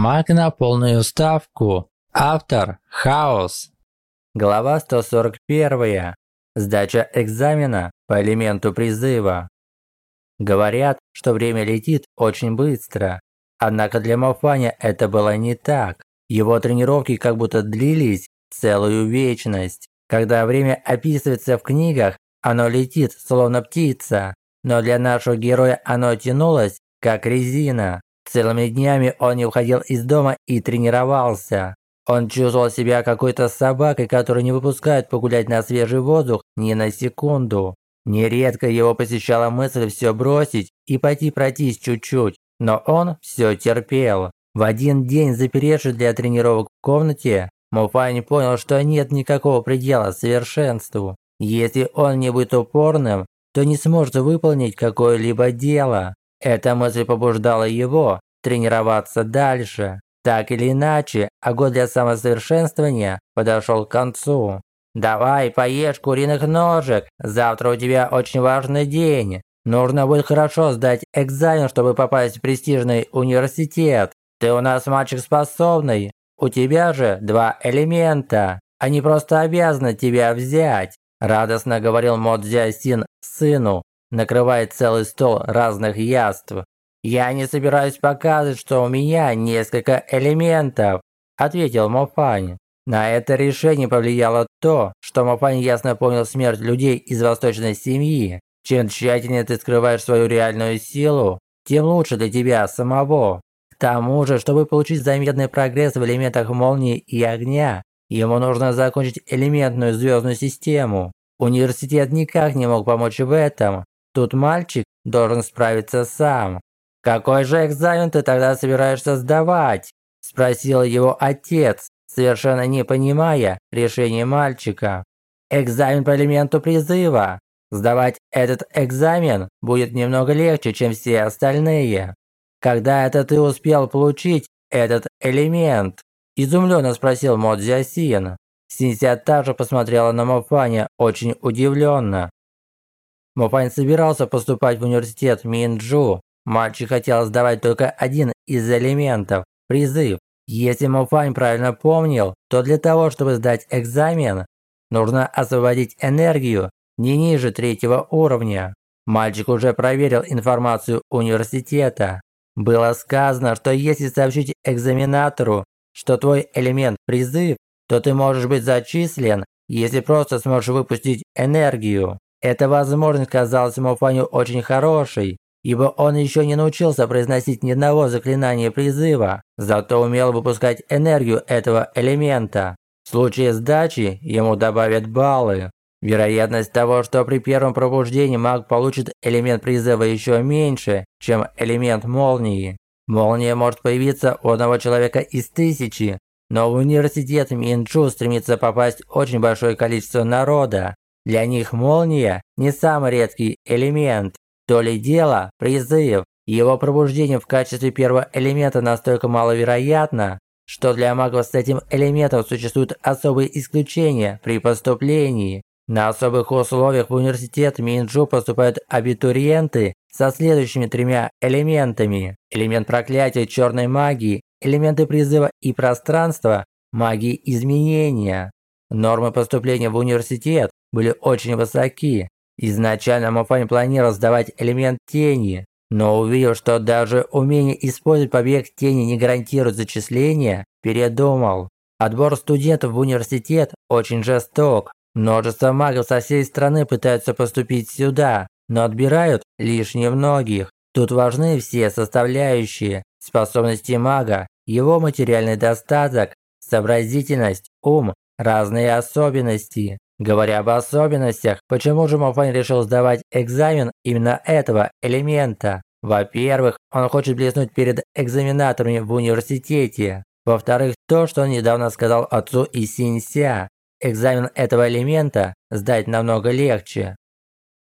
Маг на полную ставку. Автор – Хаос. Глава 141. Сдача экзамена по элементу призыва. Говорят, что время летит очень быстро. Однако для Мафаня это было не так. Его тренировки как будто длились целую вечность. Когда время описывается в книгах, оно летит, словно птица. Но для нашего героя оно тянулось, как резина. Целыми днями он не уходил из дома и тренировался. Он чувствовал себя какой-то собакой, которую не выпускают погулять на свежий воздух ни на секунду. Нередко его посещала мысль все бросить и пойти пройтись чуть-чуть, но он все терпел. В один день, заперевшись для тренировок в комнате, Муфань понял, что нет никакого предела совершенству. Если он не будет упорным, то не сможет выполнить какое-либо дело. Эта мысль побуждала его тренироваться дальше. Так или иначе, а год для самосовершенствования подошел к концу. «Давай, поешь куриных ножек, завтра у тебя очень важный день. Нужно будет хорошо сдать экзамен, чтобы попасть в престижный университет. Ты у нас мальчик способный, у тебя же два элемента. Они просто обязаны тебя взять», – радостно говорил Мо Цзясин сыну, накрывая целый стол разных яств. «Я не собираюсь показывать, что у меня несколько элементов», – ответил Мофань. На это решение повлияло то, что Мофань ясно помнил смерть людей из восточной семьи. Чем тщательнее ты скрываешь свою реальную силу, тем лучше для тебя самого. К тому же, чтобы получить заметный прогресс в элементах молнии и огня, ему нужно закончить элементную звездную систему. Университет никак не мог помочь в этом. Тут мальчик должен справиться сам. «Какой же экзамен ты тогда собираешься сдавать?» – спросил его отец, совершенно не понимая решения мальчика. «Экзамен по элементу призыва. Сдавать этот экзамен будет немного легче, чем все остальные. Когда это ты успел получить этот элемент?» Изумленно спросил Модзясин. Синься также посмотрела на Мофаня очень удивленно. Мофань собирался поступать в университет Минджу. Мальчик хотел сдавать только один из элементов – призыв. Если Мофань правильно помнил, то для того, чтобы сдать экзамен, нужно освободить энергию не ниже третьего уровня. Мальчик уже проверил информацию университета. Было сказано, что если сообщить экзаменатору, что твой элемент призыв, то ты можешь быть зачислен, если просто сможешь выпустить энергию. Эта возможность казалась Мофаню очень хорошей, ибо он еще не научился произносить ни одного заклинания призыва, зато умел выпускать энергию этого элемента. В случае сдачи ему добавят баллы. Вероятность того, что при первом пробуждении маг получит элемент призыва еще меньше, чем элемент молнии. Молния может появиться у одного человека из тысячи, но в университет Минчжу стремится попасть очень большое количество народа. Для них молния не самый редкий элемент. То ли дело призыв. Его пробуждение в качестве первого элемента настолько маловероятно, что для магов с этим элементом существуют особые исключения при поступлении. На особых условиях в университет Минджу поступают абитуриенты со следующими тремя элементами. Элемент проклятия черной магии, элементы призыва и пространства, магии изменения. Нормы поступления в университет были очень высоки. Изначально Мафань планировал сдавать элемент тени, но увидел, что даже умение использовать побег тени не гарантирует зачисление, передумал. Отбор студентов в университет очень жесток. Множество магов со всей страны пытаются поступить сюда, но отбирают лишь немногих. Тут важны все составляющие, способности мага, его материальный достаток, сообразительность, ум, разные особенности. Говоря об особенностях, почему же Мофань решил сдавать экзамен именно этого элемента? Во-первых, он хочет блеснуть перед экзаменаторами в университете. Во-вторых, то, что он недавно сказал отцу и Синься. Экзамен этого элемента сдать намного легче.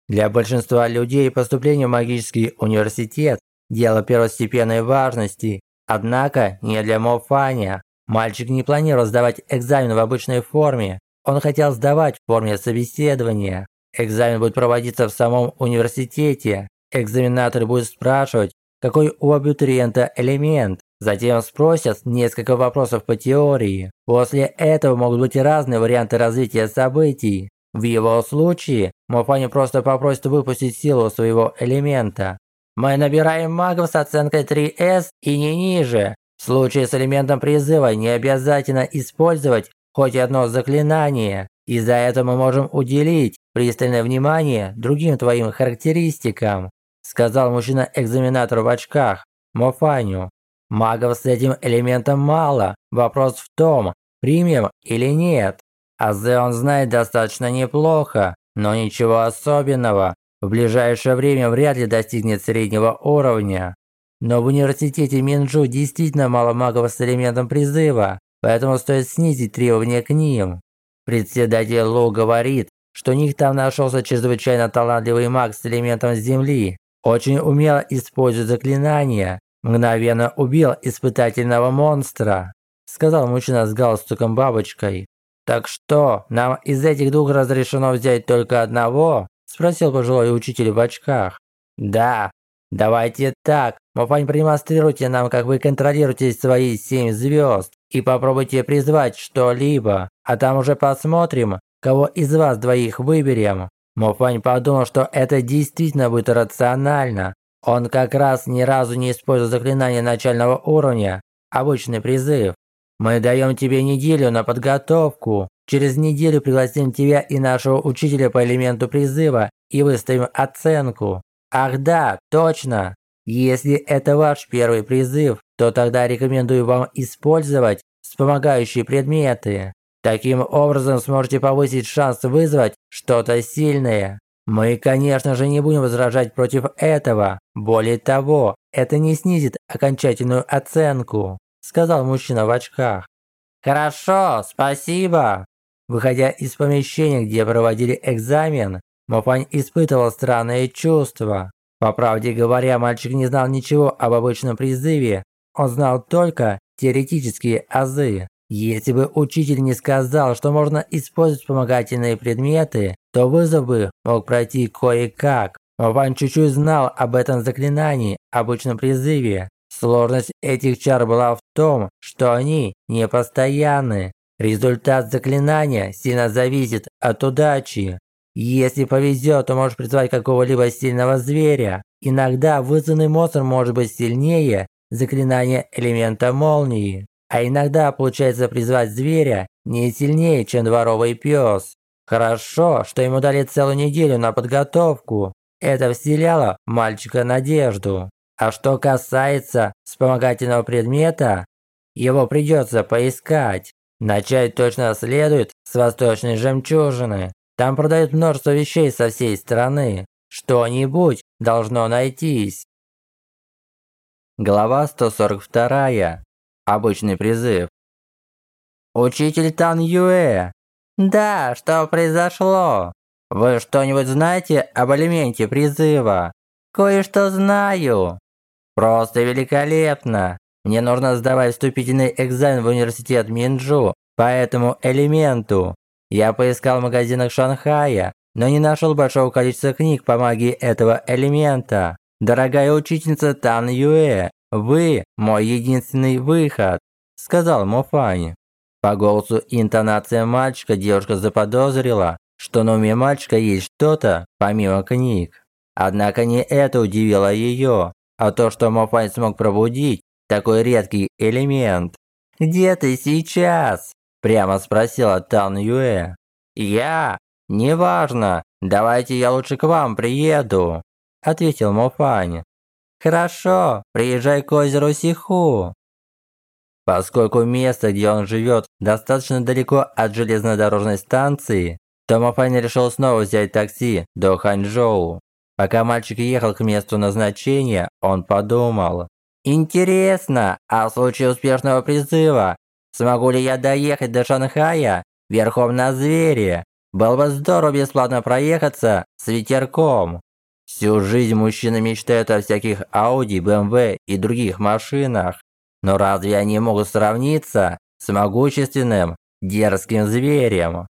Для большинства людей поступление в магический университет – дело первостепенной важности. Однако не для Мофаня. Мальчик не планировал сдавать экзамен в обычной форме. Он хотел сдавать в форме собеседования. Экзамен будет проводиться в самом университете. Экзаменатор будет спрашивать, какой у абитуриента элемент. Затем спросят несколько вопросов по теории. После этого могут быть разные варианты развития событий. В его случае Мофани просто попросит выпустить силу своего элемента. Мы набираем магов с оценкой 3С и не ниже. В случае с элементом призыва не обязательно использовать хоть одно заклинание. Из-за этого мы можем уделить пристальное внимание другим твоим характеристикам, сказал мужчина-экзаменатор в очках, Мофаню. Магов с этим элементом мало. Вопрос в том, примем или нет. Он знает достаточно неплохо, но ничего особенного. В ближайшее время вряд ли достигнет среднего уровня. Но в университете Минджу действительно мало магов с элементом призыва, поэтому стоит снизить требования к ним. Председатель Лу говорит, что у них там нашелся чрезвычайно талантливый маг с элементом Земли. Очень умело использует заклинания, Мгновенно убил испытательного монстра, сказал мужчина с галстуком бабочкой. Так что, нам из этих двух разрешено взять только одного? Спросил пожилой учитель в очках. Да, давайте так. Мопань, продемонстрируйте нам, как вы контролируете свои семь звезд и попробуйте призвать что-либо, а там уже посмотрим, кого из вас двоих выберем. Мофань подумал, что это действительно будет рационально, он как раз ни разу не использовал заклинание начального уровня, обычный призыв. Мы даем тебе неделю на подготовку. Через неделю пригласим тебя и нашего учителя по элементу призыва и выставим оценку. Ах да, точно. Если это ваш первый призыв, то тогда рекомендую вам использовать вспомогающие предметы. Таким образом сможете повысить шанс вызвать что-то сильное. Мы, конечно же, не будем возражать против этого. Более того, это не снизит окончательную оценку, сказал мужчина в очках. Хорошо, спасибо. Выходя из помещения, где проводили экзамен, Мофань испытывал странные чувства. По правде говоря, мальчик не знал ничего об обычном призыве. Он знал только теоретические азы. Если бы учитель не сказал, что можно использовать вспомогательные предметы, то вызов бы мог пройти кое-как. Ван чуть-чуть знал об этом заклинании, обычном призыве. Сложность этих чар была в том, что они непостоянны. Результат заклинания сильно зависит от удачи. Если повезет, то можешь призвать какого-либо сильного зверя. Иногда вызванный монстр может быть сильнее заклинания элемента молнии. А иногда получается призвать зверя не сильнее, чем дворовый пес. Хорошо, что ему дали целую неделю на подготовку. Это вселяло мальчика надежду. А что касается вспомогательного предмета, его придется поискать. Начать точно следует с восточной жемчужины. Там продают множество вещей со всей страны. Что-нибудь должно найтись. Глава 142. Обычный призыв. Учитель Тан Юэ. Да, что произошло? Вы что-нибудь знаете об элементе призыва? Кое-что знаю. Просто великолепно. Мне нужно сдавать вступительный экзамен в университет Минджу по этому элементу. Я поискал в магазинах Шанхая, но не нашел большого количества книг по магии этого элемента. Дорогая учительница Тан Юэ, «Вы – мой единственный выход», – сказал Мофань. По голосу и интонациям мальчика девушка заподозрила, что на уме мальчика есть что-то помимо книг. Однако не это удивило ее, а то, что Мофань смог пробудить такой редкий элемент. «Где ты сейчас?» – прямо спросила Тан Юэ. «Я? Неважно. Давайте я лучше к вам приеду», – ответил Мофань. Хорошо, приезжай к озеру Сиху. Поскольку место, где он живет, достаточно далеко от железнодорожной станции, то Мафань решил снова взять такси до Ханчжоу. Пока мальчик ехал к месту назначения, он подумал. «Интересно, а в случае успешного призыва, смогу ли я доехать до Шанхая верхом на звере? Было бы здорово бесплатно проехаться с ветерком». Всю жизнь мужчины мечтают о всяких Audi, BMW и других машинах. Но разве они могут сравниться с могущественным, дерзким зверем?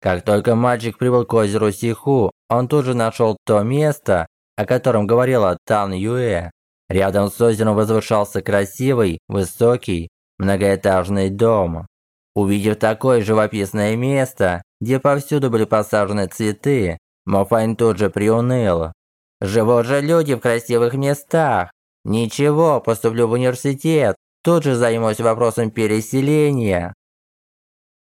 Как только мальчик прибыл к озеру Сиху, он тут же нашел то место, о котором говорила Тан Юэ. Рядом с озером возвышался красивый, высокий, многоэтажный дом. Увидев такое живописное место, где повсюду были посажены цветы, Мофайн тут же приуныл. «Живут же люди в красивых местах. Ничего, поступлю в университет, тут же займусь вопросом переселения».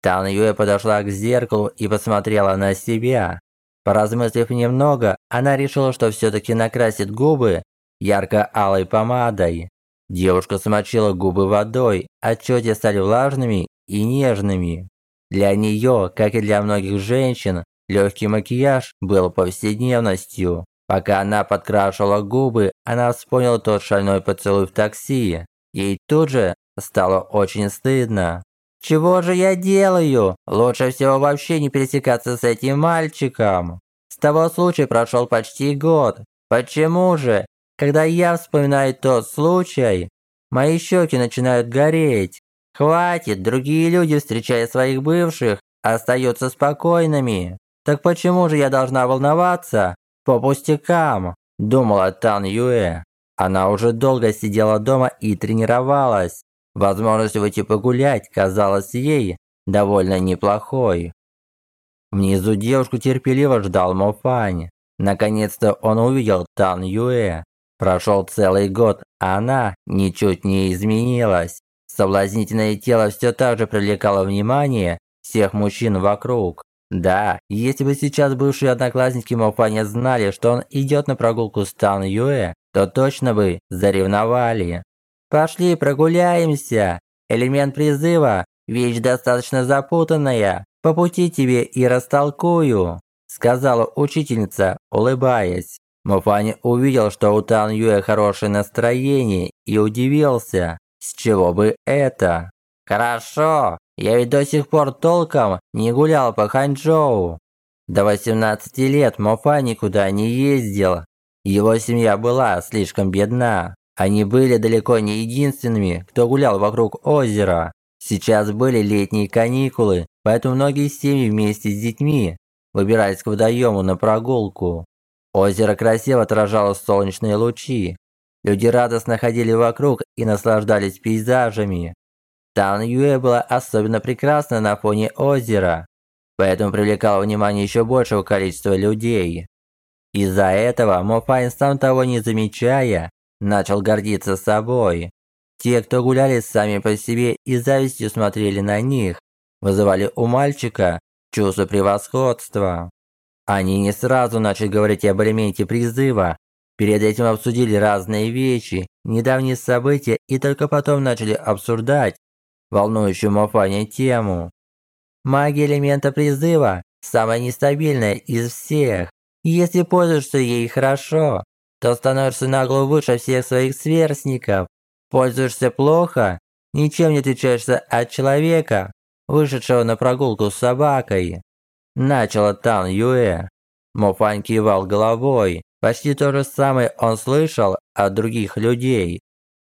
Тан Юэ подошла к зеркалу и посмотрела на себя. Поразмыслив немного, она решила, что все-таки накрасит губы ярко-алой помадой. Девушка смочила губы водой, отчеты стали влажными и нежными. Для нее, как и для многих женщин, легкий макияж был повседневностью. Пока она подкрашивала губы, она вспомнила тот шальной поцелуй в такси. Ей тут же стало очень стыдно. «Чего же я делаю? Лучше всего вообще не пересекаться с этим мальчиком. С того случая прошел почти год. Почему же? Когда я вспоминаю тот случай, мои щеки начинают гореть. Хватит, другие люди, встречая своих бывших, остаются спокойными. Так почему же я должна волноваться по пустякам? Думала Тан Юэ. Она уже долго сидела дома и тренировалась. Возможность выйти погулять казалась ей довольно неплохой. Внизу девушку терпеливо ждал Мофань. Наконец-то он увидел Тан Юэ. Прошел целый год, а она ничуть не изменилась. Соблазнительное тело все так же привлекало внимание всех мужчин вокруг. Да, если бы сейчас бывшие одноклассники Мофаня знали, что он идет на прогулку с Тан Юэ, то точно бы заревновали. Пошли прогуляемся. Элемент призыва – вещь достаточно запутанная. По пути тебе и растолкую», – сказала учительница, улыбаясь. Муфани увидел, что у Тан Юэ хорошее настроение и удивился, с чего бы это. «Хорошо, я ведь до сих пор толком не гулял по Ханчжоу». До 18 лет Мофа никуда не ездил. Его семья была слишком бедна. Они были далеко не единственными, кто гулял вокруг озера. Сейчас были летние каникулы, поэтому многие семьи вместе с детьми выбирались к водоему на прогулку. Озеро красиво отражало солнечные лучи. Люди радостно ходили вокруг и наслаждались пейзажами. Тан Юэ была особенно прекрасна на фоне озера, поэтому привлекала внимание еще большего количества людей. Из-за этого Мо Файн, сам того не замечая, начал гордиться собой. Те, кто гуляли сами по себе и завистью смотрели на них, вызывали у мальчика чувство превосходства. Они не сразу начали говорить об элементе призыва, перед этим обсудили разные вещи, недавние события и только потом начали обсуждать волнующую Мафани тему. Магия элемента призыва самая нестабильная из всех. Если пользуешься ей хорошо, то становишься нагло выше всех своих сверстников. Пользуешься плохо, ничем не отличаешься от человека, вышедшего на прогулку с собакой. Начало Тан Юэ. Мофань кивал головой. Почти то же самое он слышал от других людей.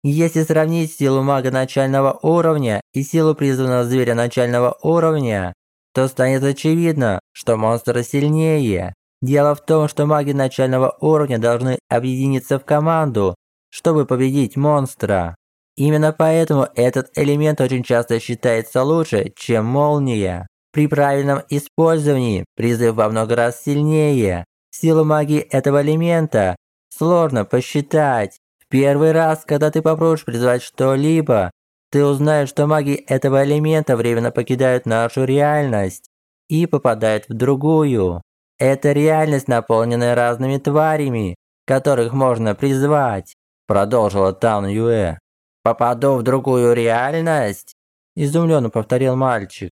Если сравнить силу мага начального уровня и силу призванного зверя начального уровня, то станет очевидно, что монстр сильнее. Дело в том, что маги начального уровня должны объединиться в команду, чтобы победить монстра. Именно поэтому этот элемент очень часто считается лучше, чем молния. При правильном использовании призыв во много раз сильнее. Силу магии этого элемента сложно посчитать. В первый раз, когда ты попробуешь призвать что-либо, ты узнаешь, что маги этого элемента временно покидают нашу реальность и попадают в другую. Это реальность, наполненная разными тварями, которых можно призвать, продолжила Тан Юэ. Попаду в другую реальность? Изумленно повторил мальчик.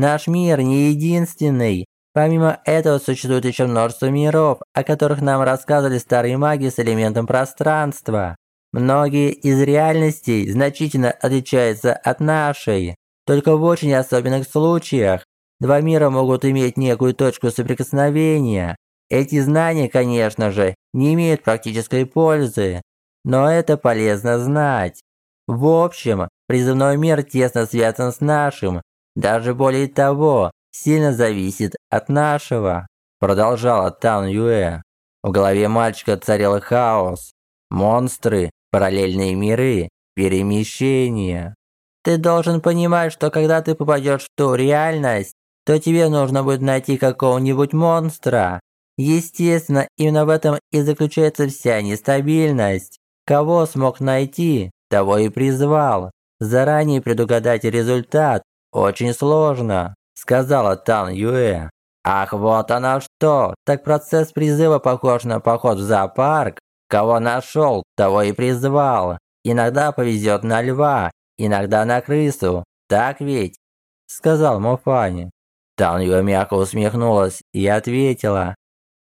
Наш мир не единственный. Помимо этого существует еще множество миров, о которых нам рассказывали старые маги с элементом пространства. Многие из реальностей значительно отличаются от нашей. Только в очень особенных случаях Два мира могут иметь некую точку соприкосновения. Эти знания, конечно же, не имеют практической пользы, но это полезно знать. В общем, призывной мир тесно связан с нашим, даже более того, сильно зависит от нашего, продолжала Тан Юэ. В голове мальчика царил хаос. Монстры, параллельные миры, перемещения. Ты должен понимать, что когда ты попадешь в ту реальность, то тебе нужно будет найти какого-нибудь монстра. Естественно, именно в этом и заключается вся нестабильность. Кого смог найти, того и призвал. Заранее предугадать результат очень сложно, сказала Тан Юэ. Ах, вот она что! Так процесс призыва похож на поход в зоопарк. Кого нашел, того и призвал. Иногда повезет на льва, иногда на крысу. Так ведь? Сказал Мофани. Тан Юэ мягко усмехнулась и ответила.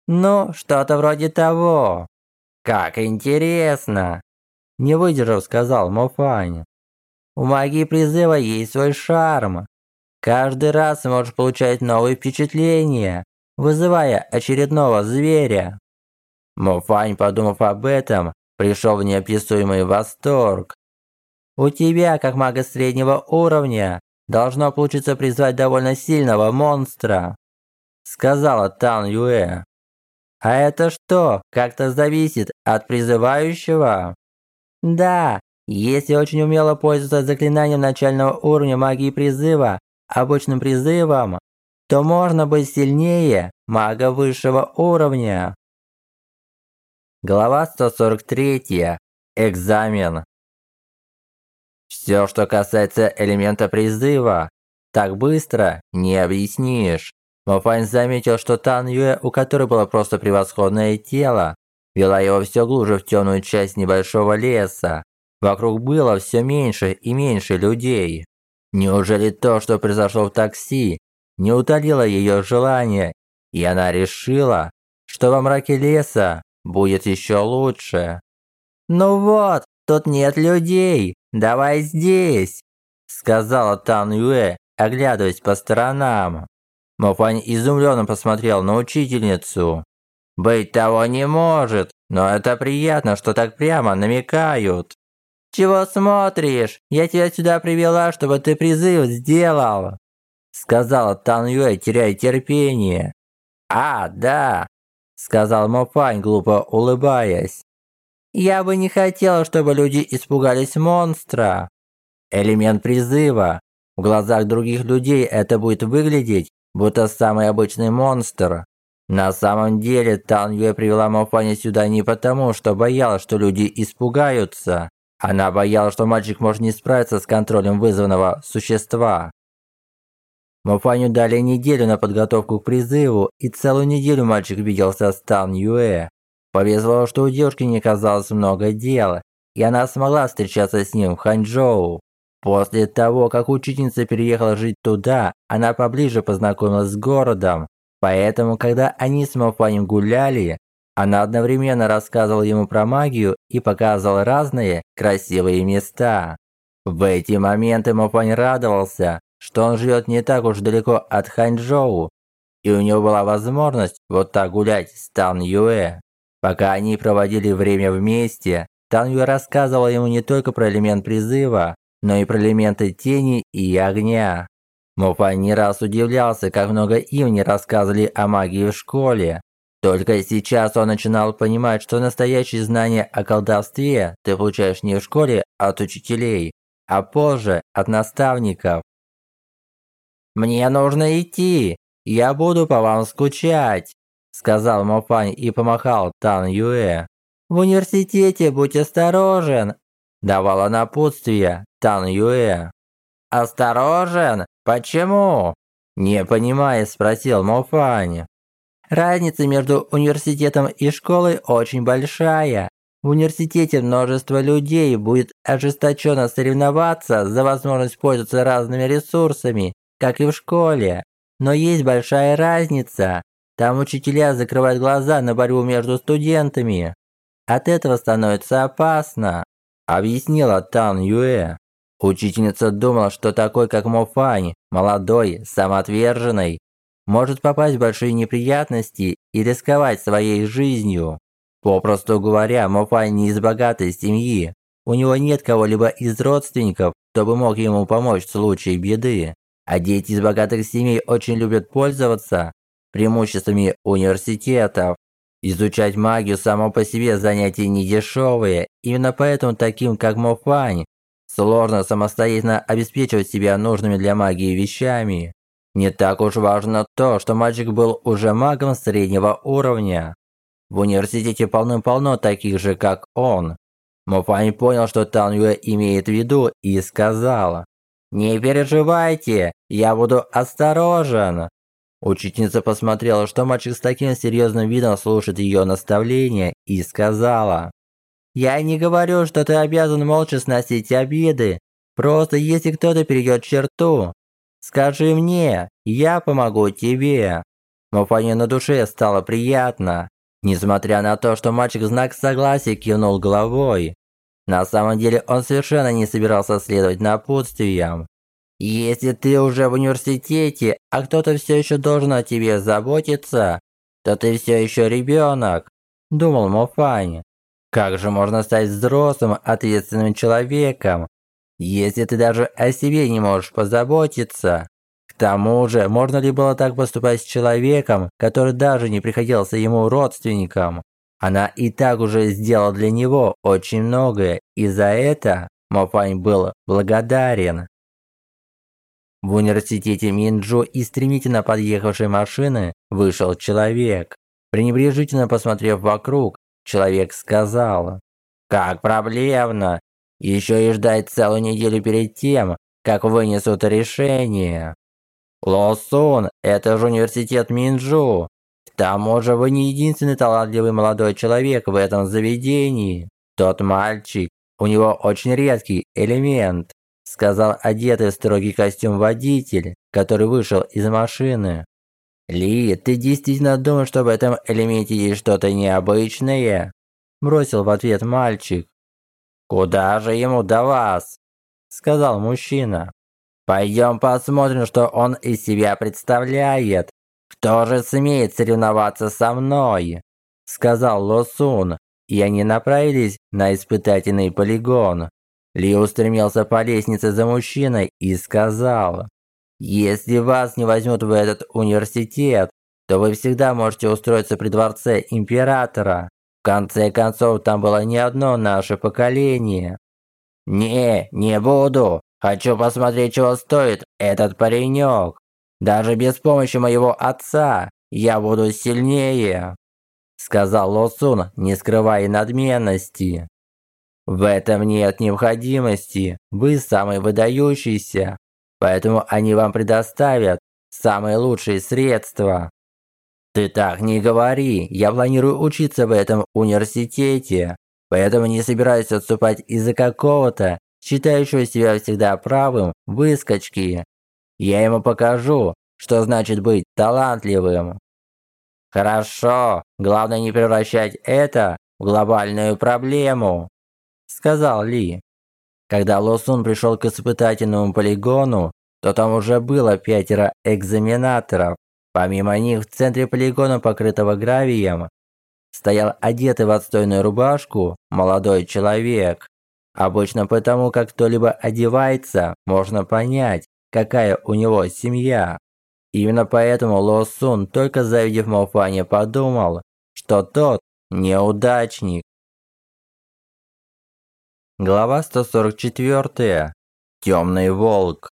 Ну, что-то вроде того. Как интересно. Не выдержав, сказал Мофани. У магии призыва есть свой шарм. Каждый раз можешь получать новые впечатления, вызывая очередного зверя. Мофань, подумав об этом, пришел в неописуемый восторг. У тебя, как мага среднего уровня, должно получиться призвать довольно сильного монстра, сказала Тан Юэ. А это что, как-то зависит от призывающего? Да, если очень умело пользоваться заклинанием начального уровня магии призыва, обычным призывом, то можно быть сильнее мага высшего уровня. Глава 143. Экзамен. Все, что касается элемента призыва, так быстро не объяснишь. Мофань заметил, что Тан Юэ, у которой было просто превосходное тело, вела его все глубже в темную часть небольшого леса. Вокруг было все меньше и меньше людей. Неужели то, что произошло в такси, не утолило ее желание, и она решила, что во мраке леса будет еще лучше? «Ну вот, тут нет людей, давай здесь», сказала Тан Юэ, оглядываясь по сторонам. Мофань изумленно посмотрел на учительницу. «Быть того не может, но это приятно, что так прямо намекают». «Чего смотришь? Я тебя сюда привела, чтобы ты призыв сделал!» Сказала Тан Юэ, теряя терпение. «А, да!» Сказал Мофань, глупо улыбаясь. «Я бы не хотела, чтобы люди испугались монстра!» Элемент призыва. В глазах других людей это будет выглядеть, будто самый обычный монстр. На самом деле, Тан Юэ привела Мофаня сюда не потому, что боялась, что люди испугаются. Она боялась, что мальчик может не справиться с контролем вызванного существа. Мофаню дали неделю на подготовку к призыву, и целую неделю мальчик виделся с Тан Юэ. Повезло, что у девушки не казалось много дела, и она смогла встречаться с ним в Ханчжоу. После того, как учительница переехала жить туда, она поближе познакомилась с городом. Поэтому, когда они с Малфаем гуляли, она одновременно рассказывала ему про магию и показывала разные красивые места. В эти моменты Малфань радовался, что он живет не так уж далеко от Ханчжоу, и у него была возможность вот так гулять с Тан Юэ. Пока они проводили время вместе, Тан Юэ рассказывал ему не только про элемент призыва, но и про элементы тени и огня. Мопа не раз удивлялся, как много им не рассказывали о магии в школе. Только сейчас он начинал понимать, что настоящие знания о колдовстве ты получаешь не в школе от учителей, а позже от наставников. «Мне нужно идти, я буду по вам скучать», сказал Мопань и помахал Тан Юэ. «В университете будь осторожен, давала напутствие Тан Юэ. «Осторожен? Почему?» Не понимая, спросил Мофань. Разница между университетом и школой очень большая. В университете множество людей будет ожесточенно соревноваться за возможность пользоваться разными ресурсами, как и в школе. Но есть большая разница. Там учителя закрывают глаза на борьбу между студентами. От этого становится опасно объяснила Тан Юэ. Учительница думала, что такой, как Мо Фань, молодой, самоотверженный, может попасть в большие неприятности и рисковать своей жизнью. Попросту говоря, Мо Фань не из богатой семьи. У него нет кого-либо из родственников, кто бы мог ему помочь в случае беды. А дети из богатых семей очень любят пользоваться преимуществами университетов. Изучать магию само по себе занятие недешевое, именно поэтому таким, как Мофань, сложно самостоятельно обеспечивать себя нужными для магии вещами. Не так уж важно то, что мальчик был уже магом среднего уровня. В университете полным-полно таких же, как он. Мофань понял, что Тан Юэ имеет в виду и сказал, «Не переживайте, я буду осторожен». Учительница посмотрела, что мальчик с таким серьезным видом слушает ее наставления и сказала, «Я не говорю, что ты обязан молча сносить обиды. Просто если кто-то перейдет черту, скажи мне, я помогу тебе». Мафане на душе стало приятно, несмотря на то, что мальчик знак согласия кивнул головой. На самом деле он совершенно не собирался следовать напутствиям. Если ты уже в университете, а кто-то все еще должен о тебе заботиться, то ты все еще ребенок, думал Мофань. Как же можно стать взрослым, ответственным человеком, если ты даже о себе не можешь позаботиться? К тому же, можно ли было так поступать с человеком, который даже не приходился ему родственником? Она и так уже сделала для него очень многое, и за это Мофань был благодарен. В университете Минджу из стремительно подъехавшей машины вышел человек. Пренебрежительно посмотрев вокруг, человек сказал, «Как проблемно! Еще и ждать целую неделю перед тем, как вынесут решение. Лосун, это же университет Минджу. К тому же вы не единственный талантливый молодой человек в этом заведении. Тот мальчик, у него очень редкий элемент сказал одетый в строгий костюм водитель, который вышел из машины. «Ли, ты действительно думаешь, что в этом элементе есть что-то необычное?» Бросил в ответ мальчик. «Куда же ему до вас?» Сказал мужчина. «Пойдем посмотрим, что он из себя представляет. Кто же смеет соревноваться со мной?» Сказал Лосун, и они направились на испытательный полигон. Ли устремился по лестнице за мужчиной и сказал, «Если вас не возьмут в этот университет, то вы всегда можете устроиться при дворце императора. В конце концов, там было не одно наше поколение». «Не, не буду. Хочу посмотреть, чего стоит этот паренек. Даже без помощи моего отца я буду сильнее», сказал Лосун, не скрывая надменности. В этом нет необходимости. Вы самый выдающийся. Поэтому они вам предоставят самые лучшие средства. Ты так не говори. Я планирую учиться в этом университете. Поэтому не собираюсь отступать из-за какого-то, считающего себя всегда правым, выскочки. Я ему покажу, что значит быть талантливым. Хорошо, главное не превращать это в глобальную проблему сказал Ли. Когда Лосун пришел к испытательному полигону, то там уже было пятеро экзаменаторов. Помимо них в центре полигона, покрытого гравием, стоял одетый в отстойную рубашку молодой человек. Обычно потому, как кто-либо одевается, можно понять, какая у него семья. Именно поэтому Ло Сун, только завидев Малфани, подумал, что тот неудачник. Глава 144. Темный волк.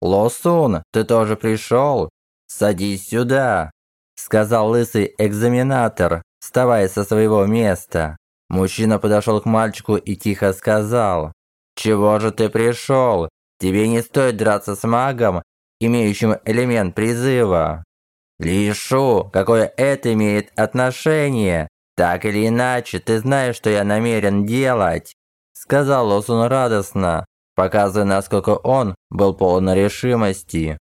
«Лосун, ты тоже пришел? Садись сюда!» Сказал лысый экзаменатор, вставая со своего места. Мужчина подошел к мальчику и тихо сказал. «Чего же ты пришел? Тебе не стоит драться с магом, имеющим элемент призыва». «Лишу, какое это имеет отношение? «Так или иначе, ты знаешь, что я намерен делать», сказал Лосун радостно, показывая, насколько он был полон решимости.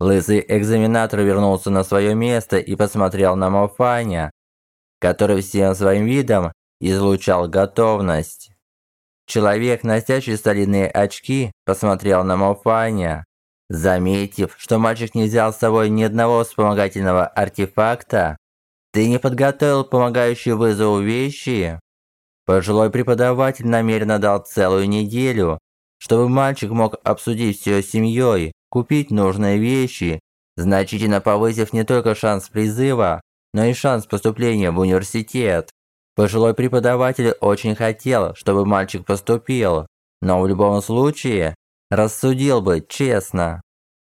Лысый экзаменатор вернулся на свое место и посмотрел на Мофаня, который всем своим видом излучал готовность. Человек, носящий солидные очки, посмотрел на Мофаня. Заметив, что мальчик не взял с собой ни одного вспомогательного артефакта, ты не подготовил помогающие вызову вещи? Пожилой преподаватель намеренно дал целую неделю, чтобы мальчик мог обсудить все с семьей, купить нужные вещи, значительно повысив не только шанс призыва, но и шанс поступления в университет. Пожилой преподаватель очень хотел, чтобы мальчик поступил, но в любом случае рассудил бы честно.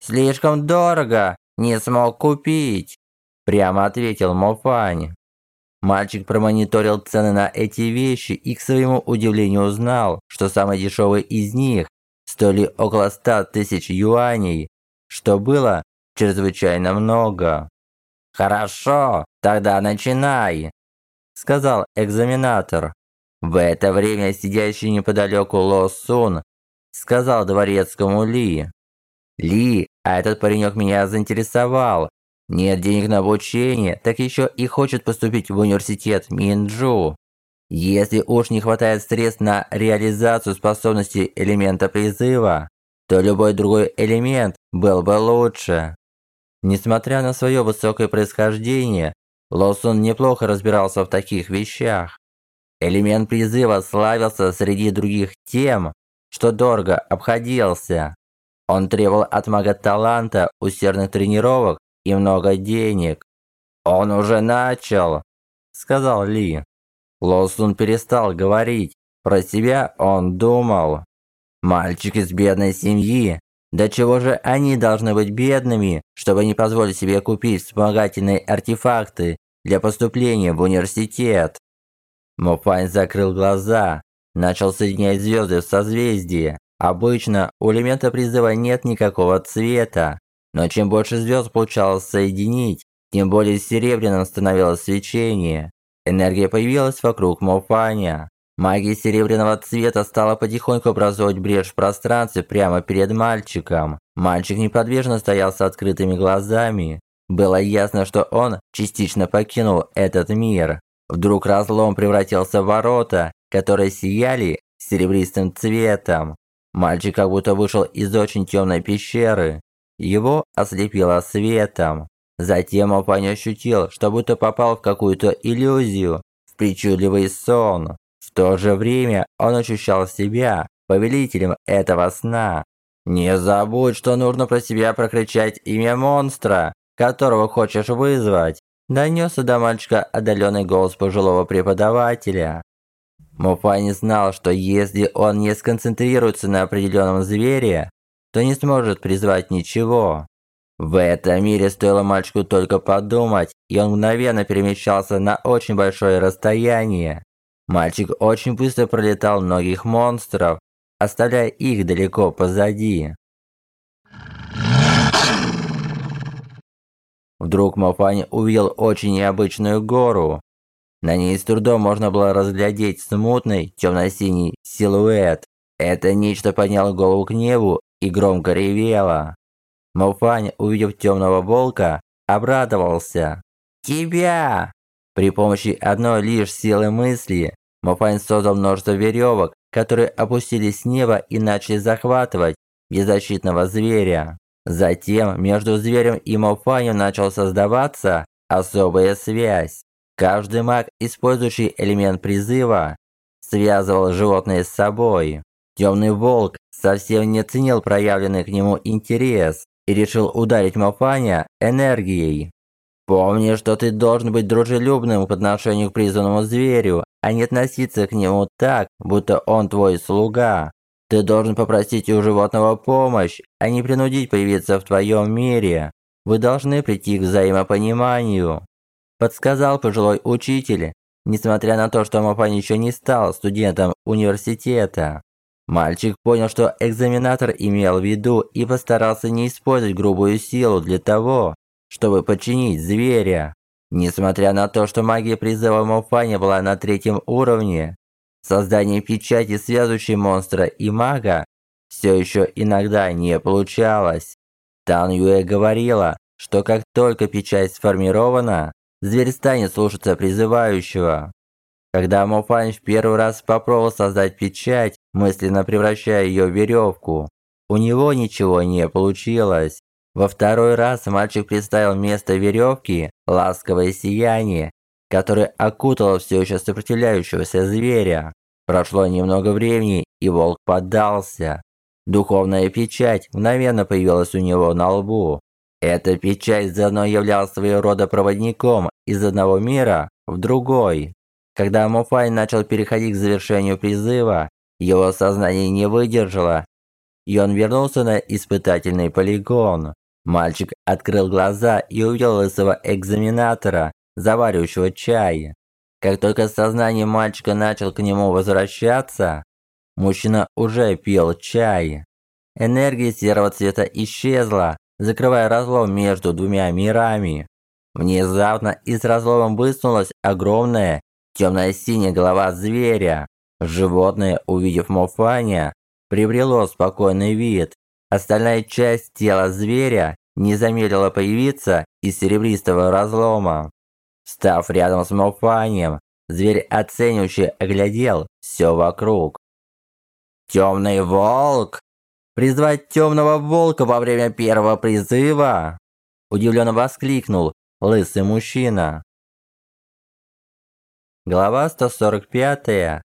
«Слишком дорого, не смог купить», – прямо ответил Мофань. Мальчик промониторил цены на эти вещи и к своему удивлению узнал, что самые дешевые из них стоили около 100 тысяч юаней, что было чрезвычайно много. «Хорошо, тогда начинай», – сказал экзаменатор. В это время сидящий неподалеку Ло Сун сказал дворецкому Ли. «Ли, а этот паренек меня заинтересовал. Нет денег на обучение, так еще и хочет поступить в университет Минджу. Если уж не хватает средств на реализацию способностей элемента призыва, то любой другой элемент был бы лучше. Несмотря на свое высокое происхождение, Лосон неплохо разбирался в таких вещах. Элемент призыва славился среди других тем, что дорого обходился. Он требовал от мага таланта, усердных тренировок и много денег. «Он уже начал», – сказал Ли. Лосун перестал говорить. Про себя он думал. Мальчик из бедной семьи. Да чего же они должны быть бедными, чтобы не позволить себе купить вспомогательные артефакты для поступления в университет? Мопань закрыл глаза, начал соединять звезды в созвездии. Обычно у элемента призыва нет никакого цвета, но чем больше звезд получалось соединить, тем более серебряным становилось свечение. Энергия появилась вокруг Мофаня. Магия серебряного цвета стала потихоньку образовывать брешь в пространстве прямо перед мальчиком. Мальчик неподвижно стоял с открытыми глазами. Было ясно, что он частично покинул этот мир. Вдруг разлом превратился в ворота, которые сияли серебристым цветом. Мальчик как будто вышел из очень темной пещеры. Его ослепило светом. Затем Опань ощутил, что будто попал в какую-то иллюзию, в причудливый сон. В то же время он ощущал себя повелителем этого сна. «Не забудь, что нужно про себя прокричать имя монстра, которого хочешь вызвать», донесся до мальчика отдаленный голос пожилого преподавателя. Муфай знал, что если он не сконцентрируется на определенном звере, то не сможет призвать ничего. В этом мире стоило мальчику только подумать, и он мгновенно перемещался на очень большое расстояние. Мальчик очень быстро пролетал многих монстров, оставляя их далеко позади. Вдруг Мафани увидел очень необычную гору. На ней с трудом можно было разглядеть смутный темно-синий силуэт. Это нечто подняло голову к небу и громко ревело. Мауфань, увидев темного волка, обрадовался. «Тебя!» При помощи одной лишь силы мысли Мауфань создал множество веревок, которые опустились с неба и начали захватывать беззащитного зверя. Затем между зверем и Мауфанем начал создаваться особая связь. Каждый маг, использующий элемент призыва, связывал животное с собой. Темный волк совсем не ценил проявленный к нему интерес и решил ударить Мафаня энергией. Помни, что ты должен быть дружелюбным по отношению к призванному зверю, а не относиться к нему так, будто он твой слуга. Ты должен попросить у животного помощь, а не принудить появиться в твоем мире. Вы должны прийти к взаимопониманию. Подсказал пожилой учитель, несмотря на то, что Мафань еще не стал студентом университета. Мальчик понял, что экзаменатор имел в виду и постарался не использовать грубую силу для того, чтобы подчинить зверя. Несмотря на то, что магия призыва Мофани была на третьем уровне, создание печати, связывающей монстра и мага, все еще иногда не получалось. Тан Юэ говорила, что как только печать сформирована, зверь станет слушаться призывающего. Когда Мофань в первый раз попробовал создать печать, мысленно превращая ее в веревку, у него ничего не получилось. Во второй раз мальчик представил вместо веревки ласковое сияние, которое окутало все еще сопротивляющегося зверя. Прошло немного времени, и волк поддался. Духовная печать мгновенно появилась у него на лбу. Эта печать заодно являлась своего рода проводником из одного мира в другой. Когда Мофай начал переходить к завершению призыва, его сознание не выдержало, и он вернулся на испытательный полигон. Мальчик открыл глаза и увидел лысого экзаменатора, заваривающего чай. Как только сознание мальчика начал к нему возвращаться, мужчина уже пил чай. Энергия серого цвета исчезла, закрывая разлом между двумя мирами. Внезапно из разлома высунулась огромная темно-синяя голова зверя. Животное, увидев Мофаня, приобрело спокойный вид. Остальная часть тела зверя не замедлила появиться из серебристого разлома. Став рядом с Мофанием, зверь оценивающе оглядел все вокруг. «Темный волк? Призвать темного волка во время первого призыва?» Удивленно воскликнул лысый мужчина. Глава 145.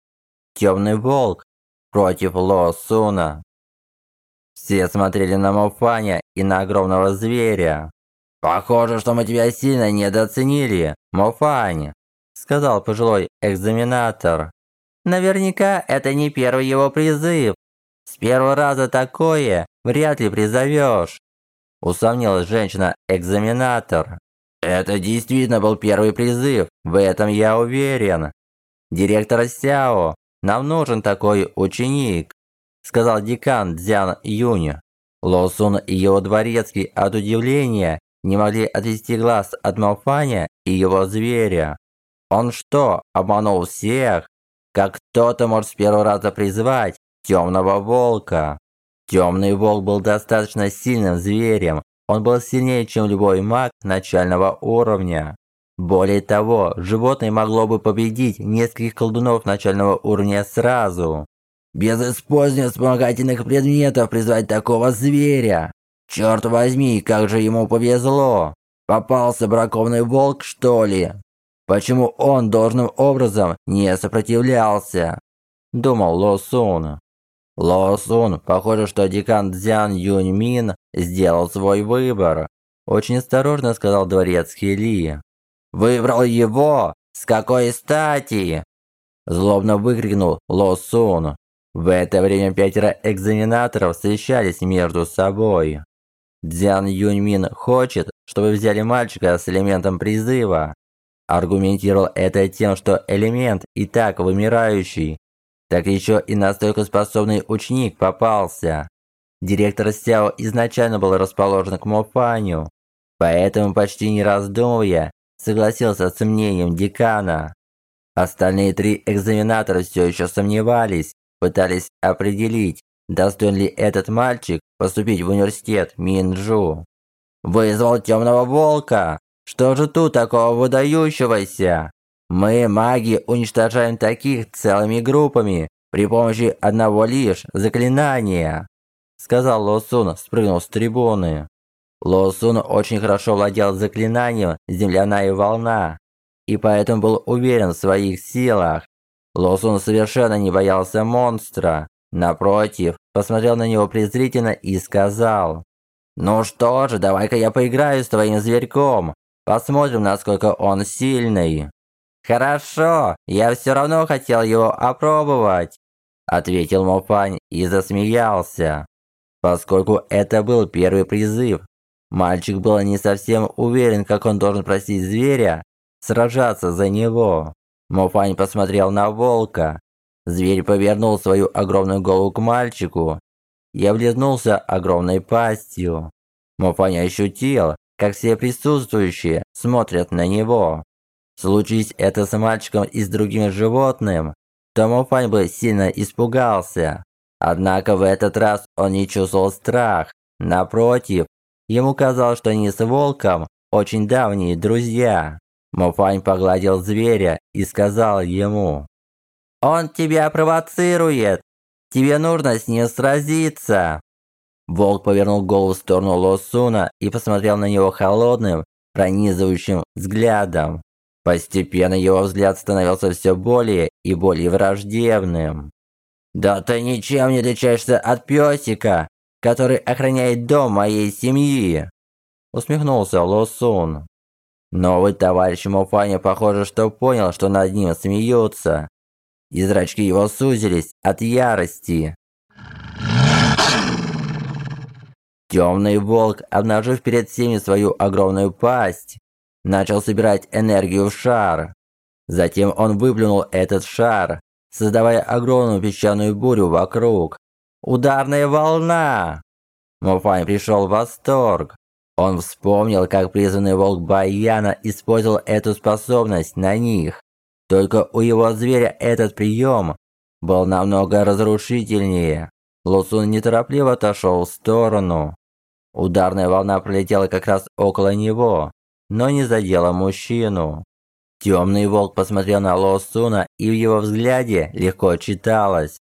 Темный волк против Лосуна. Все смотрели на Мофаня и на огромного зверя. «Похоже, что мы тебя сильно недооценили, Мофань», сказал пожилой экзаменатор. «Наверняка это не первый его призыв. С первого раза такое вряд ли призовешь», усомнилась женщина-экзаменатор. «Это действительно был первый призыв, в этом я уверен. Директор Сяо, нам нужен такой ученик», сказал декан Дзян Юнь. Лосун и его дворецкий от удивления не могли отвести глаз от Малфаня и его зверя. Он что, обманул всех? Как кто-то может с первого раза призвать темного волка? Темный волк был достаточно сильным зверем. Он был сильнее, чем любой маг начального уровня. Более того, животное могло бы победить нескольких колдунов начального уровня сразу. Без использования вспомогательных предметов призвать такого зверя. Черт возьми, как же ему повезло! Попался бракованный волк, что ли? Почему он должным образом не сопротивлялся? Думал Ло Сун. Ло Сун, похоже, что декан Цзян Юньмин сделал свой выбор. Очень осторожно сказал дворецкий Ли. «Выбрал его? С какой стати?» Злобно выкрикнул Ло Сун. В это время пятеро экзаменаторов встречались между собой. Дзян Юньмин хочет, чтобы взяли мальчика с элементом призыва. Аргументировал это тем, что элемент и так вымирающий. Так еще и настолько способный ученик попался. Директор Сяо изначально был расположен к Мофаню, поэтому почти не раздумывая, согласился с мнением декана. Остальные три экзаменатора все еще сомневались, пытались определить, достоин ли этот мальчик поступить в университет Минджу. Вызвал темного волка. Что же тут такого выдающегося? Мы, маги, уничтожаем таких целыми группами при помощи одного лишь заклинания, сказал Лосун, спрыгнул с трибуны. Лосун очень хорошо владел заклинанием «Земляная волна» и поэтому был уверен в своих силах. Лосун совершенно не боялся монстра, Напротив, посмотрел на него презрительно и сказал. «Ну что же, давай-ка я поиграю с твоим зверьком. Посмотрим, насколько он сильный». «Хорошо, я все равно хотел его опробовать», ответил Мопань и засмеялся. Поскольку это был первый призыв, мальчик был не совсем уверен, как он должен просить зверя сражаться за него. Мопань посмотрел на волка, Зверь повернул свою огромную голову к мальчику и облизнулся огромной пастью. Мофаня ощутил, как все присутствующие смотрят на него. Случись это с мальчиком и с другим животным, то Мофань бы сильно испугался. Однако в этот раз он не чувствовал страх. Напротив, ему казалось, что они с волком очень давние друзья. Мофань погладил зверя и сказал ему. Он тебя провоцирует. Тебе нужно с ним сразиться. Волк повернул голову в сторону Лосуна и посмотрел на него холодным, пронизывающим взглядом. Постепенно его взгляд становился все более и более враждебным. «Да ты ничем не отличаешься от песика, который охраняет дом моей семьи!» Усмехнулся Лосун. Новый товарищ Муфаня, похоже, что понял, что над ним смеются. И зрачки его сузились от ярости. Темный волк, обнажив перед всеми свою огромную пасть, начал собирать энергию в шар. Затем он выплюнул этот шар, создавая огромную песчаную бурю вокруг. Ударная волна! Муфань пришел в восторг. Он вспомнил, как призванный волк Баяна использовал эту способность на них. Только у его зверя этот прием был намного разрушительнее. Лусун неторопливо отошел в сторону. Ударная волна пролетела как раз около него, но не задела мужчину. Темный волк посмотрел на Лосуна, и в его взгляде легко читалось.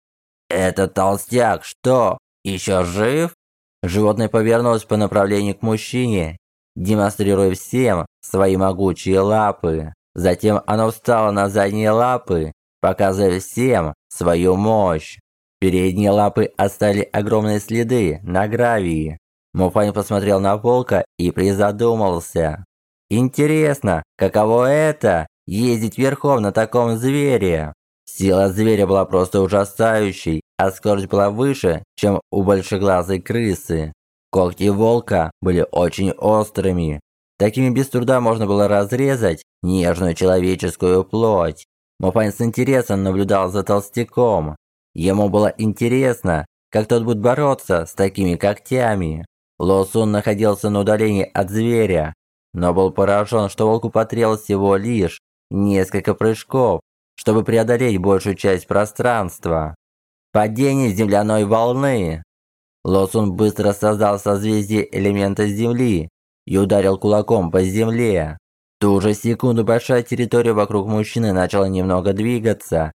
«Этот толстяк что, еще жив?» Животное повернулось по направлению к мужчине, демонстрируя всем свои могучие лапы. Затем оно встало на задние лапы, показывая всем свою мощь. Передние лапы оставили огромные следы на гравии. Муфань посмотрел на волка и призадумался. Интересно, каково это – ездить верхом на таком звере? Сила зверя была просто ужасающей, а скорость была выше, чем у большеглазой крысы. Когти волка были очень острыми. Такими без труда можно было разрезать нежную человеческую плоть. Мопань с интересом наблюдал за толстяком. Ему было интересно, как тот будет бороться с такими когтями. Лосун находился на удалении от зверя, но был поражен, что волку потребовалось всего лишь несколько прыжков, чтобы преодолеть большую часть пространства. Падение земляной волны. Лосун быстро создал созвездие элемента Земли и ударил кулаком по земле. Ту же секунду большая территория вокруг мужчины начала немного двигаться,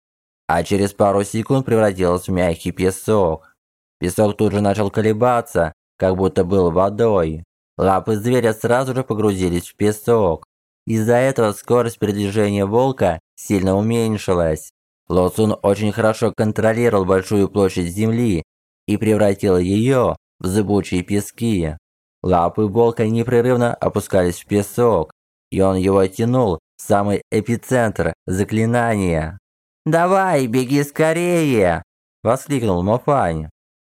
а через пару секунд превратилась в мягкий песок. Песок тут же начал колебаться, как будто был водой. Лапы зверя сразу же погрузились в песок. Из-за этого скорость передвижения волка сильно уменьшилась. Лосун очень хорошо контролировал большую площадь земли и превратил ее в зыбучие пески. Лапы волка непрерывно опускались в песок, и он его тянул в самый эпицентр заклинания. «Давай, беги скорее!» – воскликнул Мофань.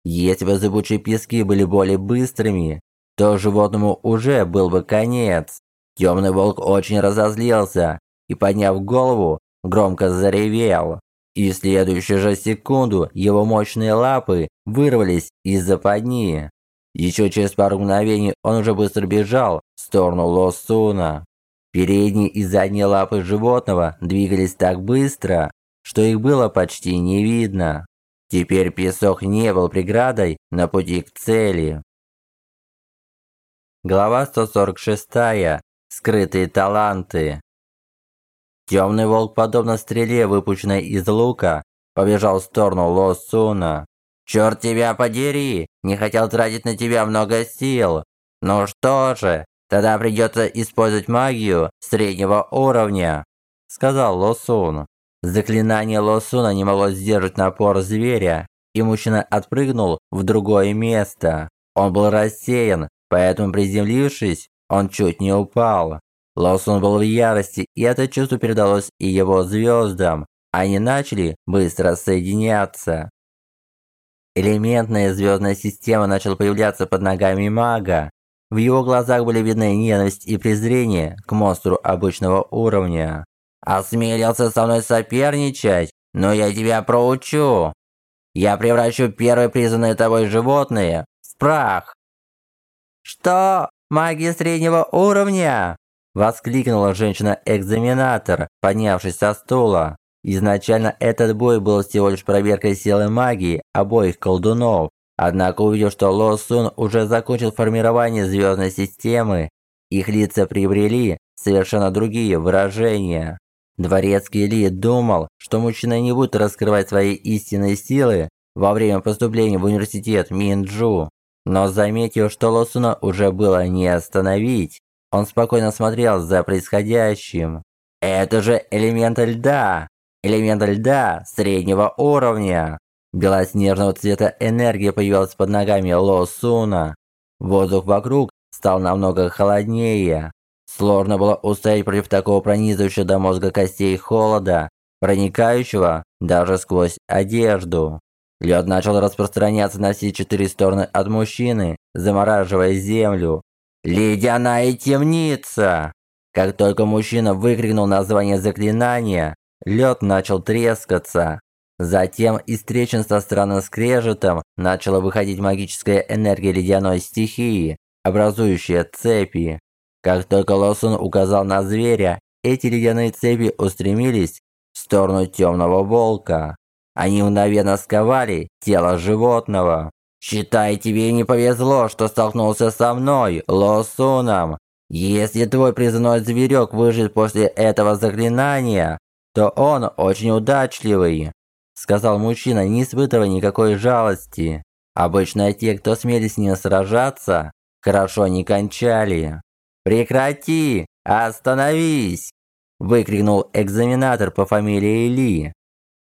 Если бы зыбучие пески были более быстрыми, то животному уже был бы конец. Темный волк очень разозлился и, подняв голову, громко заревел. И в следующую же секунду его мощные лапы вырвались из западни. Еще через пару мгновений он уже быстро бежал в сторону Лосуна. Передние и задние лапы животного двигались так быстро, что их было почти не видно. Теперь песок не был преградой на пути к цели. Глава 146. Скрытые таланты. Темный волк, подобно стреле, выпущенной из лука, побежал в сторону Лосуна. «Черт тебя подери! Не хотел тратить на тебя много сил! Ну что же, тогда придется использовать магию среднего уровня!» Сказал Лосун. Заклинание Лосуна не могло сдержать напор зверя, и мужчина отпрыгнул в другое место. Он был рассеян, поэтому приземлившись, он чуть не упал. Лоусон был в ярости, и это чувство передалось и его звездам. Они начали быстро соединяться. Элементная звездная система начала появляться под ногами мага. В его глазах были видны ненависть и презрение к монстру обычного уровня. «Осмелился со мной соперничать? Но я тебя проучу! Я превращу первое призванное тобой животное в прах!» «Что? Магия среднего уровня?» Воскликнула женщина-экзаменатор, поднявшись со стула. Изначально этот бой был всего лишь проверкой силы магии обоих колдунов. Однако увидев, что Ло Сун уже закончил формирование звездной системы, их лица приобрели совершенно другие выражения. Дворецкий Ли думал, что мужчина не будет раскрывать свои истинные силы во время поступления в университет Минджу. Но заметив, что Лосуна уже было не остановить, он спокойно смотрел за происходящим. «Это же элемент льда! Элемент льда среднего уровня!» Белоснежного цвета энергия появилась под ногами Ло Суна. Воздух вокруг стал намного холоднее. Сложно было устоять против такого пронизывающего до мозга костей холода, проникающего даже сквозь одежду. Лед начал распространяться на все четыре стороны от мужчины, замораживая землю. «Ледяная темница!» Как только мужчина выкрикнул название заклинания, лед начал трескаться. Затем из трещин со странным скрежетом начала выходить магическая энергия ледяной стихии, образующая цепи. Как только Лосун указал на зверя, эти ледяные цепи устремились в сторону темного волка. Они мгновенно сковали тело животного. «Считай, тебе не повезло, что столкнулся со мной, Лосуном. Если твой призывной зверек выживет после этого заклинания, то он очень удачливый сказал мужчина, не испытывая никакой жалости. Обычно те, кто смели с ним сражаться, хорошо не кончали. «Прекрати! Остановись!» – выкрикнул экзаменатор по фамилии Ли.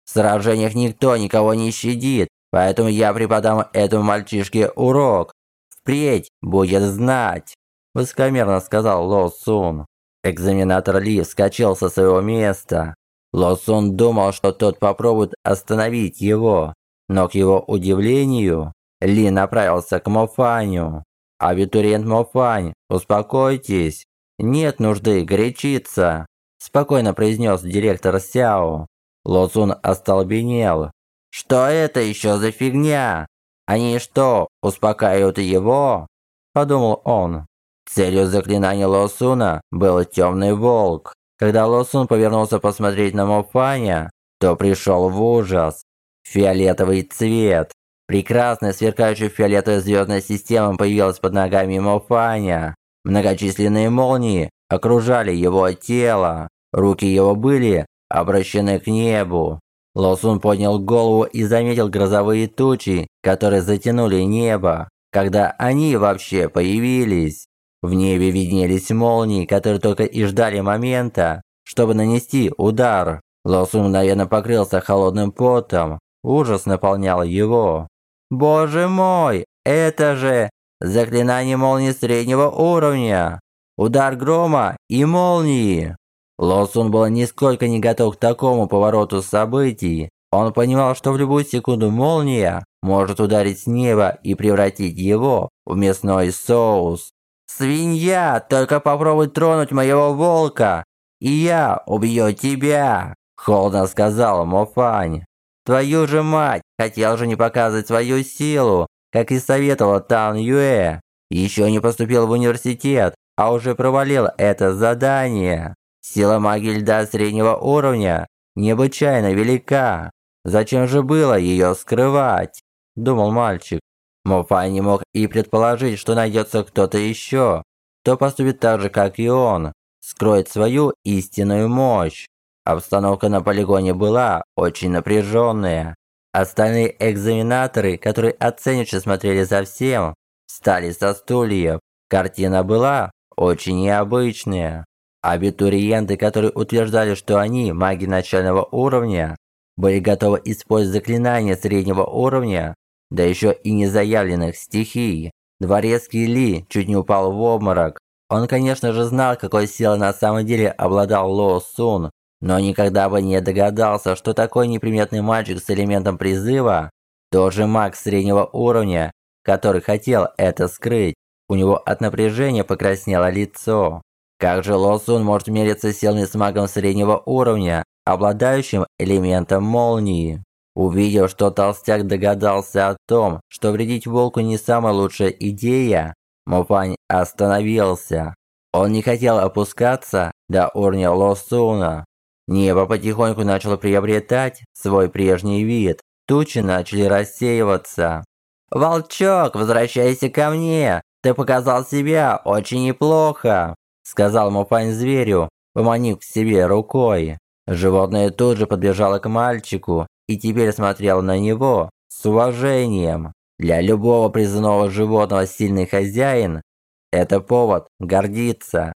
«В сражениях никто никого не щадит, поэтому я преподам этому мальчишке урок. Впредь будет знать!» – высокомерно сказал Ло Сун. Экзаменатор Ли вскочил со своего места. Лосун думал, что тот попробует остановить его, но к его удивлению, Ли направился к Мофаню. «Абитуриент Мофань, успокойтесь, нет нужды горячиться», спокойно произнес директор Сяо. Лосун остолбенел. «Что это еще за фигня? Они что, успокаивают его?» Подумал он. Целью заклинания Лосуна был темный волк. Когда Лосун повернулся посмотреть на Мофаня, то пришел в ужас. Фиолетовый цвет. Прекрасная сверкающая фиолетовая звездная система появилась под ногами Мофаня. Многочисленные молнии окружали его тело. Руки его были обращены к небу. Лосун поднял голову и заметил грозовые тучи, которые затянули небо, когда они вообще появились. В небе виднелись молнии, которые только и ждали момента, чтобы нанести удар. Лосу мгновенно покрылся холодным потом. Ужас наполнял его. «Боже мой! Это же заклинание молнии среднего уровня! Удар грома и молнии!» Лосун был нисколько не готов к такому повороту событий. Он понимал, что в любую секунду молния может ударить с неба и превратить его в мясной соус. «Свинья, только попробуй тронуть моего волка, и я убью тебя!» Холодно сказал Мофань. «Твою же мать! Хотел же не показывать свою силу, как и советовал Тан Юэ. Еще не поступил в университет, а уже провалил это задание. Сила магии льда среднего уровня необычайно велика. Зачем же было ее скрывать?» Думал мальчик. Мофай не мог и предположить, что найдется кто-то еще, кто поступит так же, как и он, скроет свою истинную мощь. Обстановка на полигоне была очень напряженная. Остальные экзаменаторы, которые оценивающе смотрели за всем, встали со стульев. Картина была очень необычная. Абитуриенты, которые утверждали, что они маги начального уровня, были готовы использовать заклинания среднего уровня, да еще и незаявленных стихий. Дворецкий Ли чуть не упал в обморок. Он, конечно же, знал, какой силой на самом деле обладал Ло Сун, но никогда бы не догадался, что такой неприметный мальчик с элементом призыва тоже маг среднего уровня, который хотел это скрыть. У него от напряжения покраснело лицо. Как же Ло Сун может мериться силами с магом среднего уровня, обладающим элементом молнии? Увидев, что толстяк догадался о том, что вредить волку не самая лучшая идея, Мопань остановился. Он не хотел опускаться до уровня Лосуна. Небо потихоньку начало приобретать свой прежний вид. Тучи начали рассеиваться. «Волчок, возвращайся ко мне! Ты показал себя очень неплохо!» Сказал Мопань зверю, поманив к себе рукой. Животное тут же подбежало к мальчику и теперь смотрел на него с уважением. Для любого признанного животного сильный хозяин – это повод гордиться.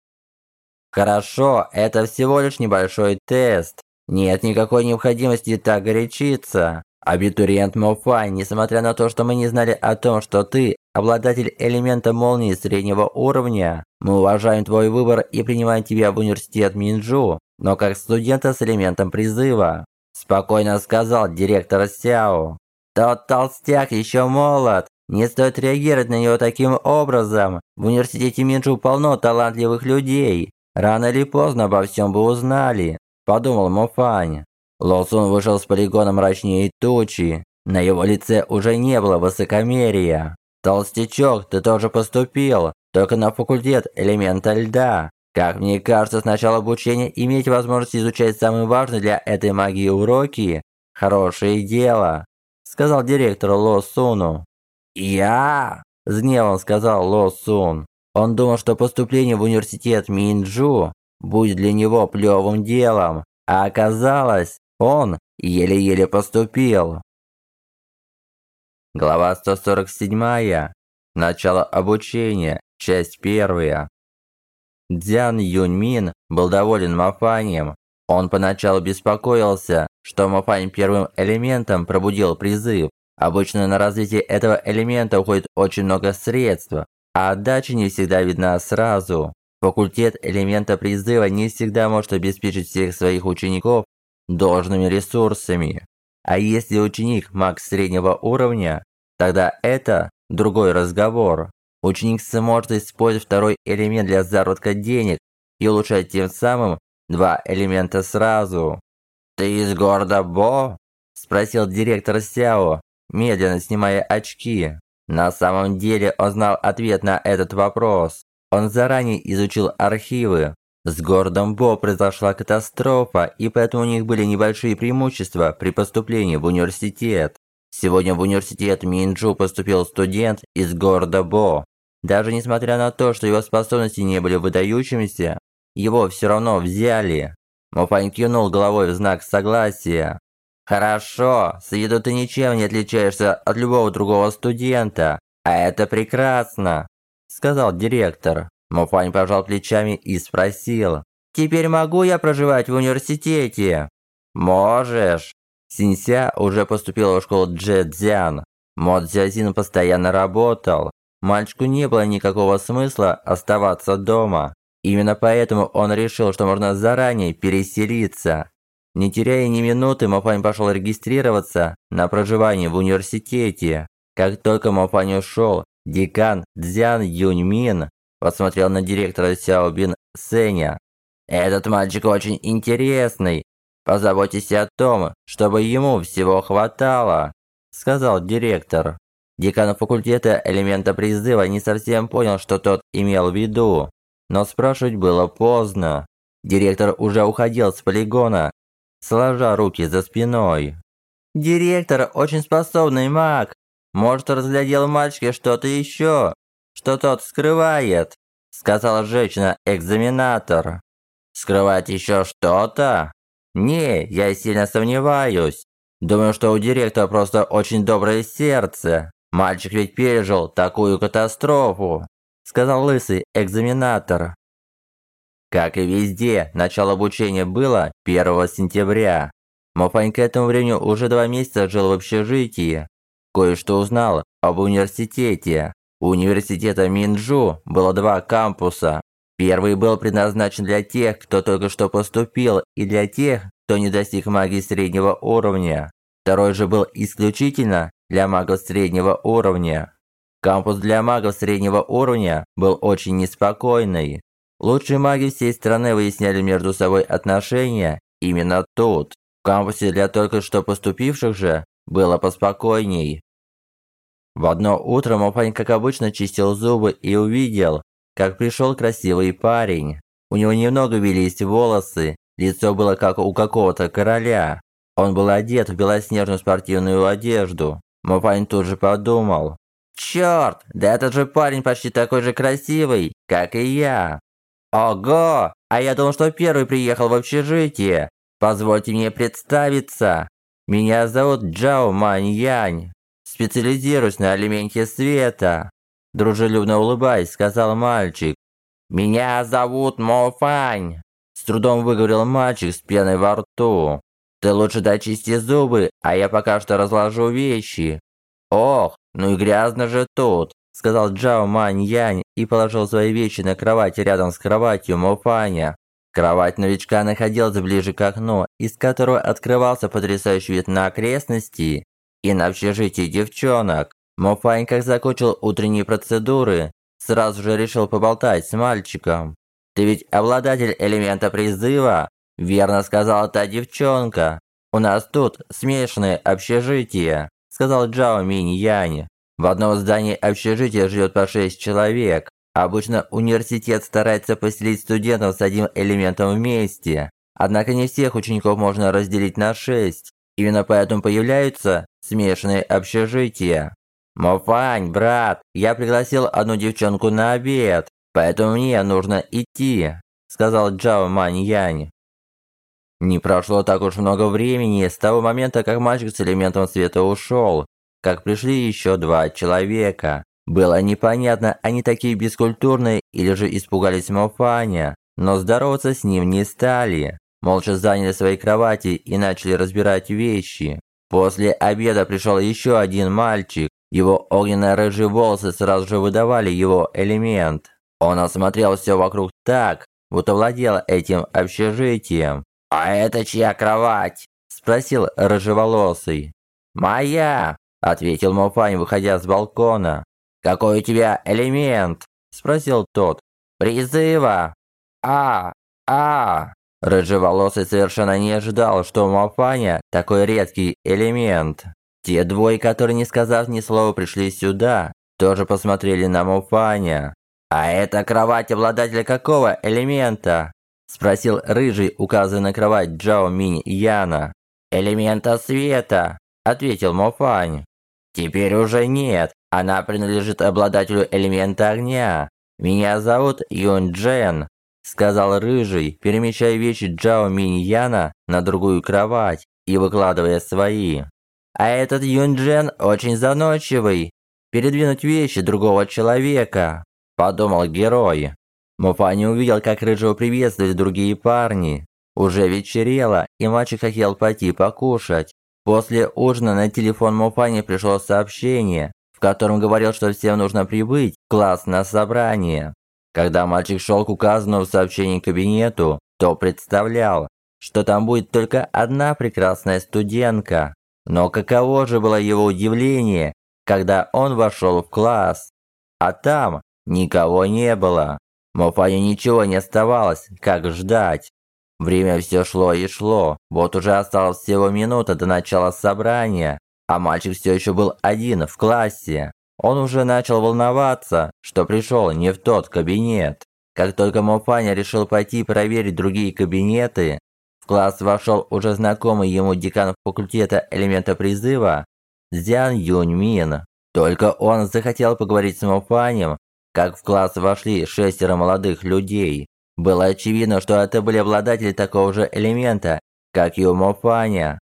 Хорошо, это всего лишь небольшой тест. Нет никакой необходимости так горячиться. Абитуриент Мофай, несмотря на то, что мы не знали о том, что ты обладатель элемента молнии среднего уровня, мы уважаем твой выбор и принимаем тебя в университет Минджу, но как студента с элементом призыва. Спокойно сказал директор Сяо. Тот толстяк еще молод. Не стоит реагировать на него таким образом. В университете Минджу полно талантливых людей. Рано или поздно обо всем бы узнали, подумал Мофань. Лосун вышел с полигона мрачнее тучи. На его лице уже не было высокомерия. «Толстячок, ты тоже поступил, только на факультет элемента льда. Как мне кажется, с начала обучения иметь возможность изучать самые важные для этой магии уроки – хорошее дело», – сказал директор Ло Суну. «Я?» – гневом сказал Ло Сун. Он думал, что поступление в университет Минджу будет для него плевым делом, а оказалось, он еле-еле поступил. Глава 147. Начало обучения. Часть первая. Дзян Юньмин был доволен Мафанием. Он поначалу беспокоился, что Мафань первым элементом пробудил призыв. Обычно на развитие этого элемента уходит очень много средств, а отдача не всегда видна сразу. Факультет элемента призыва не всегда может обеспечить всех своих учеников должными ресурсами. А если ученик маг среднего уровня, тогда это другой разговор. Ученик сможет использовать второй элемент для заработка денег и улучшать тем самым два элемента сразу. «Ты из города Бо?» – спросил директор Сяо, медленно снимая очки. На самом деле он знал ответ на этот вопрос. Он заранее изучил архивы. С городом Бо произошла катастрофа, и поэтому у них были небольшие преимущества при поступлении в университет. Сегодня в университет Минджу поступил студент из города Бо. Даже несмотря на то, что его способности не были выдающимися, его все равно взяли. Мопань кивнул головой в знак согласия. «Хорошо, с виду ты ничем не отличаешься от любого другого студента, а это прекрасно», сказал директор. Мопань пожал плечами и спросил. «Теперь могу я проживать в университете?» «Можешь». Синься уже поступила в школу Джэцзян. Мо Цзязин постоянно работал. Мальчику не было никакого смысла оставаться дома. Именно поэтому он решил, что можно заранее переселиться. Не теряя ни минуты, Мопань пошел регистрироваться на проживание в университете. Как только Мопань ушел, декан Цзян Юньмин посмотрел на директора Сяобин Сеня. «Этот мальчик очень интересный. Позаботьтесь о том, чтобы ему всего хватало», сказал директор. Декан факультета элемента призыва не совсем понял, что тот имел в виду, но спрашивать было поздно. Директор уже уходил с полигона, сложа руки за спиной. «Директор очень способный маг. Может, разглядел мальчика что-то еще, что тот скрывает», сказала женщина-экзаменатор. «Скрывать еще что-то?» «Не, я сильно сомневаюсь. Думаю, что у директора просто очень доброе сердце. Мальчик ведь пережил такую катастрофу», сказал лысый экзаменатор. Как и везде, начало обучения было 1 сентября. Мофань к этому времени уже два месяца жил в общежитии. Кое-что узнал об университете. У университета Минджу было два кампуса. Первый был предназначен для тех, кто только что поступил, и для тех, кто не достиг магии среднего уровня. Второй же был исключительно для магов среднего уровня. Кампус для магов среднего уровня был очень неспокойный. Лучшие маги всей страны выясняли между собой отношения именно тут. В кампусе для только что поступивших же было поспокойней. В одно утро Мопань, как обычно, чистил зубы и увидел, как пришел красивый парень. У него немного велись волосы, лицо было как у какого-то короля. Он был одет в белоснежную спортивную одежду. Мопань тут же подумал. «Черт, да этот же парень почти такой же красивый, как и я!» «Ого, а я думал, что первый приехал в общежитие. Позвольте мне представиться. Меня зовут Джао Маньянь. Специализируюсь на элементе света». Дружелюбно улыбаясь, сказал мальчик. «Меня зовут Мо Фань», с трудом выговорил мальчик с пеной во рту. Ты лучше дочисти зубы, а я пока что разложу вещи. Ох, ну и грязно же тут, сказал Джао Мань Янь и положил свои вещи на кровать рядом с кроватью Мофаня. Кровать новичка находилась ближе к окну, из которого открывался потрясающий вид на окрестности и на общежитие девчонок. Мофань, как закончил утренние процедуры, сразу же решил поболтать с мальчиком. «Ты ведь обладатель элемента призыва?» – верно сказала та девчонка. «У нас тут смешанное общежитие», – сказал Джао Минь Янь. В одном здании общежития живет по шесть человек. Обычно университет старается поселить студентов с одним элементом вместе. Однако не всех учеников можно разделить на шесть. Именно поэтому появляются смешанные общежития. «Мофань, брат, я пригласил одну девчонку на обед, поэтому мне нужно идти», сказал Джао Мань Янь. Не прошло так уж много времени с того момента, как мальчик с элементом света ушел, как пришли еще два человека. Было непонятно, они такие бескультурные или же испугались Мофаня, но здороваться с ним не стали. Молча заняли свои кровати и начали разбирать вещи. После обеда пришел еще один мальчик, его огненно-рыжие волосы сразу же выдавали его элемент. Он осмотрел все вокруг так, будто владел этим общежитием. «А это чья кровать?» – спросил рыжеволосый. «Моя!» – ответил Мофань, выходя с балкона. «Какой у тебя элемент?» – спросил тот. «Призыва!» «А! А!» Рыжеволосый совершенно не ожидал, что у Мофаня такой редкий элемент. Те двое, которые, не сказав ни слова, пришли сюда, тоже посмотрели на Муфаня. «А это кровать обладателя какого элемента?» Спросил Рыжий, указывая на кровать Джао Минь Яна. «Элемента света», ответил Мофань. «Теперь уже нет, она принадлежит обладателю элемента огня. Меня зовут Юн Джен», сказал Рыжий, перемещая вещи Джао Минь Яна на другую кровать и выкладывая свои. А этот Юнджен очень заносчивый. Передвинуть вещи другого человека, подумал герой. Муфани увидел, как Рыжего приветствовали другие парни. Уже вечерело, и мальчик хотел пойти покушать. После ужина на телефон Муфани пришло сообщение, в котором говорил, что всем нужно прибыть в класс собрание. Когда мальчик шел к указанному в сообщении кабинету, то представлял, что там будет только одна прекрасная студентка. Но каково же было его удивление, когда он вошел в класс, а там никого не было. Мофане ничего не оставалось, как ждать. Время все шло и шло, вот уже осталось всего минута до начала собрания, а мальчик все еще был один в классе. Он уже начал волноваться, что пришел не в тот кабинет. Как только Мофаня решил пойти проверить другие кабинеты, в класс вошел уже знакомый ему декан факультета элемента призыва Дзян Юньмин. Только он захотел поговорить с Мофанем, как в класс вошли шестеро молодых людей. Было очевидно, что это были обладатели такого же элемента, как и у Мофаня.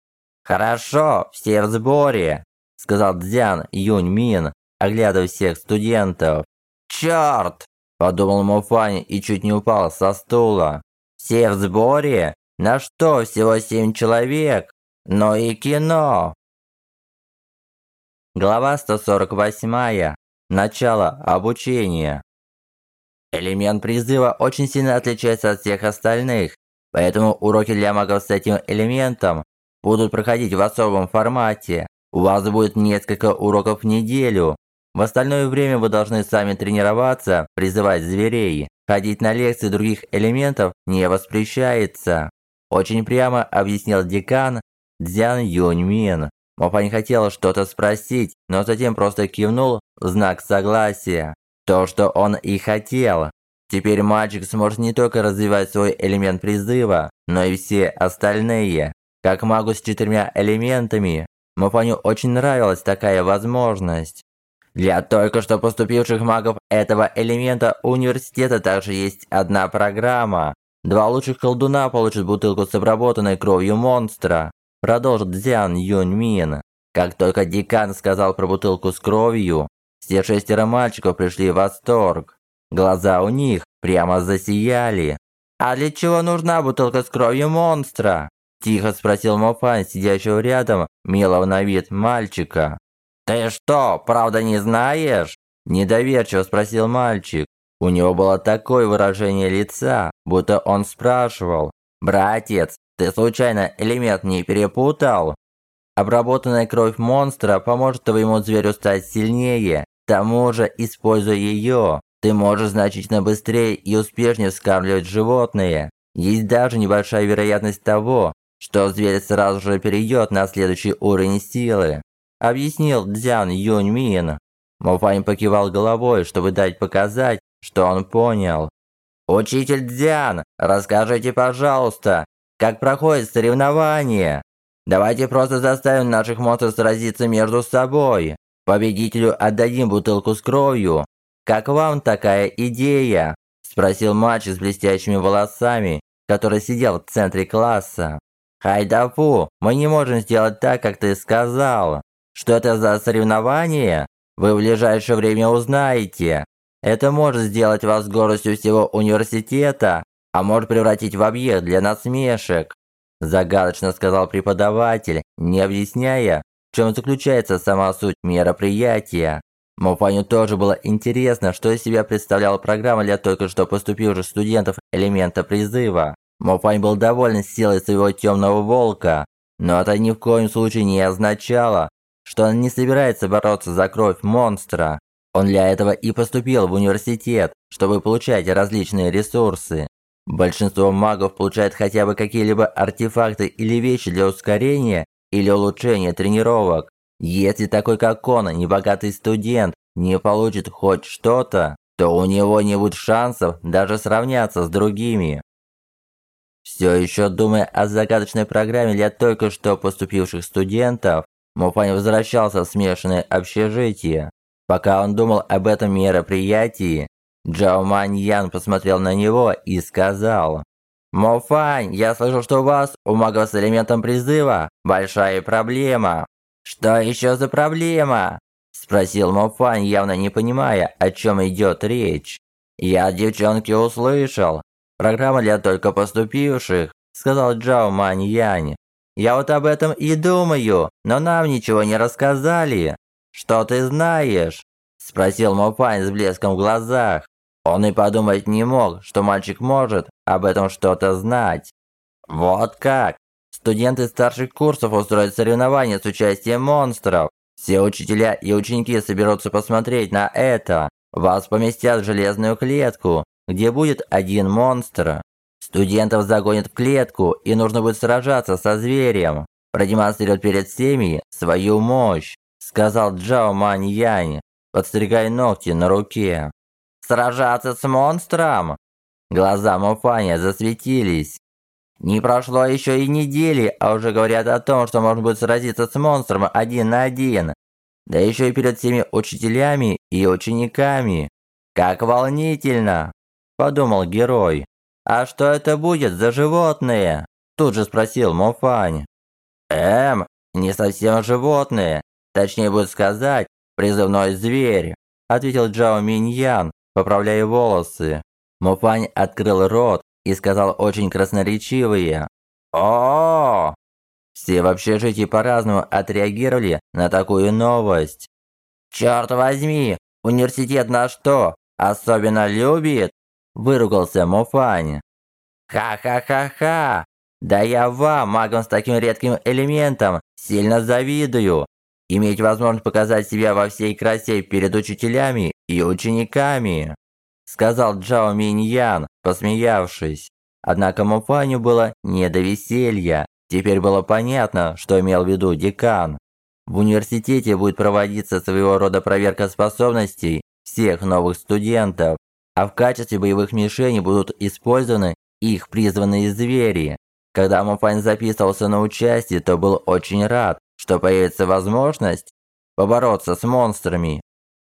«Хорошо, все в сборе», – сказал Дзян Юньмин, оглядывая всех студентов. «Черт!» – подумал Мофань и чуть не упал со стула. «Все в сборе? На что всего семь человек? Но и кино. Глава 148. Начало обучения. Элемент призыва очень сильно отличается от всех остальных, поэтому уроки для магов с этим элементом будут проходить в особом формате. У вас будет несколько уроков в неделю. В остальное время вы должны сами тренироваться, призывать зверей. Ходить на лекции других элементов не воспрещается. Очень прямо объяснил декан Дзян Юньмин. Мопань хотел что-то спросить, но затем просто кивнул в знак согласия. То, что он и хотел. Теперь мальчик сможет не только развивать свой элемент призыва, но и все остальные. Как магу с четырьмя элементами, Мопаню очень нравилась такая возможность. Для только что поступивших магов этого элемента университета также есть одна программа, Два лучших колдуна получат бутылку с обработанной кровью монстра. Продолжит Дзян Юньмин. Как только декан сказал про бутылку с кровью, все шестеро мальчиков пришли в восторг. Глаза у них прямо засияли. «А для чего нужна бутылка с кровью монстра?» Тихо спросил Мофань, сидящего рядом, милого на вид мальчика. «Ты что, правда не знаешь?» Недоверчиво спросил мальчик. У него было такое выражение лица, будто он спрашивал. «Братец, ты случайно элемент не перепутал?» Обработанная кровь монстра поможет твоему зверю стать сильнее. К тому же, используя ее, ты можешь значительно быстрее и успешнее вскармливать животные. Есть даже небольшая вероятность того, что зверь сразу же перейдет на следующий уровень силы, объяснил Дзян Юньмин. Мофань покивал головой, чтобы дать показать, что он понял. «Учитель Дзян, расскажите, пожалуйста, как проходит соревнование? Давайте просто заставим наших монстров сразиться между собой. Победителю отдадим бутылку с кровью. Как вам такая идея?» Спросил мальчик с блестящими волосами, который сидел в центре класса. Хайдафу, мы не можем сделать так, как ты сказал. Что это за соревнование? Вы в ближайшее время узнаете. Это может сделать вас гордостью всего университета, а может превратить в объект для насмешек. Загадочно сказал преподаватель, не объясняя, в чем заключается сама суть мероприятия. Мофаню тоже было интересно, что из себя представляла программа для только что поступивших студентов элемента призыва. Мофань был доволен силой своего темного волка, но это ни в коем случае не означало, что он не собирается бороться за кровь монстра. Он для этого и поступил в университет, чтобы получать различные ресурсы. Большинство магов получают хотя бы какие-либо артефакты или вещи для ускорения или улучшения тренировок. Если такой как он, небогатый студент, не получит хоть что-то, то у него не будет шансов даже сравняться с другими. Все еще думая о загадочной программе для только что поступивших студентов, Муфань возвращался в смешанное общежитие. Пока он думал об этом мероприятии, Джао Мань Ян посмотрел на него и сказал, «Мофань, я слышал, что у вас, у магов с элементом призыва, большая проблема». «Что еще за проблема?» Спросил Мофань, явно не понимая, о чем идет речь. «Я от девчонки услышал, Программа для только поступивших», – сказал Джао Мань Янь. «Я вот об этом и думаю, но нам ничего не рассказали. Что ты знаешь?» – спросил Мопань с блеском в глазах. Он и подумать не мог, что мальчик может об этом что-то знать. «Вот как! Студенты старших курсов устроят соревнования с участием монстров. Все учителя и ученики соберутся посмотреть на это. Вас поместят в железную клетку, где будет один монстр. Студентов загонят в клетку, и нужно будет сражаться со зверем, продемонстрировать перед всеми свою мощь, сказал Джао Мань Янь, подстригая ногти на руке. Сражаться с монстром? Глаза Муфаня засветились. Не прошло еще и недели, а уже говорят о том, что можно будет сразиться с монстром один на один. Да еще и перед всеми учителями и учениками. Как волнительно! подумал герой. «А что это будет за животные?» Тут же спросил Мофань. «Эм, не совсем животные. Точнее будет сказать, призывной зверь», ответил Джао Миньян, поправляя волосы. Мофань открыл рот и сказал очень красноречивые о, -о, -о Все в общежитии по-разному отреагировали на такую новость. «Черт возьми, университет на что, особенно любит?» Выругался Мофань. Ха-ха-ха-ха! Да я вам, магам с таким редким элементом, сильно завидую. Иметь возможность показать себя во всей красе перед учителями и учениками. Сказал Джао Миньян, посмеявшись. Однако Мофаню было не до веселья. Теперь было понятно, что имел в виду декан. В университете будет проводиться своего рода проверка способностей всех новых студентов а в качестве боевых мишеней будут использованы их призванные звери. Когда Муфань записывался на участие, то был очень рад, что появится возможность побороться с монстрами.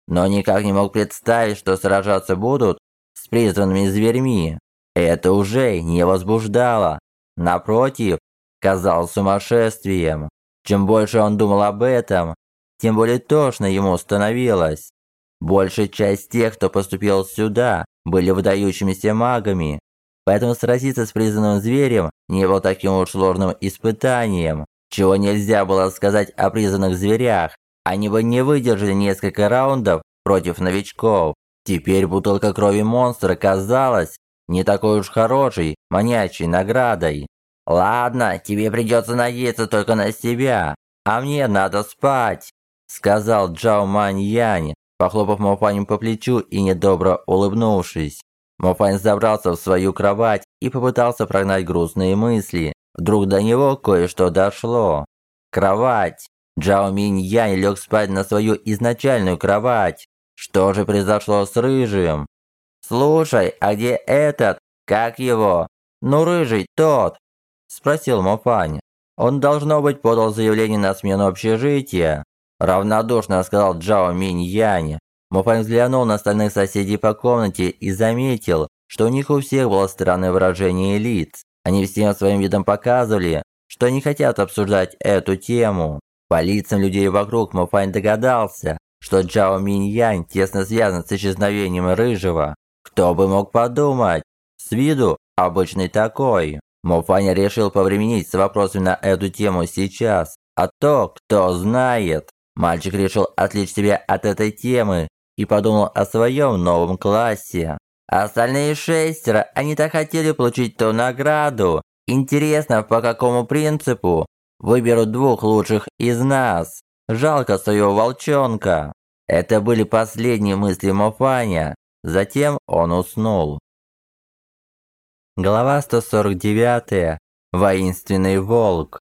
Но никак не мог представить, что сражаться будут с призванными зверьми. Это уже не возбуждало. Напротив, казалось сумасшествием. Чем больше он думал об этом, тем более тошно ему становилось. Большая часть тех, кто поступил сюда, были выдающимися магами. поэтому сразиться с призванным зверем не было таким уж сложным испытанием. Чего нельзя было сказать о призванных зверях. Они бы не выдержали несколько раундов против новичков. Теперь бутылка крови монстра казалась не такой уж хорошей, манящей наградой. «Ладно, тебе придется надеяться только на себя, а мне надо спать», сказал Джао Мань Янь, похлопав Мофанем по плечу и недобро улыбнувшись. Мофань забрался в свою кровать и попытался прогнать грустные мысли. Вдруг до него кое-что дошло. Кровать. Джао Минь Янь лег спать на свою изначальную кровать. Что же произошло с Рыжим? «Слушай, а где этот? Как его? Ну, Рыжий, тот!» Спросил Мофань. Он, должно быть, подал заявление на смену общежития. Равнодушно сказал Джао Минь Янь. Мофань взглянул на остальных соседей по комнате и заметил, что у них у всех было странное выражение лиц. Они всем своим видом показывали, что не хотят обсуждать эту тему. По лицам людей вокруг Мофань догадался, что Джао Минь Янь тесно связан с исчезновением Рыжего. Кто бы мог подумать? С виду обычный такой. Мофаня решил повременить с вопросами на эту тему сейчас. А то, кто знает. Мальчик решил отвлечь себя от этой темы и подумал о своем новом классе. Остальные шестеро, они так хотели получить ту награду. Интересно, по какому принципу? Выберут двух лучших из нас. Жалко своего волчонка. Это были последние мысли Мофаня. Затем он уснул. Глава 149. Воинственный волк.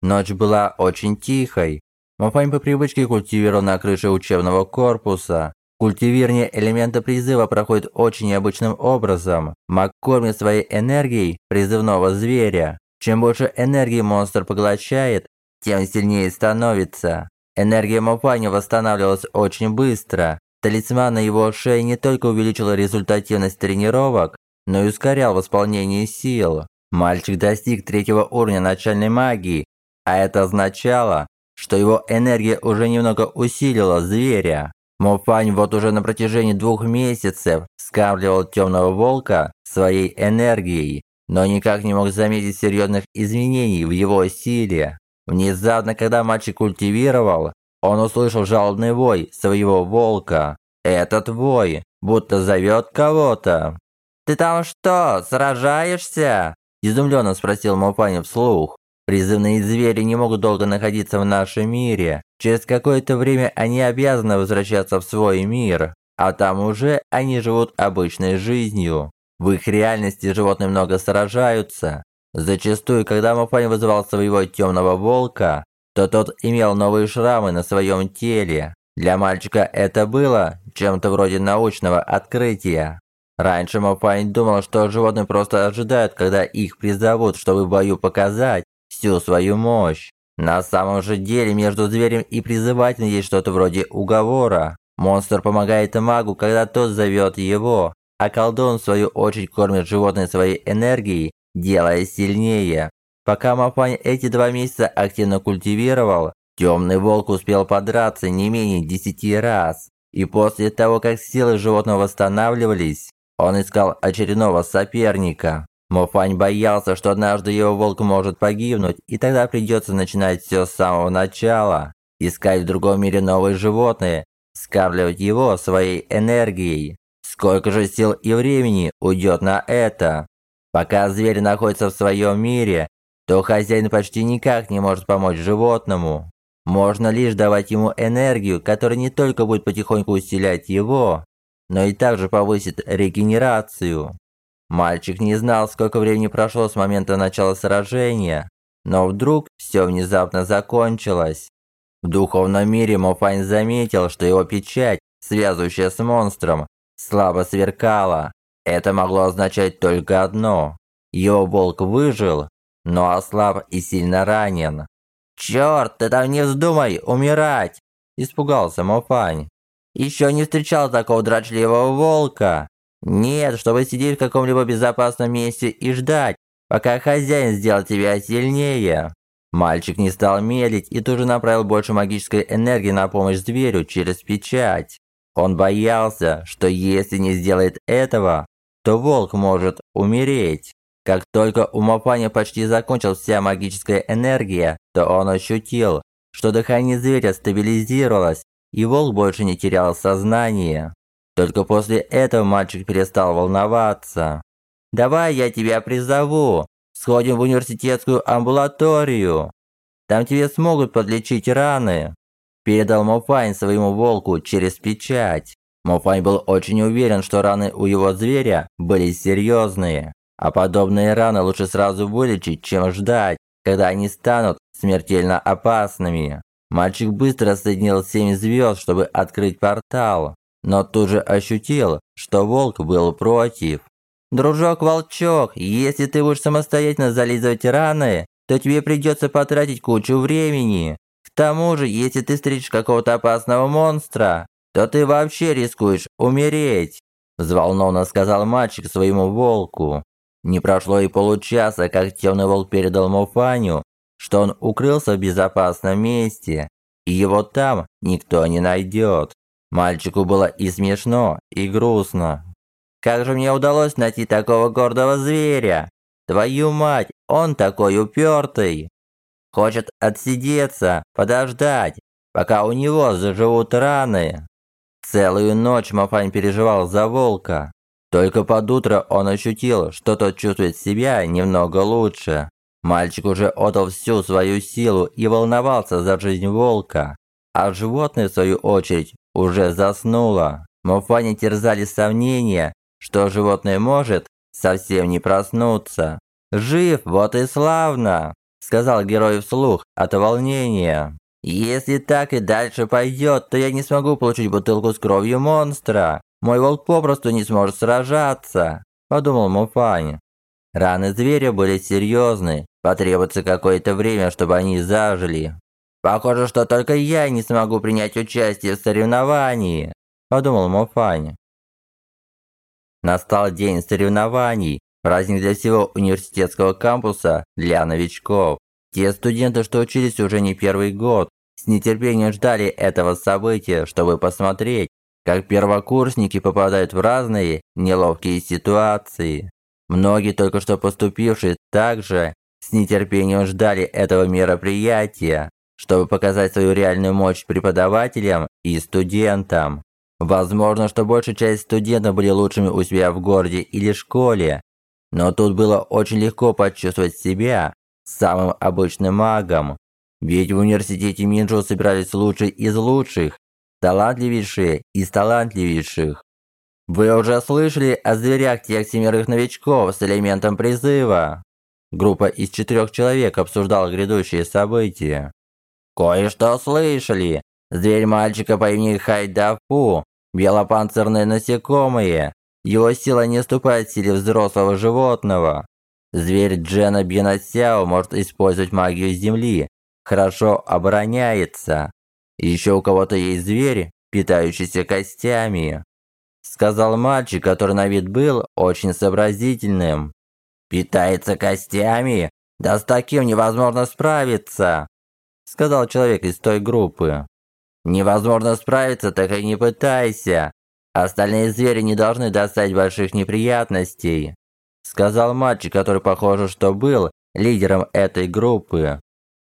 Ночь была очень тихой. Мофань по привычке культивировал на крыше учебного корпуса. Культивирование элемента призыва проходит очень необычным образом. Маг кормит своей энергией призывного зверя. Чем больше энергии монстр поглощает, тем сильнее становится. Энергия Мофани восстанавливалась очень быстро. Талисман на его шее не только увеличил результативность тренировок, но и ускорял восполнение сил. Мальчик достиг третьего уровня начальной магии, а это означало, что его энергия уже немного усилила зверя. Мофань вот уже на протяжении двух месяцев скармливал темного волка своей энергией, но никак не мог заметить серьезных изменений в его силе. Внезапно, когда мальчик культивировал, он услышал жалобный вой своего волка. Этот вой будто зовет кого-то. «Ты там что, сражаешься?» Изумленно спросил Мопани вслух. Призывные звери не могут долго находиться в нашем мире. Через какое-то время они обязаны возвращаться в свой мир, а там уже они живут обычной жизнью. В их реальности животные много сражаются. Зачастую, когда Мопань вызывал своего темного волка, то тот имел новые шрамы на своем теле. Для мальчика это было чем-то вроде научного открытия. Раньше Мопань думал, что животные просто ожидают, когда их призовут, чтобы в бою показать всю свою мощь. На самом же деле между зверем и призывателем есть что-то вроде уговора. Монстр помогает магу, когда тот зовет его, а колдун в свою очередь кормит животное своей энергией, делая сильнее. Пока Мапань эти два месяца активно культивировал, Темный Волк успел подраться не менее десяти раз. И после того, как силы животного восстанавливались, он искал очередного соперника. Мофань боялся, что однажды его волк может погибнуть, и тогда придется начинать все с самого начала. Искать в другом мире новые животные, скармливать его своей энергией. Сколько же сил и времени уйдет на это? Пока зверь находится в своем мире, то хозяин почти никак не может помочь животному. Можно лишь давать ему энергию, которая не только будет потихоньку усилять его, но и также повысит регенерацию. Мальчик не знал, сколько времени прошло с момента начала сражения, но вдруг все внезапно закончилось. В духовном мире Мофайн заметил, что его печать, связывающая с монстром, слабо сверкала. Это могло означать только одно. Его волк выжил, но ослаб и сильно ранен. «Черт, ты там не вздумай умирать!» – испугался Мофань. «Еще не встречал такого дрочливого волка. Нет, чтобы сидеть в каком-либо безопасном месте и ждать, пока хозяин сделает тебя сильнее». Мальчик не стал медлить и тут же направил больше магической энергии на помощь зверю через печать. Он боялся, что если не сделает этого, то волк может умереть. Как только у Мофайна почти закончилась вся магическая энергия, то он ощутил, что дыхание зверя стабилизировалось, и волк больше не терял сознание. Только после этого мальчик перестал волноваться. «Давай я тебя призову. Сходим в университетскую амбулаторию. Там тебе смогут подлечить раны», – передал Мофайн своему волку через печать. Мофайн был очень уверен, что раны у его зверя были серьезные, а подобные раны лучше сразу вылечить, чем ждать, когда они станут смертельно опасными. Мальчик быстро соединил семь звезд, чтобы открыть портал, но тут же ощутил, что волк был против. «Дружок-волчок, если ты будешь самостоятельно зализывать раны, то тебе придется потратить кучу времени. К тому же, если ты встретишь какого-то опасного монстра, то ты вообще рискуешь умереть», – взволнованно сказал мальчик своему волку. Не прошло и получаса, как темный волк передал Муфаню, что он укрылся в безопасном месте, и его там никто не найдет. Мальчику было и смешно, и грустно. Как же мне удалось найти такого гордого зверя? Твою мать, он такой упертый. Хочет отсидеться, подождать, пока у него заживут раны. Целую ночь Мафань переживал за волка. Только под утро он ощутил, что тот чувствует себя немного лучше. Мальчик уже отдал всю свою силу и волновался за жизнь волка. А животное, в свою очередь, уже заснуло. Муфане терзали сомнения, что животное может совсем не проснуться. «Жив, вот и славно!» – сказал герой вслух от волнения. «Если так и дальше пойдет, то я не смогу получить бутылку с кровью монстра. Мой волк попросту не сможет сражаться», – подумал Муфань. Раны зверя были серьезны, потребуется какое-то время, чтобы они зажили. «Похоже, что только я не смогу принять участие в соревновании», – подумал Муфань. Настал день соревнований, праздник для всего университетского кампуса для новичков. Те студенты, что учились уже не первый год, с нетерпением ждали этого события, чтобы посмотреть, как первокурсники попадают в разные неловкие ситуации. Многие только что поступившие также с нетерпением ждали этого мероприятия, чтобы показать свою реальную мощь преподавателям и студентам. Возможно, что большая часть студентов были лучшими у себя в городе или школе, но тут было очень легко почувствовать себя самым обычным магом. Ведь в университете Минджу собирались лучшие из лучших, талантливейшие из талантливейших. Вы уже слышали о зверях тех семерых новичков с элементом призыва? Группа из четырех человек обсуждала грядущие события. Кое-что слышали. Зверь мальчика по имени Хайдафу Белопанцирные насекомые. Его сила не уступает силе взрослого животного. Зверь Джена Бенасяо может использовать магию Земли. Хорошо обороняется. Еще у кого-то есть зверь, питающийся костями. Сказал мальчик, который на вид был очень сообразительным. «Питается костями? Да с таким невозможно справиться!» Сказал человек из той группы. Невозможно справиться, так и не пытайся. Остальные звери не должны достать больших неприятностей. Сказал мальчик, который, похоже, что был лидером этой группы.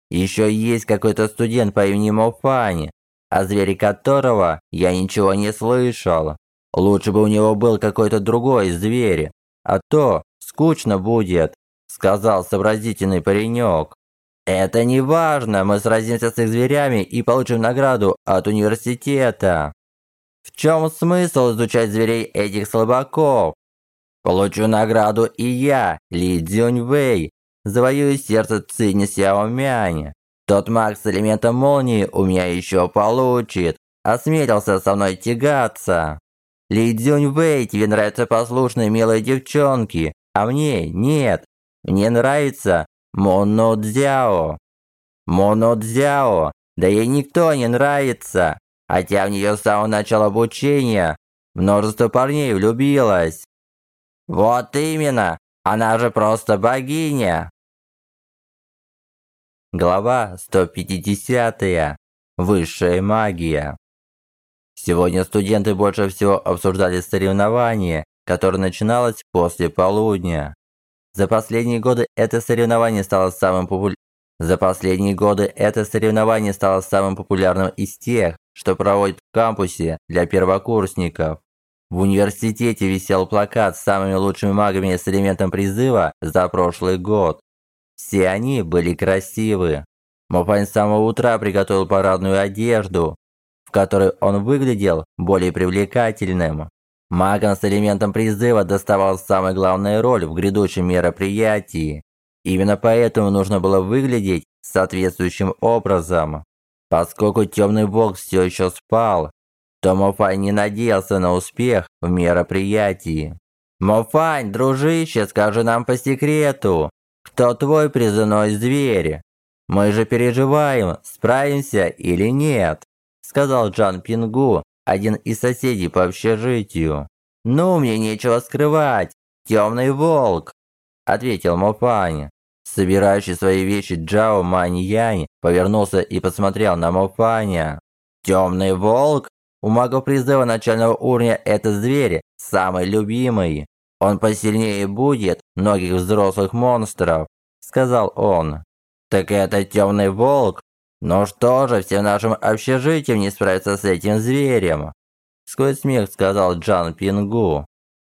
Еще есть какой-то студент по имени Мофани, о звере которого я ничего не слышал. Лучше бы у него был какой-то другой зверь, а то скучно будет, сказал сообразительный паренек. Это не важно, мы сразимся с их зверями и получим награду от университета. В чем смысл изучать зверей этих слабаков? Получу награду и я, Ли Цзюньвэй, завоюю сердце Цини Сяомянь. Тот маг с элементом молнии у меня еще получит. Осмелился со мной тягаться. Ли Цзюньвэй, тебе нравятся послушные милые девчонки, а мне нет. Мне нравится Монодзяо. Монодзяо. Да ей никто не нравится. Хотя в нее с самого начала обучения множество парней влюбилось. Вот именно. Она же просто богиня. Глава 150. Высшая магия. Сегодня студенты больше всего обсуждали соревнования, которое начиналось после полудня. За последние годы это соревнование стало самым популярным. За последние годы это соревнование стало самым популярным из тех, что проводят в кампусе для первокурсников. В университете висел плакат с самыми лучшими магами с элементом призыва за прошлый год. Все они были красивы. Мопань с самого утра приготовил парадную одежду, в которой он выглядел более привлекательным. Магам с элементом призыва доставалась самая главная роль в грядущем мероприятии. Именно поэтому нужно было выглядеть соответствующим образом. Поскольку темный бог все еще спал, то Мофань не надеялся на успех в мероприятии. «Мофань, дружище, скажи нам по секрету, кто твой призывной зверь? Мы же переживаем, справимся или нет», сказал Джан Пингу, один из соседей по общежитию. «Ну, мне нечего скрывать, темный волк», ответил Мофань. Собирающий свои вещи Джао Маньянь повернулся и посмотрел на Мофаня. «Темный волк? У магов призыва начального уровня это зверь, самый любимый. Он посильнее будет многих взрослых монстров», – сказал он. «Так это темный волк? Ну что же, всем нашим общежитием не справиться с этим зверем?» Сквозь смех сказал Джан Пингу.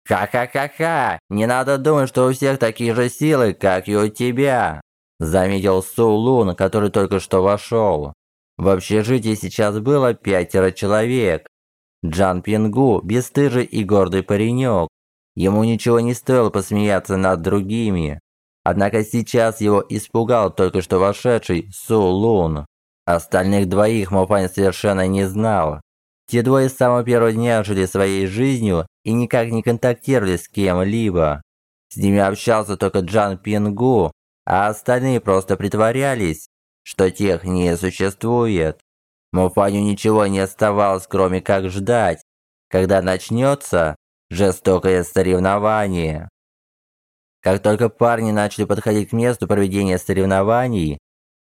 «Ха-ха-ха-ха! Не надо думать, что у всех такие же силы, как и у тебя!» Заметил Су Лун, который только что вошел. В общежитии сейчас было пятеро человек. Джан Пингу – бесстыжий и гордый паренек. Ему ничего не стоило посмеяться над другими. Однако сейчас его испугал только что вошедший Су Лун. Остальных двоих Мофань совершенно не знал. Те двое с самого первого дня жили своей жизнью и никак не контактировали с кем-либо. С ними общался только Джан Пингу, а остальные просто притворялись, что тех не существует. Муфаню ничего не оставалось, кроме как ждать, когда начнется жестокое соревнование. Как только парни начали подходить к месту проведения соревнований,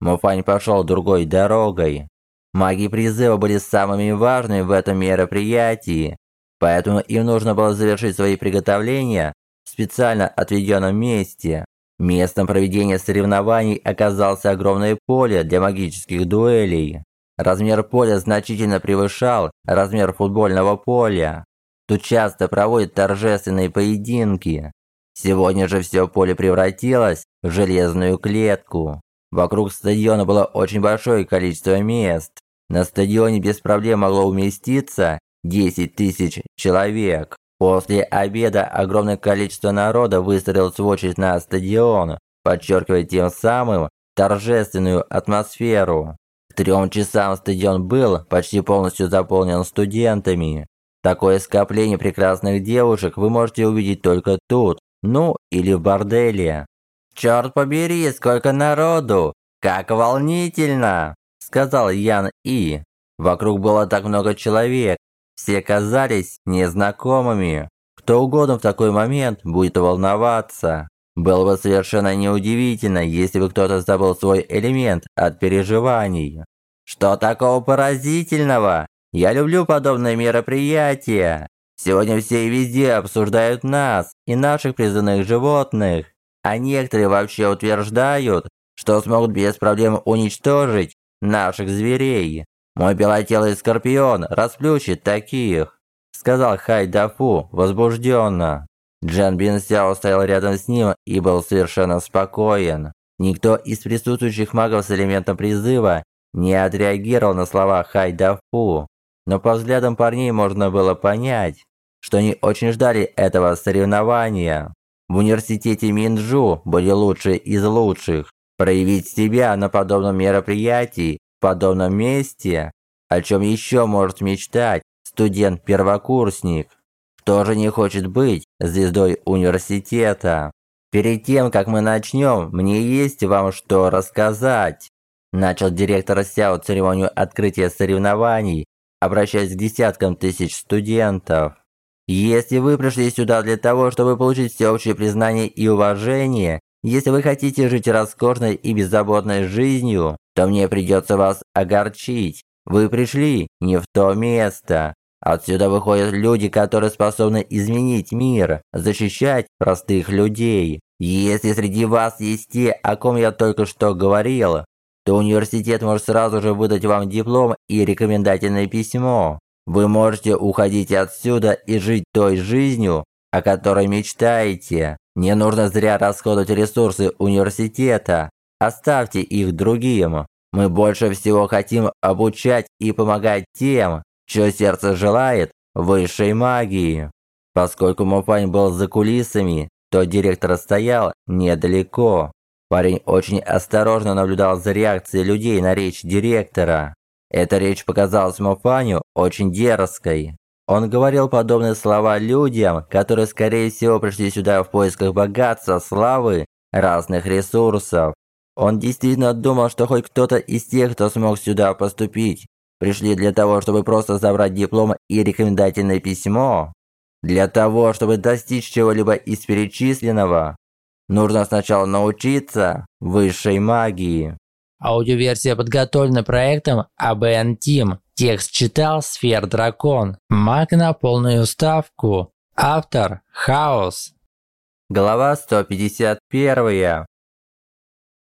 Муфань пошел другой дорогой. Маги призыва были самыми важными в этом мероприятии, поэтому им нужно было завершить свои приготовления в специально отведенном месте. Местом проведения соревнований оказалось огромное поле для магических дуэлей. Размер поля значительно превышал размер футбольного поля. Тут часто проводят торжественные поединки. Сегодня же все поле превратилось в железную клетку. Вокруг стадиона было очень большое количество мест. На стадионе без проблем могло уместиться 10 тысяч человек. После обеда огромное количество народа выстроилось в очередь на стадион, подчеркивая тем самым торжественную атмосферу. К трем часам стадион был почти полностью заполнен студентами. Такое скопление прекрасных девушек вы можете увидеть только тут, ну или в борделе. «Черт побери, сколько народу! Как волнительно!» сказал Ян И. Вокруг было так много человек, все казались незнакомыми. Кто угодно в такой момент будет волноваться. Было бы совершенно неудивительно, если бы кто-то забыл свой элемент от переживаний. Что такого поразительного? Я люблю подобные мероприятия. Сегодня все и везде обсуждают нас и наших призывных животных. А некоторые вообще утверждают, что смогут без проблем уничтожить наших зверей. Мой белотелый скорпион расплющит таких», – сказал Хай Дафу возбужденно. Джан Бин Сяо стоял рядом с ним и был совершенно спокоен. Никто из присутствующих магов с элементом призыва не отреагировал на слова Хай Дафу. Но по взглядам парней можно было понять, что они очень ждали этого соревнования. В университете Минджу были лучшие из лучших. Проявить себя на подобном мероприятии, в подобном месте, о чем еще может мечтать студент-первокурсник, кто же не хочет быть звездой университета. Перед тем, как мы начнем, мне есть вам что рассказать. Начал директор Сяо церемонию открытия соревнований, обращаясь к десяткам тысяч студентов. Если вы пришли сюда для того, чтобы получить всеобщее признание и уважение, если вы хотите жить роскошной и беззаботной жизнью, то мне придется вас огорчить. Вы пришли не в то место. Отсюда выходят люди, которые способны изменить мир, защищать простых людей. Если среди вас есть те, о ком я только что говорил, то университет может сразу же выдать вам диплом и рекомендательное письмо. Вы можете уходить отсюда и жить той жизнью, о которой мечтаете. Не нужно зря расходовать ресурсы университета. Оставьте их другим. Мы больше всего хотим обучать и помогать тем, чье сердце желает высшей магии. Поскольку Мопань был за кулисами, то директор стоял недалеко. Парень очень осторожно наблюдал за реакцией людей на речь директора. Эта речь показалась Мопаню очень дерзкой. Он говорил подобные слова людям, которые, скорее всего, пришли сюда в поисках богатства, славы, разных ресурсов. Он действительно думал, что хоть кто-то из тех, кто смог сюда поступить, пришли для того, чтобы просто забрать диплом и рекомендательное письмо. Для того, чтобы достичь чего-либо из перечисленного, нужно сначала научиться высшей магии. Аудиоверсия подготовлена проектом ABN Team. Текст читал Сфер Дракон. Маг на полную ставку. Автор Хаос. Глава 151.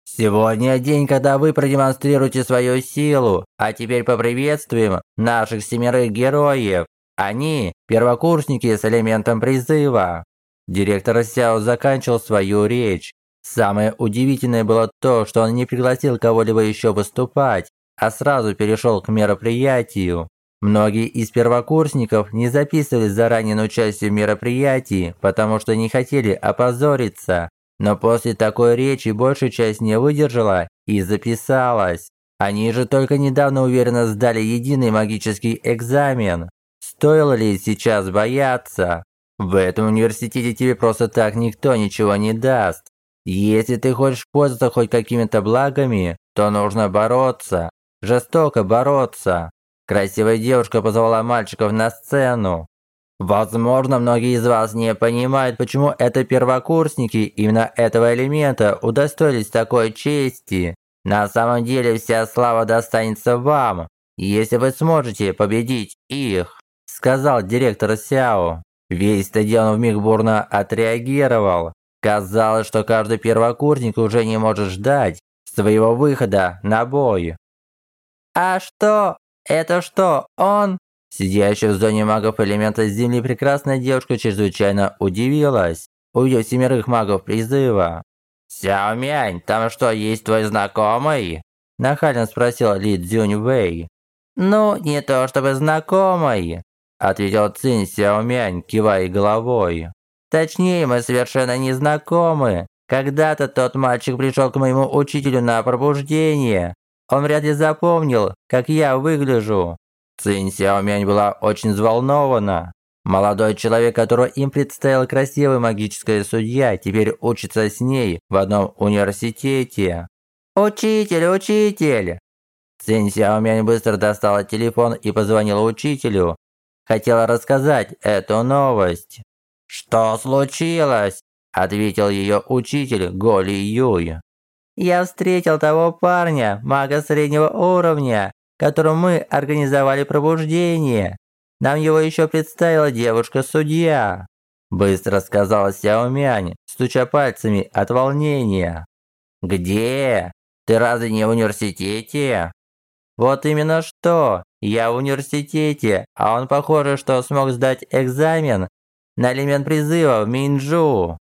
Сегодня день, когда вы продемонстрируете свою силу, а теперь поприветствуем наших семерых героев. Они – первокурсники с элементом призыва. Директор Сяо заканчивал свою речь. Самое удивительное было то, что он не пригласил кого-либо еще выступать, а сразу перешел к мероприятию. Многие из первокурсников не записывались заранее на участие в мероприятии, потому что не хотели опозориться. Но после такой речи большая часть не выдержала и записалась. Они же только недавно уверенно сдали единый магический экзамен. Стоило ли сейчас бояться? В этом университете тебе просто так никто ничего не даст. Если ты хочешь пользоваться хоть какими-то благами, то нужно бороться. Жестоко бороться. Красивая девушка позвала мальчиков на сцену. Возможно, многие из вас не понимают, почему это первокурсники именно этого элемента удостоились такой чести. На самом деле вся слава достанется вам, если вы сможете победить их, сказал директор Сяо. Весь стадион вмиг бурно отреагировал. Казалось, что каждый первокурсник уже не может ждать своего выхода на бой. «А что? Это что, он?» Сидящая в зоне магов элемента Земли прекрасная девушка чрезвычайно удивилась, увидев семерых магов призыва. «Сяо Мянь, там что, есть твой знакомый?» Нахально спросил Ли Цзюнь Вэй. «Ну, не то чтобы знакомый», ответил Цинь Сяо Мянь, кивая головой. Точнее, мы совершенно не знакомы. Когда-то тот мальчик пришел к моему учителю на пробуждение. Он вряд ли запомнил, как я выгляжу. Цинь Сяомянь была очень взволнована. Молодой человек, которого им представил красивый магическая судья, теперь учится с ней в одном университете. «Учитель, учитель!» Цинь Сяомянь быстро достала телефон и позвонила учителю. Хотела рассказать эту новость. «Что случилось?» – ответил ее учитель Голи Юй. «Я встретил того парня, мага среднего уровня, которому мы организовали пробуждение. Нам его еще представила девушка-судья», – быстро сказала Сяомянь, стуча пальцами от волнения. «Где? Ты разве не в университете?» «Вот именно что! Я в университете, а он, похоже, что смог сдать экзамен на элемент призыва в Минджу.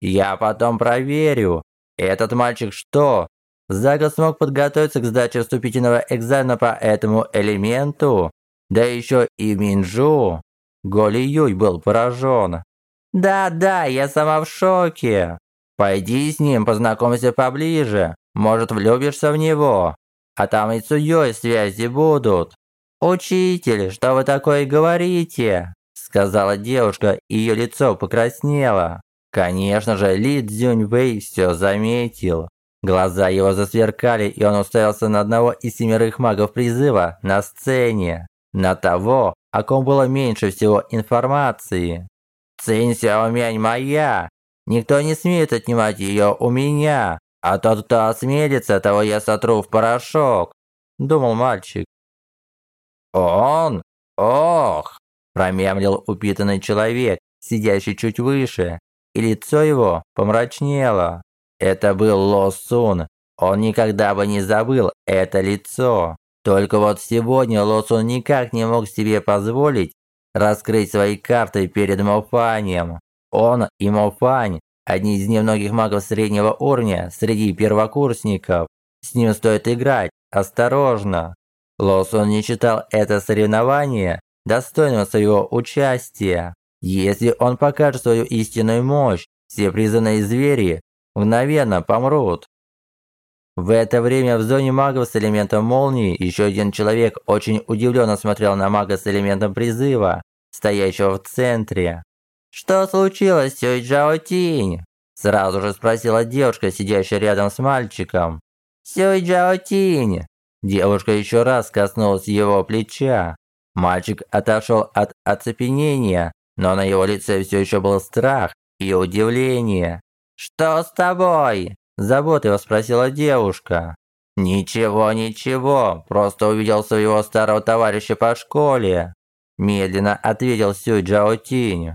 Я потом проверю. Этот мальчик что? За год смог подготовиться к сдаче вступительного экзамена по этому элементу? Да еще и Минджу. Голи Юй был поражен. Да-да, я сама в шоке. Пойди с ним, познакомься поближе. Может, влюбишься в него. А там и с Цуёй связи будут. Учитель, что вы такое говорите? Сказала девушка, и ее лицо покраснело. Конечно же, Ли Цзюньвэй все заметил. Глаза его засверкали, и он уставился на одного из семерых магов призыва на сцене. На того, о ком было меньше всего информации. «Цинь Сяомянь моя! Никто не смеет отнимать ее у меня, а тот, кто осмелится, того я сотру в порошок», – думал мальчик. «Он? Ох!» Промямлил упитанный человек, сидящий чуть выше, и лицо его помрачнело. Это был Ло Сун. Он никогда бы не забыл это лицо. Только вот сегодня Ло Сун никак не мог себе позволить раскрыть свои карты перед Мофанием. Он и Мофань – одни из немногих магов среднего уровня среди первокурсников. С ним стоит играть осторожно. Лосон не считал это соревнование достойным своего участия. Если он покажет свою истинную мощь, все призванные звери мгновенно помрут. В это время в зоне магов с элементом молнии еще один человек очень удивленно смотрел на мага с элементом призыва, стоящего в центре. «Что случилось, Сюй Джао Тинь?» Сразу же спросила девушка, сидящая рядом с мальчиком. «Сюй Джао Тинь!» Девушка еще раз коснулась его плеча. Мальчик отошел от оцепенения, но на его лице все еще был страх и удивление. «Что с тобой?» – заботливо спросила девушка. «Ничего, ничего, просто увидел своего старого товарища по школе», – медленно ответил Сюй Джао Тинь.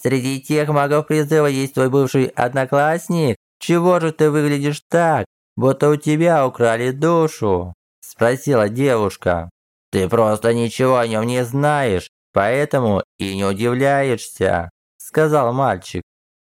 «Среди тех магов призыва есть твой бывший одноклассник? Чего же ты выглядишь так, будто у тебя украли душу?» – спросила девушка. Ты просто ничего о нем не знаешь, поэтому и не удивляешься», – сказал мальчик.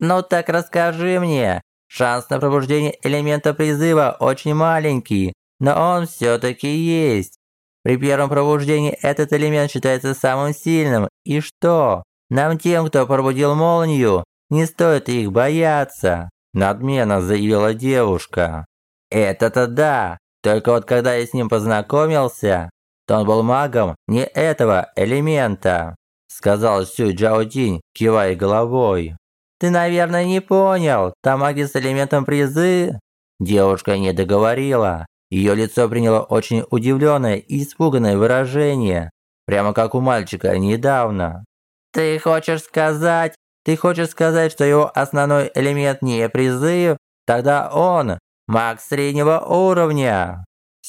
«Ну так расскажи мне. Шанс на пробуждение элемента призыва очень маленький, но он все-таки есть. При первом пробуждении этот элемент считается самым сильным. И что? Нам тем, кто пробудил молнию, не стоит их бояться», – надменно заявила девушка. «Это-то да, только вот когда я с ним познакомился, то он был магом не этого элемента», сказал Сю Джаодинь, кивая головой. «Ты, наверное, не понял, там маги с элементом призы?» Девушка не договорила. Ее лицо приняло очень удивленное и испуганное выражение, прямо как у мальчика недавно. «Ты хочешь сказать, ты хочешь сказать, что его основной элемент не призыв? Тогда он маг среднего уровня!»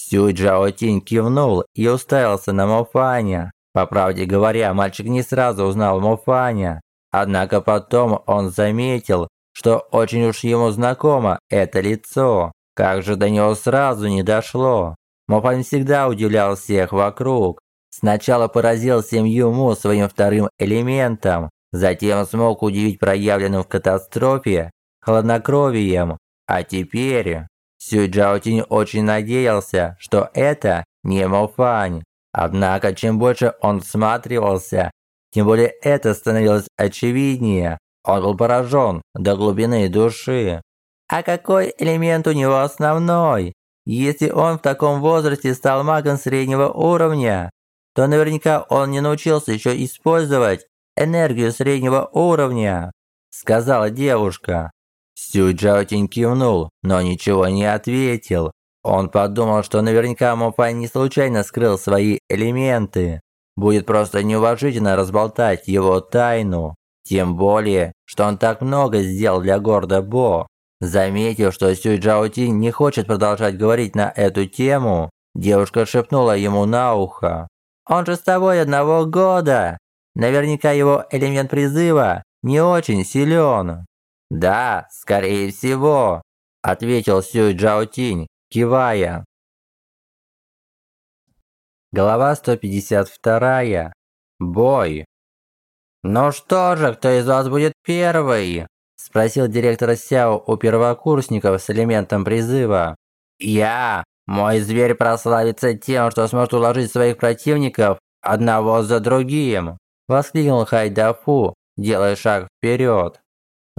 Сюй Джао Тинь кивнул и уставился на Мофаня. По правде говоря, мальчик не сразу узнал Мофаня. Однако потом он заметил, что очень уж ему знакомо это лицо. Как же до него сразу не дошло. Мофань всегда удивлял всех вокруг. Сначала поразил семью Му своим вторым элементом, затем смог удивить проявленным в катастрофе хладнокровием, а теперь... Сюй Джаотинь очень надеялся, что это не Мофань. Однако, чем больше он всматривался, тем более это становилось очевиднее. Он был поражен до глубины души. А какой элемент у него основной? Если он в таком возрасте стал магом среднего уровня, то наверняка он не научился еще использовать энергию среднего уровня, сказала девушка. Сю Джаотин кивнул, но ничего не ответил. Он подумал, что наверняка Мопай не случайно скрыл свои элементы. Будет просто неуважительно разболтать его тайну. Тем более, что он так много сделал для города Бо. Заметив, что Сюй Джаотин не хочет продолжать говорить на эту тему, девушка шепнула ему на ухо. «Он же с тобой одного года! Наверняка его элемент призыва не очень силен!» «Да, скорее всего», – ответил Сюй Джаотинь, кивая. Глава 152. Бой. «Ну что же, кто из вас будет первый?» – спросил директор Сяо у первокурсников с элементом призыва. «Я! Мой зверь прославится тем, что сможет уложить своих противников одного за другим!» – воскликнул Хайдафу, делая шаг вперед.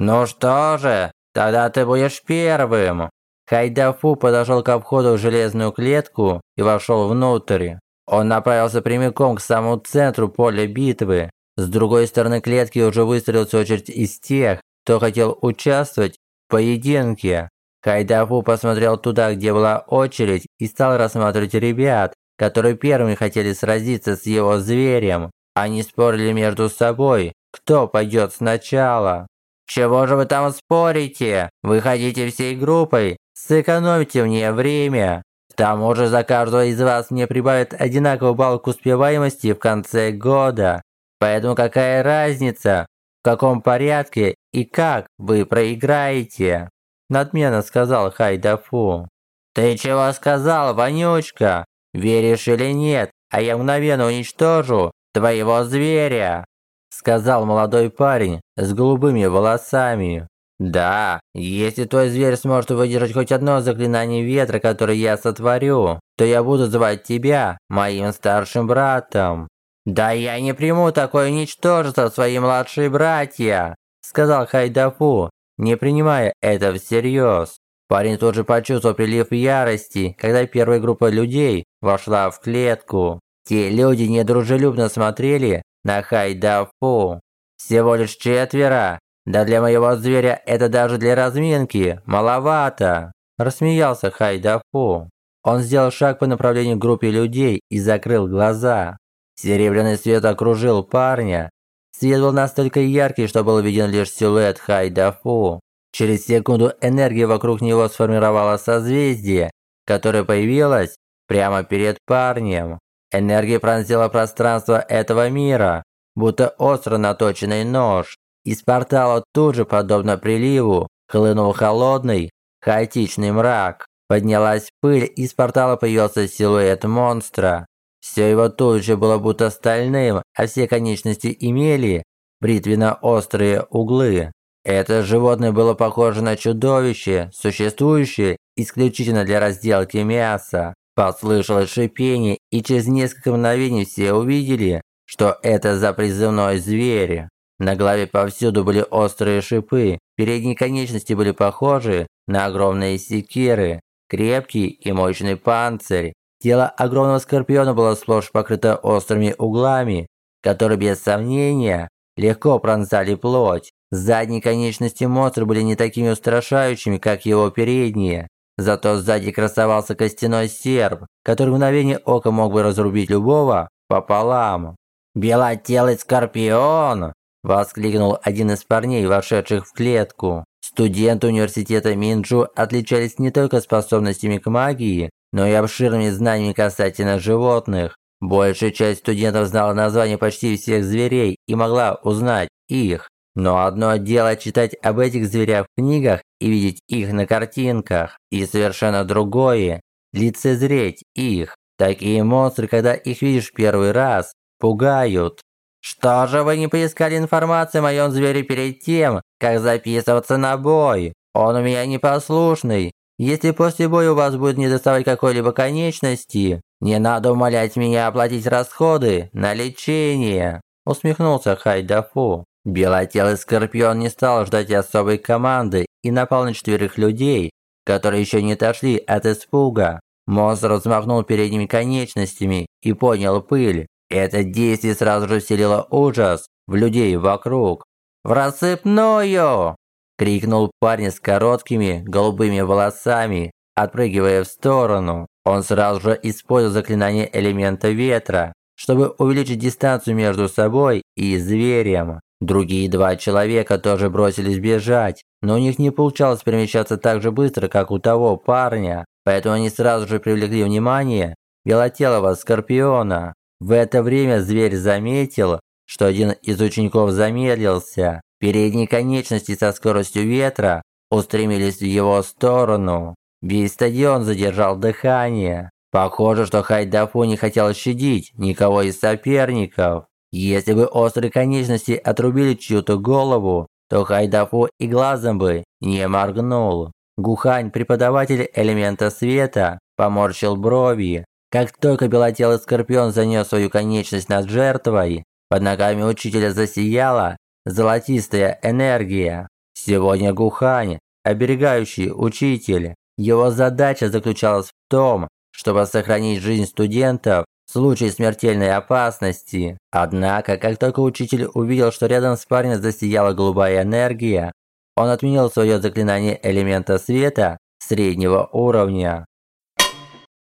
«Ну что же, тогда ты будешь первым!» Хайдафу подошел к входу в железную клетку и вошел внутрь. Он направился прямиком к самому центру поля битвы. С другой стороны клетки уже выстроилась очередь из тех, кто хотел участвовать в поединке. Хайдафу посмотрел туда, где была очередь, и стал рассматривать ребят, которые первыми хотели сразиться с его зверем. Они спорили между собой, кто пойдет сначала. «Чего же вы там спорите? Вы хотите всей группой? Сэкономьте мне время. К тому же за каждого из вас мне прибавят одинаковый балл к успеваемости в конце года. Поэтому какая разница, в каком порядке и как вы проиграете?» Надменно сказал Хайдафу. «Ты чего сказал, вонючка? Веришь или нет, а я мгновенно уничтожу твоего зверя!» Сказал молодой парень с голубыми волосами. «Да, если твой зверь сможет выдержать хоть одно заклинание ветра, которое я сотворю, то я буду звать тебя моим старшим братом». «Да я не приму такое ничтожество, свои младшие братья», сказал Хайдафу, не принимая это всерьез. Парень тут же почувствовал прилив ярости, когда первая группа людей вошла в клетку. Те люди недружелюбно смотрели на Хайдафу. Всего лишь четверо, да для моего зверя это даже для разминки маловато. Рассмеялся Хайдафу. Он сделал шаг по направлению к группе людей и закрыл глаза. Серебряный свет окружил парня. Свет был настолько яркий, что был виден лишь силуэт Хайдафу. Через секунду энергия вокруг него сформировала созвездие, которое появилось прямо перед парнем. Энергия пронзила пространство этого мира, будто остро наточенный нож. Из портала тут же, подобно приливу, хлынул холодный, хаотичный мрак. Поднялась пыль, из портала появился силуэт монстра. Все его тут же было будто стальным, а все конечности имели бритвенно-острые углы. Это животное было похоже на чудовище, существующее исключительно для разделки мяса. Послышалось шипение, и через несколько мгновений все увидели, что это за призывной зверь. На голове повсюду были острые шипы, передние конечности были похожи на огромные секиры, крепкий и мощный панцирь. Тело огромного скорпиона было сплошь покрыто острыми углами, которые без сомнения легко пронзали плоть. Задние конечности монстра были не такими устрашающими, как его передние. Зато сзади красовался костяной серп, который в мгновение ока мог бы разрубить любого пополам. «Белотелый скорпион!» – воскликнул один из парней, вошедших в клетку. Студенты университета Минджу отличались не только способностями к магии, но и обширными знаниями касательно животных. Большая часть студентов знала названия почти всех зверей и могла узнать их. Но одно дело читать об этих зверях в книгах и видеть их на картинках, и совершенно другое – лицезреть их. Такие монстры, когда их видишь первый раз, пугают. Что же вы не поискали информации о моем звере перед тем, как записываться на бой? Он у меня непослушный. Если после боя у вас будет недоставать какой-либо конечности, не надо умолять меня оплатить расходы на лечение. Усмехнулся Хайдафу. Белотелый Скорпион не стал ждать особой команды и напал на четверых людей, которые еще не отошли от испуга. Монстр взмахнул передними конечностями и поднял пыль. Это действие сразу же вселило ужас в людей вокруг. «В рассыпную!» – крикнул парень с короткими голубыми волосами, отпрыгивая в сторону. Он сразу же использовал заклинание элемента ветра, чтобы увеличить дистанцию между собой и зверем. Другие два человека тоже бросились бежать, но у них не получалось перемещаться так же быстро, как у того парня, поэтому они сразу же привлекли внимание белотелого скорпиона. В это время зверь заметил, что один из учеников замедлился. Передние конечности со скоростью ветра устремились в его сторону. Весь стадион задержал дыхание. Похоже, что Хайдафу не хотел щадить никого из соперников. Если бы острые конечности отрубили чью-то голову, то Хайдафу и глазом бы не моргнул. Гухань, преподаватель элемента света, поморщил брови. Как только белотелый скорпион занес свою конечность над жертвой, под ногами учителя засияла золотистая энергия. Сегодня Гухань, оберегающий учитель. Его задача заключалась в том, чтобы сохранить жизнь студентов в случае смертельной опасности. Однако, как только учитель увидел, что рядом с парнем засияла голубая энергия, он отменил свое заклинание элемента света среднего уровня.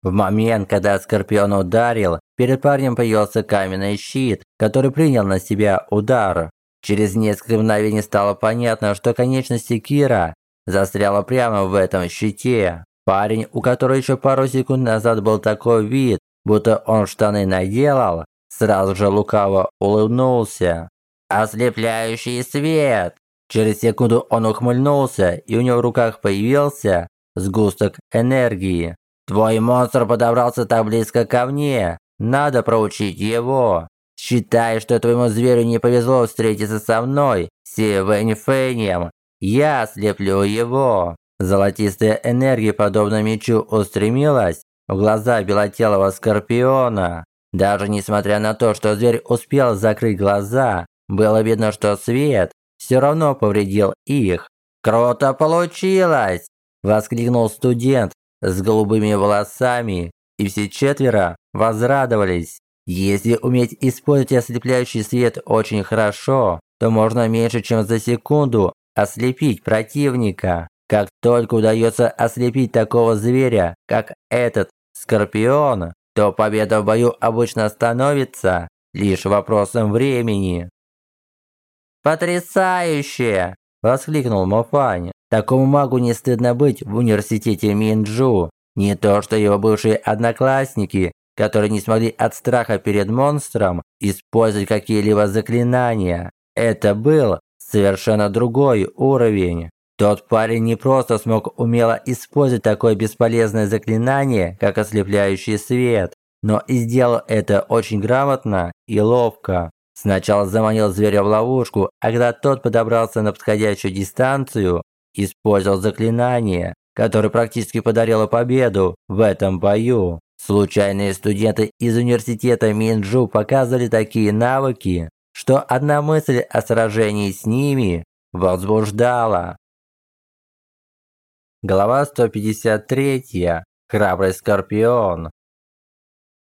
В момент, когда Скорпион ударил, перед парнем появился каменный щит, который принял на себя удар. Через несколько мгновений стало понятно, что конечность Кира застряла прямо в этом щите. Парень, у которого еще пару секунд назад был такой вид, будто он штаны наделал, сразу же лукаво улыбнулся. «Ослепляющий свет!» Через секунду он ухмыльнулся, и у него в руках появился сгусток энергии. «Твой монстр подобрался так близко ко мне. Надо проучить его. Считай, что твоему зверю не повезло встретиться со мной, Сивэнь Фэнем. Я ослеплю его». Золотистая энергия, подобно мечу, устремилась в глаза белотелого скорпиона. Даже несмотря на то, что зверь успел закрыть глаза, было видно, что свет все равно повредил их. «Круто получилось!» – воскликнул студент с голубыми волосами, и все четверо возрадовались. Если уметь использовать ослепляющий свет очень хорошо, то можно меньше чем за секунду ослепить противника. Как только удается ослепить такого зверя, как этот скорпион, то победа в бою обычно становится лишь вопросом времени. «Потрясающе!» – воскликнул Мофань. Такому магу не стыдно быть в университете Минджу. Не то, что его бывшие одноклассники, которые не смогли от страха перед монстром использовать какие-либо заклинания. Это был совершенно другой уровень. Тот парень не просто смог умело использовать такое бесполезное заклинание, как ослепляющий свет, но и сделал это очень грамотно и ловко. Сначала заманил зверя в ловушку, а когда тот подобрался на подходящую дистанцию, использовал заклинание, которое практически подарило победу в этом бою. Случайные студенты из университета Минджу показывали такие навыки, что одна мысль о сражении с ними возбуждала. Глава 153. Храбрый Скорпион.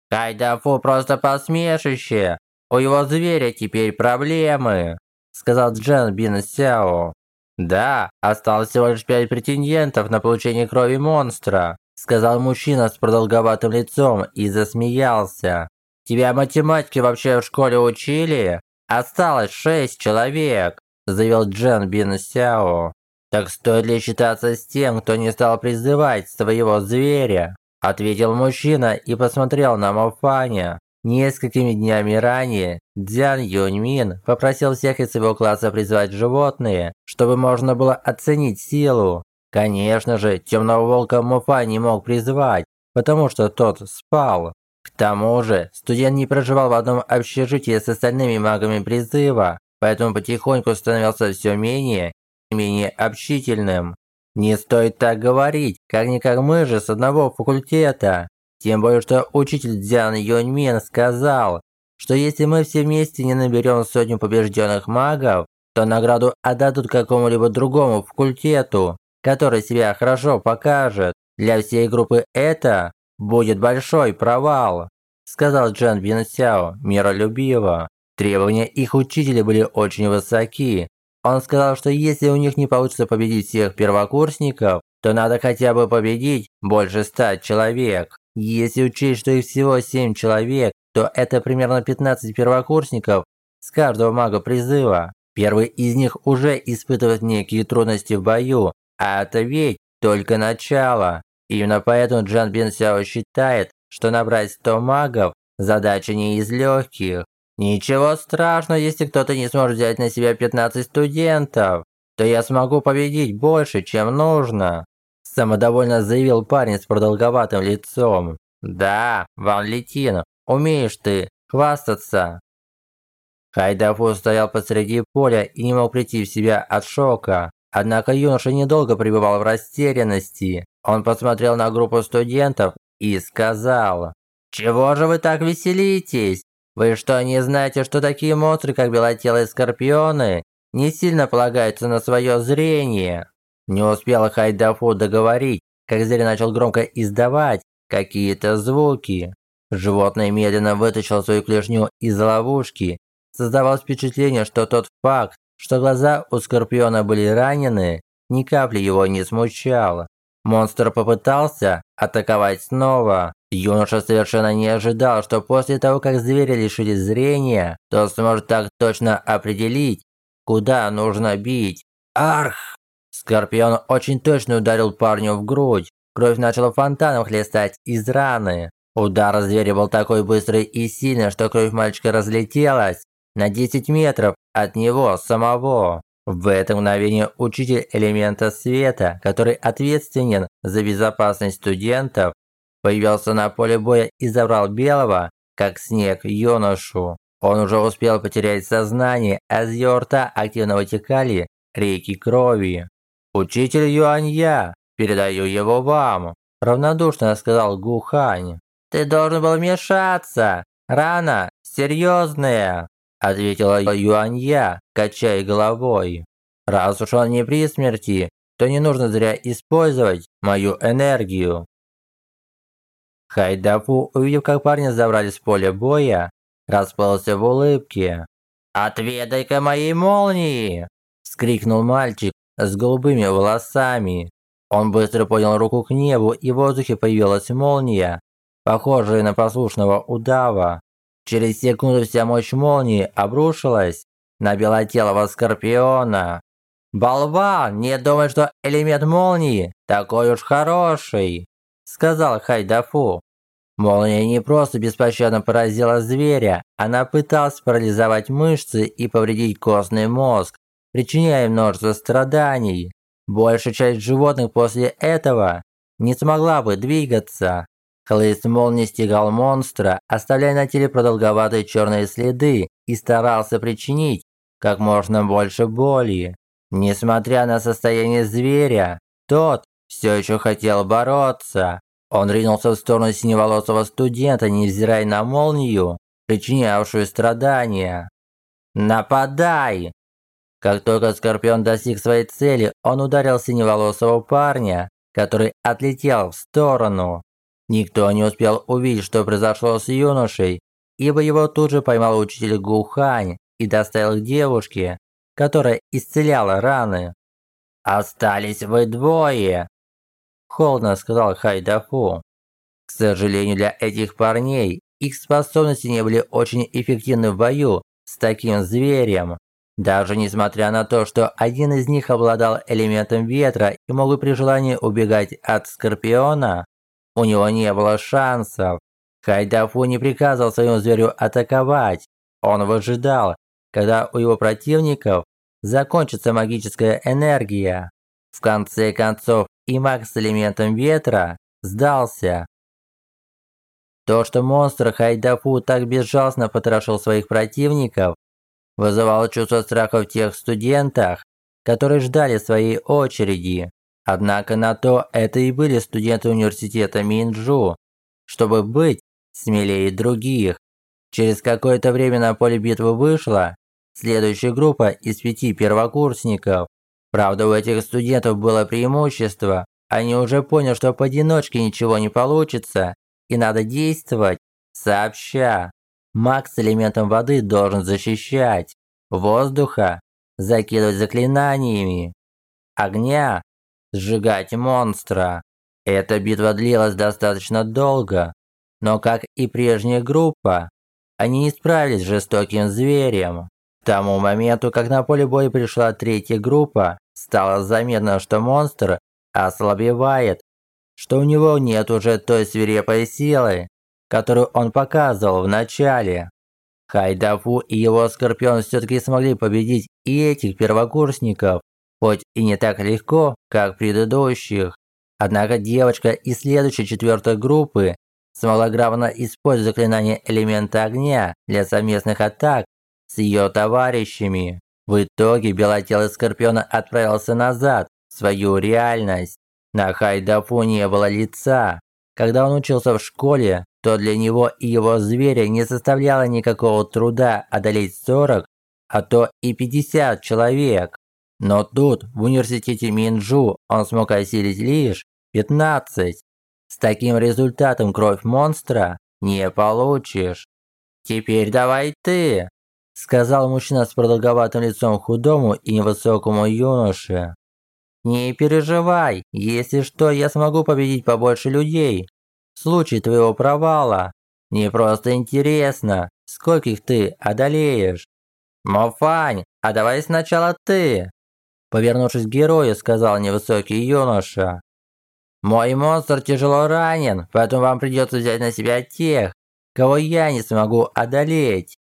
«Кайдафу просто посмешище! У его зверя теперь проблемы!» Сказал Джен Бин Сяо. «Да, осталось всего лишь пять претендентов на получение крови монстра», сказал мужчина с продолговатым лицом и засмеялся. «Тебя математики вообще в школе учили? Осталось шесть человек», заявил Джен Бин Сяо. «Так стоит ли считаться с тем, кто не стал призывать своего зверя?» Ответил мужчина и посмотрел на Мофаня. Несколькими днями ранее Дзян Юньмин попросил всех из своего класса призвать животные, чтобы можно было оценить силу. Конечно же, темного волка Муфа не мог призвать, потому что тот спал. К тому же, студент не проживал в одном общежитии с остальными магами призыва, поэтому потихоньку становился все менее менее общительным. Не стоит так говорить, как-никак мы же с одного факультета. Тем более, что учитель Дзян Юньмин сказал, что если мы все вместе не наберем сотню побежденных магов, то награду отдадут какому-либо другому факультету, который себя хорошо покажет. Для всей группы это будет большой провал, сказал Джан Бин Сяо миролюбиво. Требования их учителя были очень высоки. Он сказал, что если у них не получится победить всех первокурсников, то надо хотя бы победить больше ста человек. Если учесть, что их всего 7 человек, то это примерно 15 первокурсников с каждого мага призыва. Первый из них уже испытывает некие трудности в бою, а это ведь только начало. Именно поэтому Джан Бин Сяо считает, что набрать 100 магов – задача не из легких. Ничего страшного, если кто-то не сможет взять на себя 15 студентов, то я смогу победить больше, чем нужно. Самодовольно заявил парень с продолговатым лицом. «Да, Ван Летин, умеешь ты хвастаться!» Хайдафу стоял посреди поля и не мог прийти в себя от шока. Однако юноша недолго пребывал в растерянности. Он посмотрел на группу студентов и сказал, «Чего же вы так веселитесь? Вы что, не знаете, что такие монстры, как белотелые скорпионы, не сильно полагаются на свое зрение?» Не успел Хайдафу договорить, как зверь начал громко издавать какие-то звуки. Животное медленно вытащило свою клешню из ловушки. Создавалось впечатление, что тот факт, что глаза у Скорпиона были ранены, ни капли его не смущало. Монстр попытался атаковать снова. Юноша совершенно не ожидал, что после того, как звери лишили зрения, то сможет так точно определить, куда нужно бить. Арх! Скорпион очень точно ударил парню в грудь. Кровь начала фонтаном хлестать из раны. Удар зверя был такой быстрый и сильный, что кровь мальчика разлетелась на 10 метров от него самого. В это мгновение учитель элемента света, который ответственен за безопасность студентов, появился на поле боя и забрал белого, как снег, юношу. Он уже успел потерять сознание, а из его рта активно вытекали реки крови. «Учитель Юанья, передаю его вам», – равнодушно сказал Гухань. «Ты должен был вмешаться! Рана серьезная!» – ответила Юанья, качая головой. «Раз уж он не при смерти, то не нужно зря использовать мою энергию». Хайдафу, увидев, как парни забрали с поля боя, расплылся в улыбке. «Отведай-ка моей молнии!» – вскрикнул мальчик с голубыми волосами. Он быстро поднял руку к небу, и в воздухе появилась молния, похожая на послушного удава. Через секунду вся мощь молнии обрушилась на белотелого скорпиона. «Болван, не думай, что элемент молнии такой уж хороший!» – сказал Хайдафу. Молния не просто беспощадно поразила зверя, она пыталась парализовать мышцы и повредить костный мозг, причиняя множество страданий. Большая часть животных после этого не смогла бы двигаться. Хлыст молнии стегал монстра, оставляя на теле продолговатые черные следы и старался причинить как можно больше боли. Несмотря на состояние зверя, тот все еще хотел бороться. Он ринулся в сторону синеволосого студента, невзирая на молнию, причинявшую страдания. «Нападай!» Как только Скорпион достиг своей цели, он ударил синеволосого парня, который отлетел в сторону. Никто не успел увидеть, что произошло с юношей, ибо его тут же поймал учитель Гухань и доставил к девушке, которая исцеляла раны. «Остались вы двое!» Холодно сказал Хайдафу. К сожалению для этих парней, их способности не были очень эффективны в бою с таким зверем. Даже несмотря на то, что один из них обладал элементом ветра и мог бы при желании убегать от Скорпиона, у него не было шансов. Хайдафу не приказывал своему зверю атаковать. Он выжидал, когда у его противников закончится магическая энергия. В конце концов, и маг с элементом ветра сдался. То, что монстр Хайдафу так безжалостно потрошил своих противников, вызывало чувство страха в тех студентах, которые ждали своей очереди. Однако на то это и были студенты университета Минджу, чтобы быть смелее других. Через какое-то время на поле битвы вышла следующая группа из пяти первокурсников. Правда, у этих студентов было преимущество. Они уже поняли, что поодиночке ничего не получится, и надо действовать сообща. Макс с элементом воды должен защищать. Воздуха – закидывать заклинаниями. Огня – сжигать монстра. Эта битва длилась достаточно долго, но как и прежняя группа, они не справились с жестоким зверем. Тому моменту, как на поле боя пришла третья группа, стало заметно, что монстр ослабевает, что у него нет уже той свирепой силы, которую он показывал в начале. Хайдафу и его Скорпион все-таки смогли победить и этих первокурсников, хоть и не так легко, как предыдущих. Однако девочка из следующей четвертой группы смогла грамотно использовать заклинание элемента огня для совместных атак с ее товарищами. В итоге белотелый Скорпион отправился назад в свою реальность. На Хайдафу не было лица. Когда он учился в школе, то для него и его зверя не составляло никакого труда одолеть 40, а то и 50 человек. Но тут, в университете Минджу, он смог осилить лишь 15. С таким результатом кровь монстра не получишь. «Теперь давай ты!» Сказал мужчина с продолговатым лицом худому и невысокому юноше. «Не переживай, если что, я смогу победить побольше людей. В случае твоего провала, мне просто интересно, скольких ты одолеешь». «Мофань, а давай сначала ты!» Повернувшись к герою, сказал невысокий юноша. Мой монстр тяжело ранен, поэтому вам придется взять на себя тех, кого я не смогу одолеть.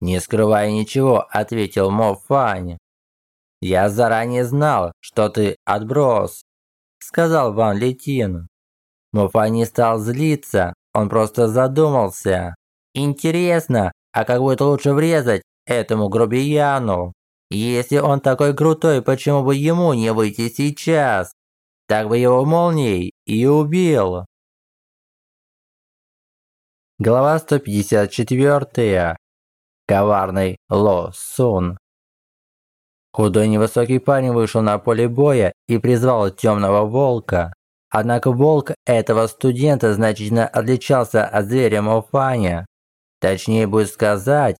Не скрывая ничего, ответил Мо Фань. Я заранее знал, что ты отброс, сказал Ван Летин. Мо Фань не стал злиться, он просто задумался. Интересно, а как будет лучше врезать этому грубияну? Если он такой крутой, почему бы ему не выйти сейчас? Так бы его молнией и убил. Глава 154. Коварный Ло Сун. Худой невысокий парень вышел на поле боя и призвал темного волка. Однако волк этого студента значительно отличался от зверя Мофаня. Точнее будет сказать,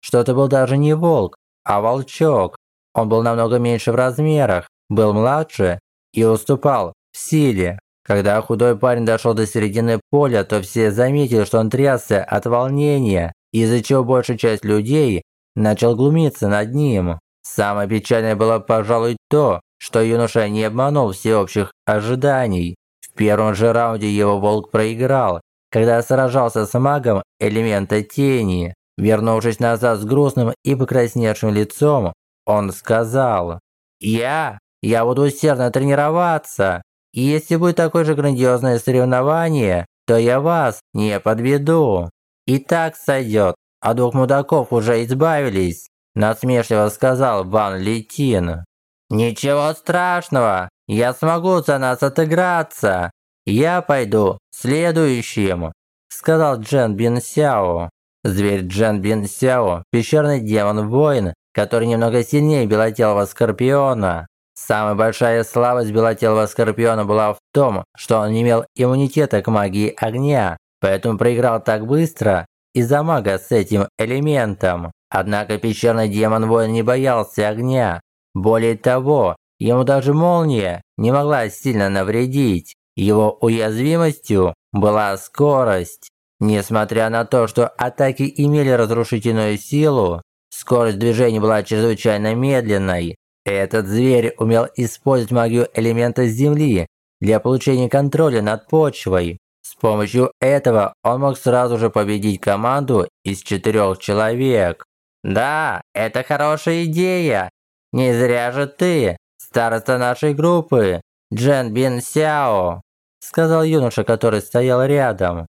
что это был даже не волк, а волчок. Он был намного меньше в размерах, был младше и уступал в силе. Когда худой парень дошел до середины поля, то все заметили, что он трясся от волнения, из-за чего большая часть людей начал глумиться над ним. Самое печальное было, пожалуй, то, что юноша не обманул всеобщих ожиданий. В первом же раунде его волк проиграл, когда сражался с магом элемента тени. Вернувшись назад с грустным и покрасневшим лицом, он сказал, «Я я буду усердно тренироваться. И если будет такое же грандиозное соревнование, то я вас не подведу. И так сойдет, а двух мудаков уже избавились», насмешливо сказал Ван Литин. «Ничего страшного, я смогу за нас отыграться. Я пойду следующим», сказал Джен Бин Сяо. Зверь Джен Бин Сяо, пещерный демон-воин, который немного сильнее белотелого скорпиона. Самая большая слабость белотелого Скорпиона была в том, что он не имел иммунитета к магии огня, поэтому проиграл так быстро из-за мага с этим элементом. Однако пещерный демон-воин не боялся огня. Более того, ему даже молния не могла сильно навредить. Его уязвимостью была скорость. Несмотря на то, что атаки имели разрушительную силу, скорость движения была чрезвычайно медленной, этот зверь умел использовать магию элемента Земли для получения контроля над почвой. С помощью этого он мог сразу же победить команду из четырех человек. Да, это хорошая идея. Не зря же ты, староста нашей группы, Джен Бин Сяо, сказал юноша, который стоял рядом.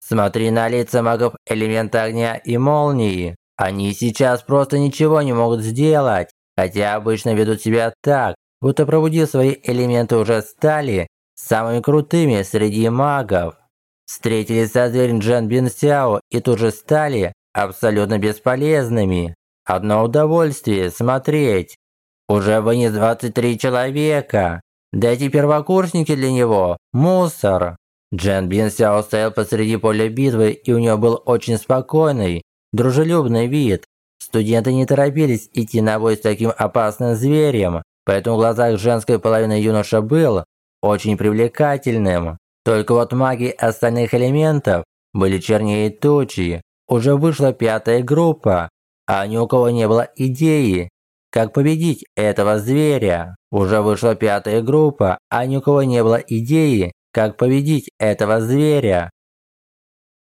Смотри на лица магов элемента огня и молнии. Они сейчас просто ничего не могут сделать хотя обычно ведут себя так, будто пробудив свои элементы уже стали самыми крутыми среди магов. Встретились со зверем Джан Бин Сяо и тут же стали абсолютно бесполезными. Одно удовольствие смотреть. Уже вынес 23 человека. Да эти первокурсники для него – мусор. Джан Бин Сяо стоял посреди поля битвы и у него был очень спокойный, дружелюбный вид. Студенты не торопились идти на бой с таким опасным зверем, поэтому в глазах женской половины юноша был очень привлекательным. Только вот маги остальных элементов были чернее тучи. Уже вышла пятая группа, а ни у кого не было идеи, как победить этого зверя. Уже вышла пятая группа, а ни у кого не было идеи, как победить этого зверя.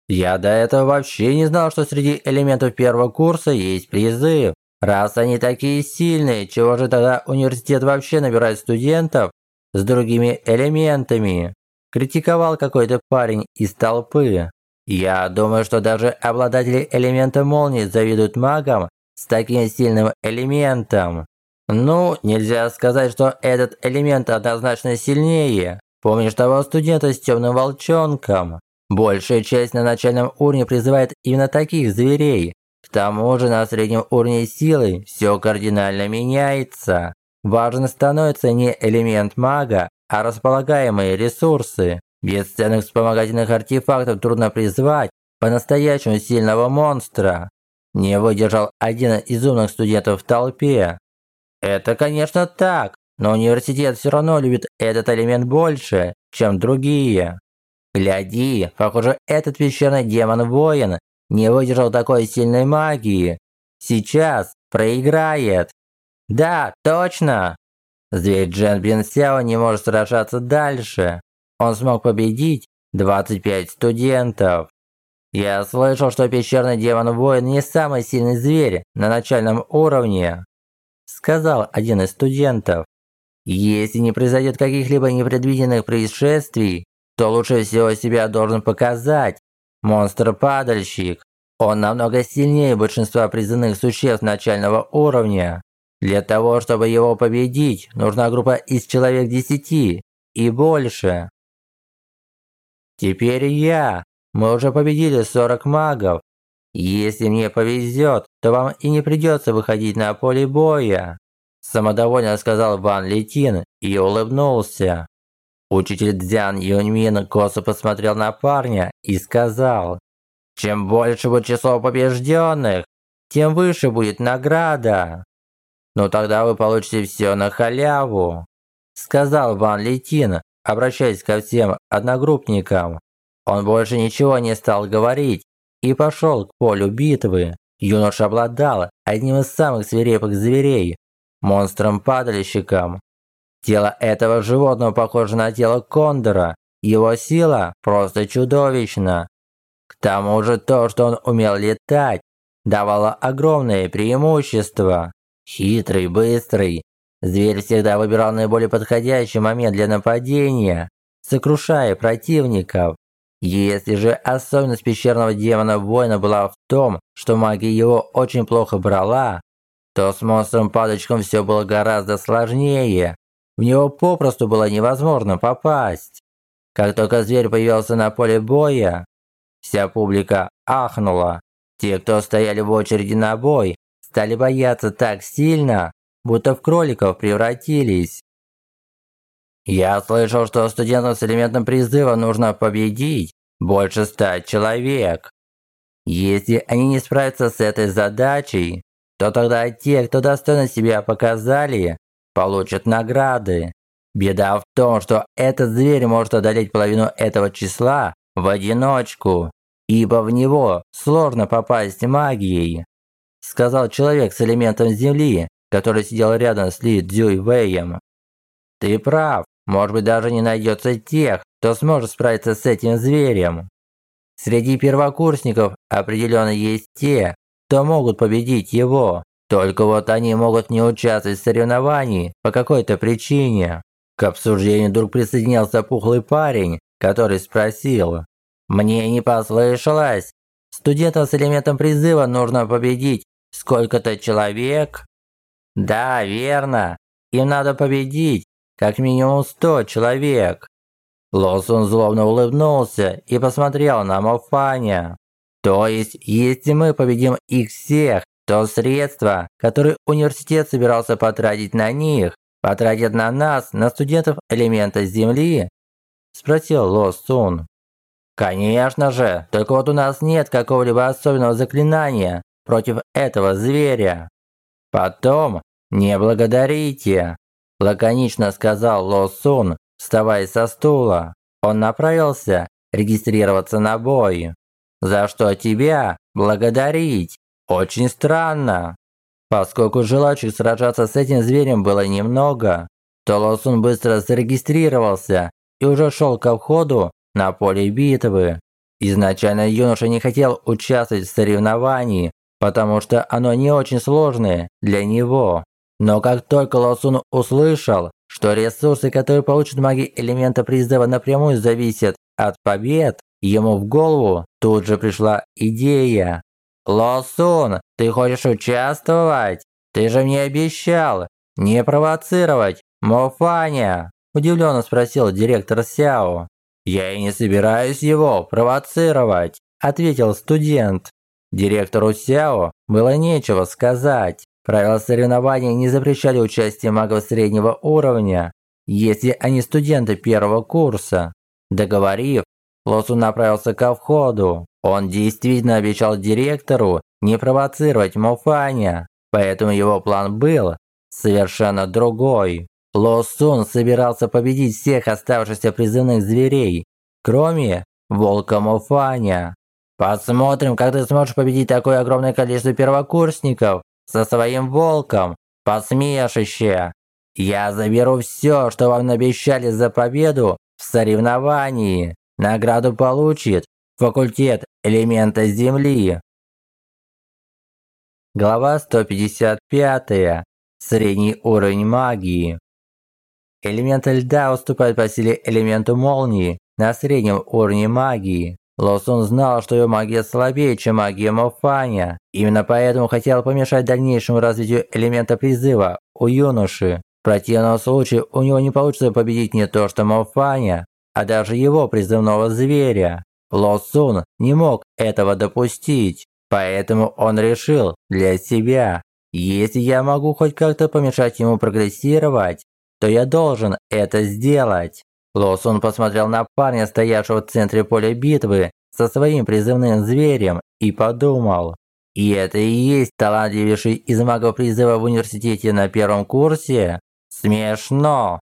Я до этого вообще не знал, что среди элементов первого курса есть призыв. Раз они такие сильные, чего же тогда университет вообще набирает студентов с другими элементами? Критиковал какой-то парень из толпы. Я думаю, что даже обладатели элемента молнии завидуют магам с таким сильным элементом. Ну, нельзя сказать, что этот элемент однозначно сильнее. Помнишь того студента с темным волчонком? Большая часть на начальном уровне призывает именно таких зверей. К тому же на среднем уровне силы все кардинально меняется. Важен становится не элемент мага, а располагаемые ресурсы. Без ценных вспомогательных артефактов трудно призвать по-настоящему сильного монстра. Не выдержал один из умных студентов в толпе. Это, конечно, так, но университет все равно любит этот элемент больше, чем другие. Гляди, похоже, этот пещерный демон-воин не выдержал такой сильной магии. Сейчас проиграет. Да, точно. Зверь Джен Бин Сяо не может сражаться дальше. он смог победить 25 студентов. Я слышал, что пещерный демон-воин не самый сильный зверь на начальном уровне, сказал один из студентов. Если не произойдет каких-либо непредвиденных происшествий, то лучше всего себя должен показать монстр-падальщик. Он намного сильнее большинства призывных существ начального уровня. Для того, чтобы его победить, нужна группа из человек десяти и больше. Теперь я. Мы уже победили 40 магов. Если мне повезет, то вам и не придется выходить на поле боя. Самодовольно сказал Ван Летин и улыбнулся. Учитель Дзян Юньмин косо посмотрел на парня и сказал, «Чем больше будет число побежденных, тем выше будет награда. Но тогда вы получите все на халяву», сказал Ван Летин, обращаясь ко всем одногруппникам. Он больше ничего не стал говорить и пошел к полю битвы. Юноша обладал одним из самых свирепых зверей – монстром-падальщиком. Тело этого животного похоже на тело кондора, его сила просто чудовищна. К тому же то, что он умел летать, давало огромное преимущество. Хитрый, быстрый. Зверь всегда выбирал наиболее подходящий момент для нападения, сокрушая противников. Если же особенность пещерного демона-воина была в том, что магия его очень плохо брала, то с монстром-падочком все было гораздо сложнее. В него попросту было невозможно попасть. Как только зверь появился на поле боя, вся публика ахнула. Те, кто стояли в очереди на бой, стали бояться так сильно, будто в кроликов превратились. Я слышал, что студентам с элементом призыва нужно победить больше ста человек. Если они не справятся с этой задачей, то тогда те, кто достойно себя показали, получат награды. Беда в том, что этот зверь может одолеть половину этого числа в одиночку, ибо в него сложно попасть магией, сказал человек с элементом земли, который сидел рядом с Ли Цзюй Вэем. Ты прав, может быть, даже не найдется тех, кто сможет справиться с этим зверем. Среди первокурсников определенно есть те, кто могут победить его. Только вот они могут не участвовать в соревновании по какой-то причине. К обсуждению вдруг присоединился пухлый парень, который спросил. «Мне не послышалось. Студентам с элементом призыва нужно победить сколько-то человек?» «Да, верно. Им надо победить как минимум сто человек. Лосун злобно улыбнулся и посмотрел на Мофаня. То есть, если мы победим их всех, то средства, которые университет собирался потратить на них, потратят на нас, на студентов элемента Земли? Спросил Лосун. Конечно же, только вот у нас нет какого-либо особенного заклинания против этого зверя. Потом, не благодарите. Лаконично сказал Ло Сун, вставая со стула. Он направился регистрироваться на бой. За что тебя благодарить? Очень странно. Поскольку желающих сражаться с этим зверем было немного, то Лосун быстро зарегистрировался и уже шел ко входу на поле битвы. Изначально юноша не хотел участвовать в соревновании, потому что оно не очень сложное для него. Но как только Лосун услышал, что ресурсы, которые получат маги элемента призыва напрямую зависят от побед, ему в голову тут же пришла идея. «Лосун, ты хочешь участвовать? Ты же мне обещал не провоцировать Мофаня!» Удивленно спросил директор Сяо. «Я и не собираюсь его провоцировать», ответил студент. Директору Сяо было нечего сказать. Правила соревнования не запрещали участие магов среднего уровня, если они студенты первого курса. Договорив, Лосу направился ко входу. Он действительно обещал директору не провоцировать Мофаня, поэтому его план был совершенно другой. Лосун собирался победить всех оставшихся призывных зверей, кроме волка Мофаня. Посмотрим, как ты сможешь победить такое огромное количество первокурсников со своим волком, посмешище. Я заберу все, что вам обещали за победу в соревновании. Награду получит факультет элемента Земли. Глава 155. Средний уровень магии. Элемент льда уступает по силе элементу молнии на среднем уровне магии. Лосун знал, что его магия слабее, чем магия Мофаня. Именно поэтому хотел помешать дальнейшему развитию элемента призыва у юноши. В противном случае у него не получится победить не то что Мофаня, а даже его призывного зверя. Лосун не мог этого допустить, поэтому он решил для себя, если я могу хоть как-то помешать ему прогрессировать, то я должен это сделать. Лоусун посмотрел на парня, стоявшего в центре поля битвы, со своим призывным зверем, и подумал. И это и есть талантливейший из магов призыва в университете на первом курсе? Смешно.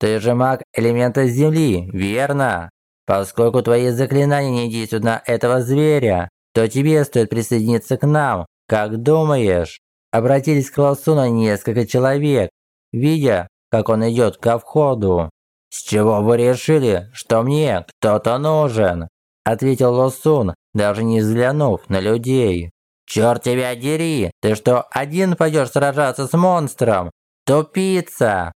Ты же маг элемента Земли, верно? Поскольку твои заклинания не действуют на этого зверя, то тебе стоит присоединиться к нам. Как думаешь? Обратились к Лосуну несколько человек, видя, как он идет ко входу. «С чего вы решили, что мне кто-то нужен?» Ответил Лосун, даже не взглянув на людей. «Черт тебя дери! Ты что, один пойдешь сражаться с монстром? Тупица!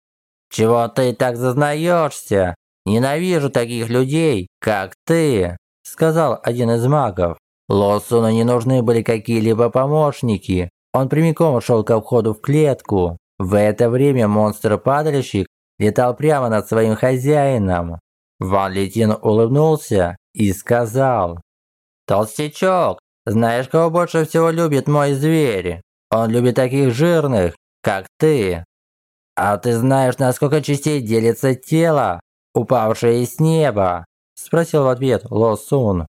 Чего ты так зазнаешься? Ненавижу таких людей, как ты!» Сказал один из магов. Лосуну не нужны были какие-либо помощники. Он прямиком шел ко входу в клетку. В это время монстр-падальщик летал прямо над своим хозяином. Ван Летин улыбнулся и сказал, «Толстячок, знаешь, кого больше всего любит мой зверь? Он любит таких жирных, как ты. А ты знаешь, на сколько частей делится тело, упавшее с неба?» Спросил в ответ Ло Сун.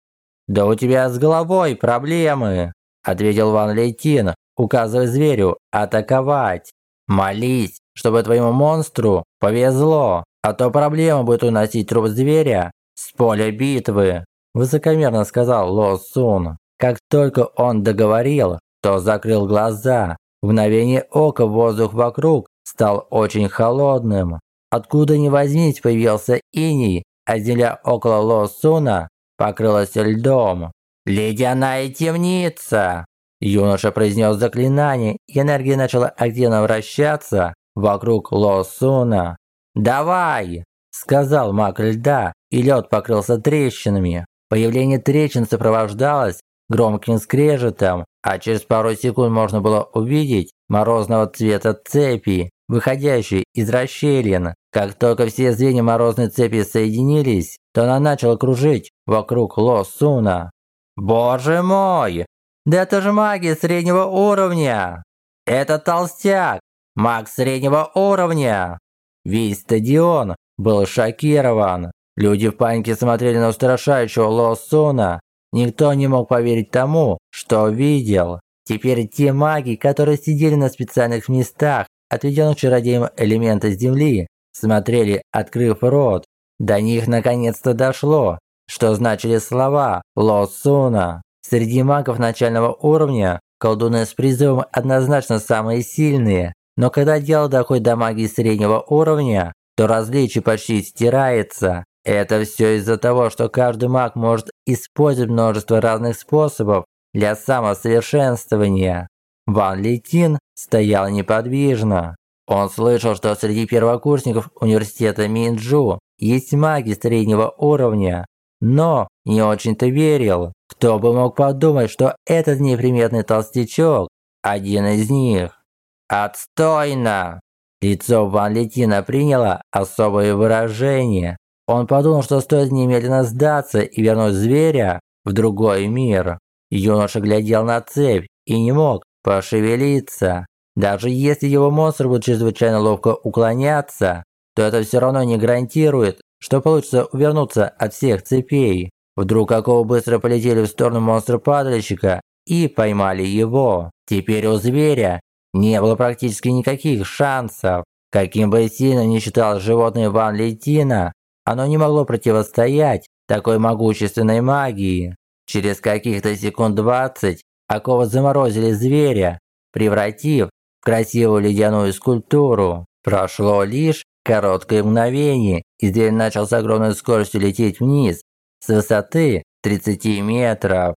«Да у тебя с головой проблемы», ответил Ван Лейтин, указывая зверю атаковать. «Молись, чтобы твоему монстру повезло, а то проблема будет уносить труп зверя с поля битвы», высокомерно сказал Ло Сун. Как только он договорил, то закрыл глаза. В мгновение ока воздух вокруг стал очень холодным. Откуда ни возьмись появился иней, а земля около Ло Суна покрылась льдом. «Ледяная темница!» Юноша произнес заклинание, и энергия начала активно вращаться вокруг Лосуна. «Давай!» – сказал маг льда, и лед покрылся трещинами. Появление трещин сопровождалось громким скрежетом, а через пару секунд можно было увидеть морозного цвета цепи, выходящие из расщелин. Как только все звенья морозной цепи соединились, то она начала кружить вокруг Лосуна. «Боже мой! Да это же магия среднего уровня! Это толстяк! Маг среднего уровня!» Весь стадион был шокирован. Люди в панике смотрели на устрашающего Лосуна. Никто не мог поверить тому, что видел. Теперь те маги, которые сидели на специальных местах, отведенных чародеем элемента Земли, смотрели, открыв рот. До них наконец-то дошло, что значили слова Лосуна. Среди магов начального уровня колдуны с призывом однозначно самые сильные, но когда дело доходит до магии среднего уровня, то различие почти стирается. Это все из-за того, что каждый маг может использовать множество разных способов для самосовершенствования. Ван Литин стоял неподвижно. Он слышал, что среди первокурсников университета Минджу есть маги среднего уровня, но не очень-то верил. Кто бы мог подумать, что этот неприметный толстячок – один из них. Отстойно! Лицо Ван Летина приняло особое выражение. Он подумал, что стоит немедленно сдаться и вернуть зверя в другой мир. Юноша глядел на цепь и не мог пошевелиться. Даже если его монстр будет чрезвычайно ловко уклоняться, то это все равно не гарантирует, что получится увернуться от всех цепей. Вдруг Акова быстро полетели в сторону монстра-падальщика и поймали его. Теперь у зверя не было практически никаких шансов. Каким бы сильно ни считал животное Ван Летина, оно не могло противостоять такой могущественной магии. Через каких-то секунд 20 Акова заморозили зверя, превратив в красивую ледяную скульптуру. Прошло лишь короткое мгновение, и зверь начал с огромной скоростью лететь вниз, с высоты 30 метров.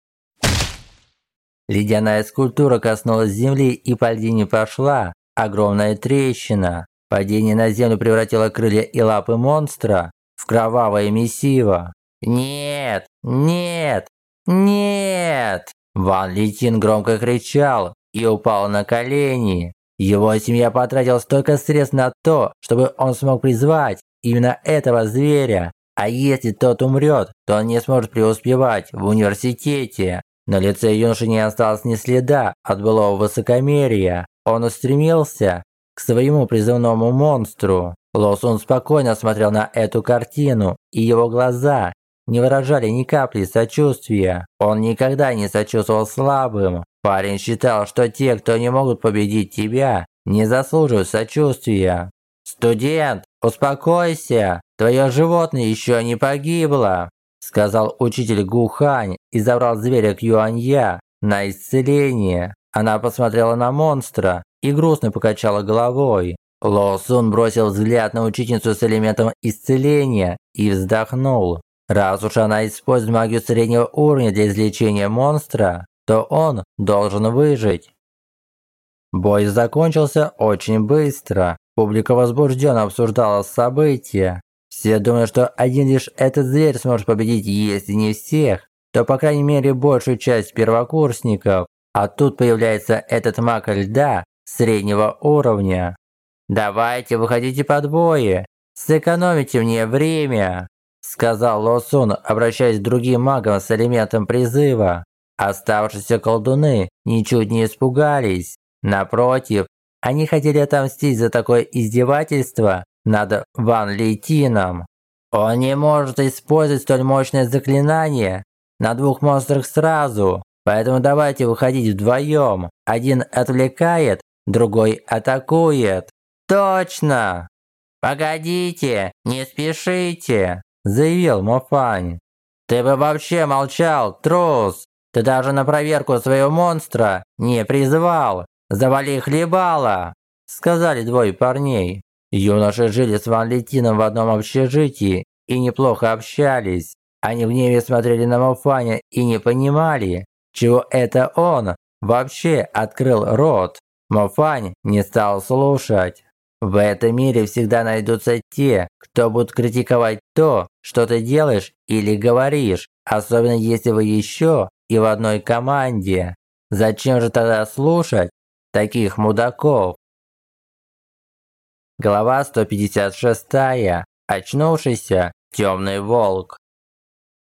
Ледяная скульптура коснулась земли и по льдине пошла огромная трещина. Падение на землю превратило крылья и лапы монстра в кровавое месиво. «Нет! Нет! Нет!» Ван Литин громко кричал и упал на колени. Его семья потратила столько средств на то, чтобы он смог призвать именно этого зверя. А если тот умрет, то он не сможет преуспевать в университете. На лице юноши не осталось ни следа от былого высокомерия. Он устремился к своему призывному монстру. Лосун спокойно смотрел на эту картину, и его глаза не выражали ни капли сочувствия. Он никогда не сочувствовал слабым. Парень считал, что те, кто не могут победить тебя, не заслуживают сочувствия. «Студент, успокойся! Твое животное еще не погибло!» Сказал учитель Гухань и забрал зверя к Юанья на исцеление. Она посмотрела на монстра и грустно покачала головой. Ло Сун бросил взгляд на учительницу с элементом исцеления и вздохнул. Раз уж она использует магию среднего уровня для излечения монстра, то он должен выжить. Бой закончился очень быстро. Публика возбужденно обсуждала события. Все думают, что один лишь этот зверь сможет победить, если не всех, то по крайней мере большую часть первокурсников. А тут появляется этот маг льда среднего уровня. «Давайте, выходите под бои, сэкономите мне время», сказал Лосун, обращаясь к другим магам с элементом призыва. Оставшиеся колдуны ничуть не испугались. Напротив, они хотели отомстить за такое издевательство над Ван Лейтином. Он не может использовать столь мощное заклинание на двух монстрах сразу, поэтому давайте выходить вдвоем. Один отвлекает, другой атакует. Точно! Погодите, не спешите, заявил Мофань. Ты бы вообще молчал, трус! Ты даже на проверку своего монстра не призвал. Завали хлебала!» Сказали двое парней. Юноши жили с Ван Летином в одном общежитии и неплохо общались. Они в гневе смотрели на Малфаня и не понимали, чего это он вообще открыл рот. Малфань не стал слушать. В этом мире всегда найдутся те, кто будут критиковать то, что ты делаешь или говоришь, особенно если вы еще и в одной команде. Зачем же тогда слушать таких мудаков? Глава 156. Очнувшийся темный волк.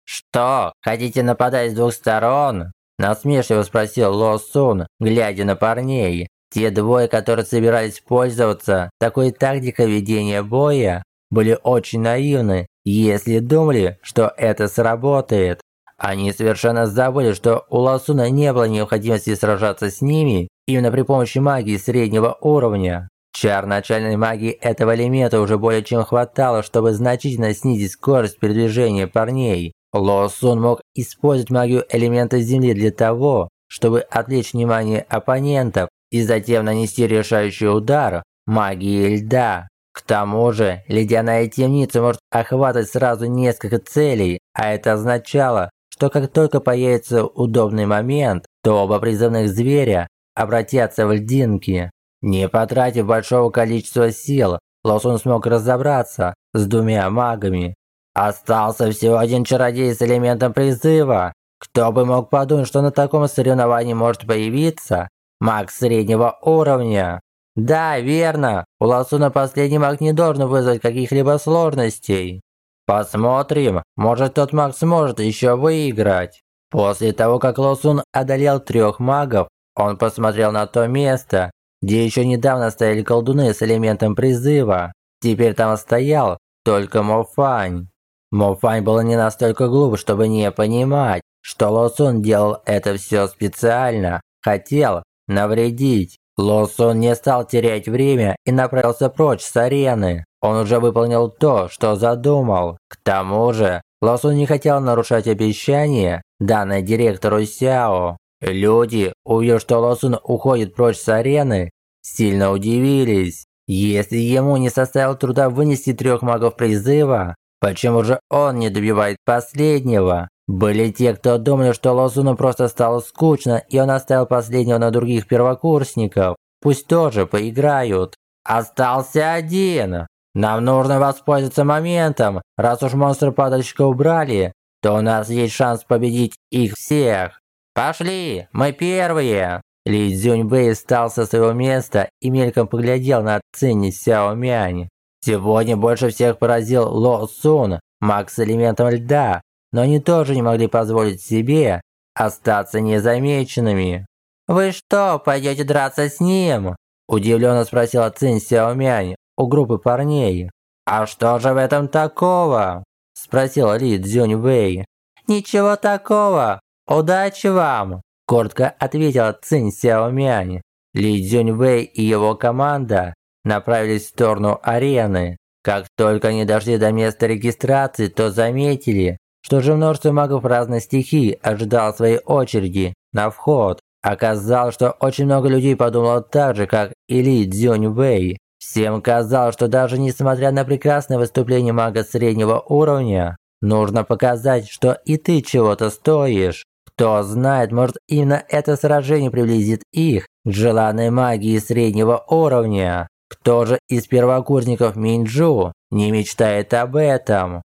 «Что, хотите нападать с двух сторон?» Насмешливо спросил Ло Сун, глядя на парней. Те двое, которые собирались пользоваться такой тактикой ведения боя, были очень наивны, если думали, что это сработает. Они совершенно забыли, что у Ласуна не было необходимости сражаться с ними именно при помощи магии среднего уровня. Чар начальной магии этого элемента уже более чем хватало, чтобы значительно снизить скорость передвижения парней. Лосун мог использовать магию элемента Земли для того, чтобы отвлечь внимание оппонентов и затем нанести решающий удар магией льда. К тому же, ледяная темница может охватывать сразу несколько целей, а это означало, что как только появится удобный момент, то оба призывных зверя обратятся в льдинки. Не потратив большого количества сил, Лосун смог разобраться с двумя магами. Остался всего один чародей с элементом призыва. Кто бы мог подумать, что на таком соревновании может появиться маг среднего уровня. Да, верно, у Лосуна последний маг не должен вызвать каких-либо сложностей. Посмотрим, может тот маг сможет еще выиграть. После того, как Лосун одолел трех магов, он посмотрел на то место, где еще недавно стояли колдуны с элементом призыва. Теперь там стоял только Мофань. Мофань был не настолько глуп, чтобы не понимать, что Лосун делал это все специально, хотел навредить. Лосун не стал терять время и направился прочь с арены. Он уже выполнил то, что задумал. К тому же, Лосун не хотел нарушать обещание, данное директору Сяо. Люди, увидев, что Лосун уходит прочь с арены, сильно удивились. Если ему не составило труда вынести трех магов призыва, почему же он не добивает последнего? Были те, кто думали, что Лосуну просто стало скучно, и он оставил последнего на других первокурсников. Пусть тоже поиграют. Остался один. Нам нужно воспользоваться моментом. Раз уж монстра-падальщика убрали, то у нас есть шанс победить их всех. Пошли, мы первые. Ли Цзюньбэй встал со своего места и мельком поглядел на Цинни Сяо Мянь. Сегодня больше всех поразил Ло Сун, маг с элементом льда, но они тоже не могли позволить себе остаться незамеченными. «Вы что, пойдете драться с ним?» Удивленно спросила Цинь Сяомянь у группы парней. «А что же в этом такого?» Спросил Ли Цзюнь Вэй. «Ничего такого. Удачи вам!» Коротко ответила Цинь Сяомянь. Ли Цзюньвэй и его команда направились в сторону арены. Как только они дошли до места регистрации, то заметили, что же множество магов разной стихий ожидало своей очереди на вход. Оказалось, что очень много людей подумало так же, как и Ли Цзюньвэй. Всем казалось, что даже несмотря на прекрасное выступление мага среднего уровня, нужно показать, что и ты чего-то стоишь. Кто знает, может именно это сражение приблизит их к желанной магии среднего уровня. Кто же из первокурсников Минджу не мечтает об этом?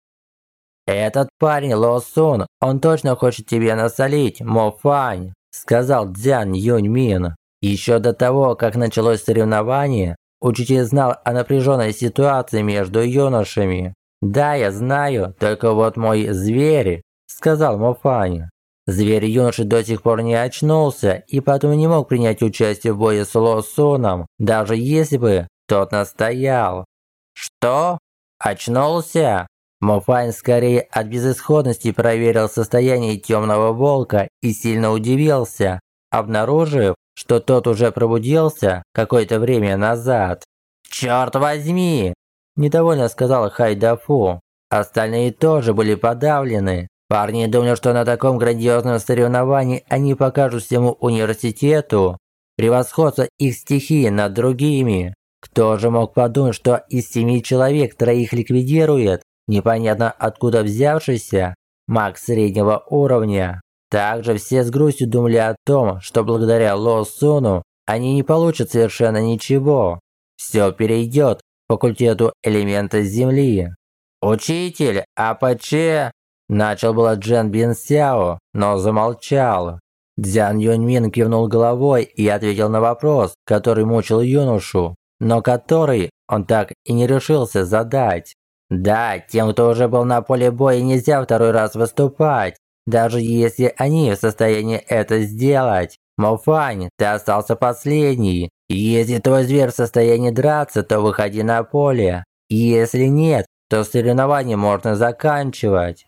«Этот парень Ло Сун, он точно хочет тебе насолить, Мо Фань», сказал Дзян Юнь Мин. Еще до того, как началось соревнование, учитель знал о напряженной ситуации между юношами. «Да, я знаю, только вот мой зверь», сказал Мо Фань. Зверь юноши до сих пор не очнулся и поэтому не мог принять участие в бое с Лосуном, даже если бы тот настоял. «Что? Очнулся?» Мофайн скорее от безысходности проверил состояние темного волка и сильно удивился, обнаружив, что тот уже пробудился какое-то время назад. «Черт возьми!» – недовольно сказал Хайдафу. Остальные тоже были подавлены, Парни думали, что на таком грандиозном соревновании они покажут всему университету превосходство их стихии над другими. Кто же мог подумать, что из семи человек троих ликвидирует непонятно откуда взявшийся маг среднего уровня. Также все с грустью думали о том, что благодаря Ло Суну они не получат совершенно ничего. Все перейдет к факультету элемента Земли. «Учитель, АПЧ Начал было Джен Бин Сяо, но замолчал. Дзян Юньмин кивнул головой и ответил на вопрос, который мучил юношу, но который он так и не решился задать. Да, тем, кто уже был на поле боя, нельзя второй раз выступать, даже если они в состоянии это сделать. Мофань, ты остался последний. Если твой зверь в состоянии драться, то выходи на поле. Если нет, то соревнование можно заканчивать.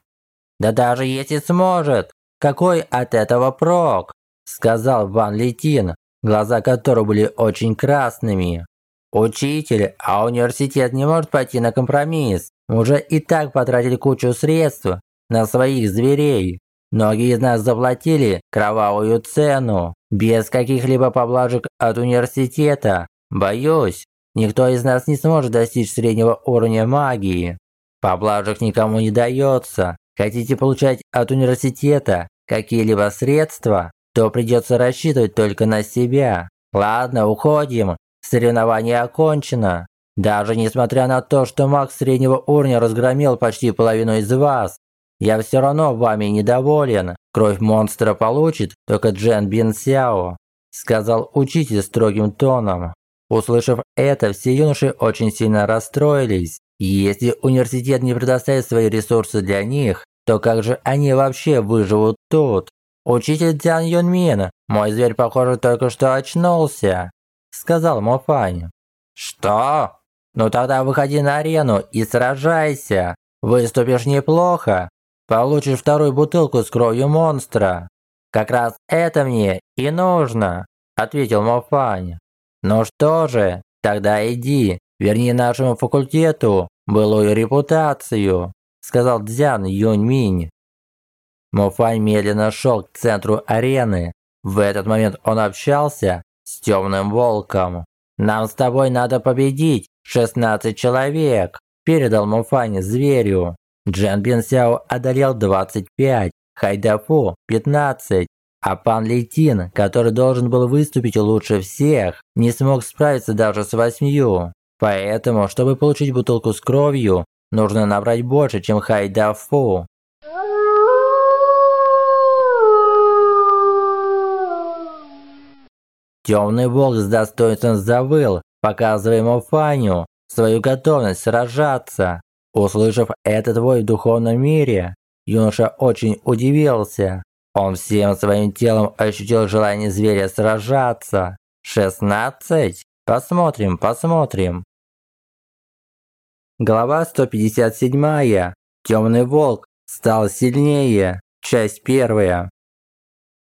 Да даже если сможет, какой от этого прок? Сказал Ван Летин, глаза которого были очень красными. Учитель, а университет не может пойти на компромисс. Уже и так потратили кучу средств на своих зверей. Многие из нас заплатили кровавую цену, без каких-либо поблажек от университета. Боюсь, никто из нас не сможет достичь среднего уровня магии. Поблажек никому не дается, Хотите получать от университета какие-либо средства, то придется рассчитывать только на себя. Ладно, уходим. Соревнование окончено. Даже несмотря на то, что Макс среднего уровня разгромил почти половину из вас, я все равно вами недоволен. Кровь монстра получит только Джен Бин Сяо, сказал учитель строгим тоном. Услышав это, все юноши очень сильно расстроились. Если университет не предоставит свои ресурсы для них, то как же они вообще выживут тут? Учитель Дзян Юнмин, мой зверь, похоже, только что очнулся, сказал Мофань. Что? Ну тогда выходи на арену и сражайся. Выступишь неплохо. Получишь вторую бутылку с кровью монстра. Как раз это мне и нужно, ответил Мофань. Ну что же, тогда иди, верни нашему факультету былую репутацию сказал Дзян Юньминь. Муфань медленно шел к центру арены. В этот момент он общался с темным волком. нам с тобой надо победить 16 человек», передал Муфане зверю. Джен Бин Сяо одолел 25, Хайдафу – 15, а пан Лейтин, который должен был выступить лучше всех, не смог справиться даже с восьмью. Поэтому, чтобы получить бутылку с кровью, нужно набрать больше, чем Хайдафу. Темный волк с достоинством завыл, показывая ему Фаню свою готовность сражаться. Услышав этот вой в духовном мире, юноша очень удивился. Он всем своим телом ощутил желание зверя сражаться. 16? Посмотрим, посмотрим. Глава 157. Темный волк стал сильнее. Часть первая.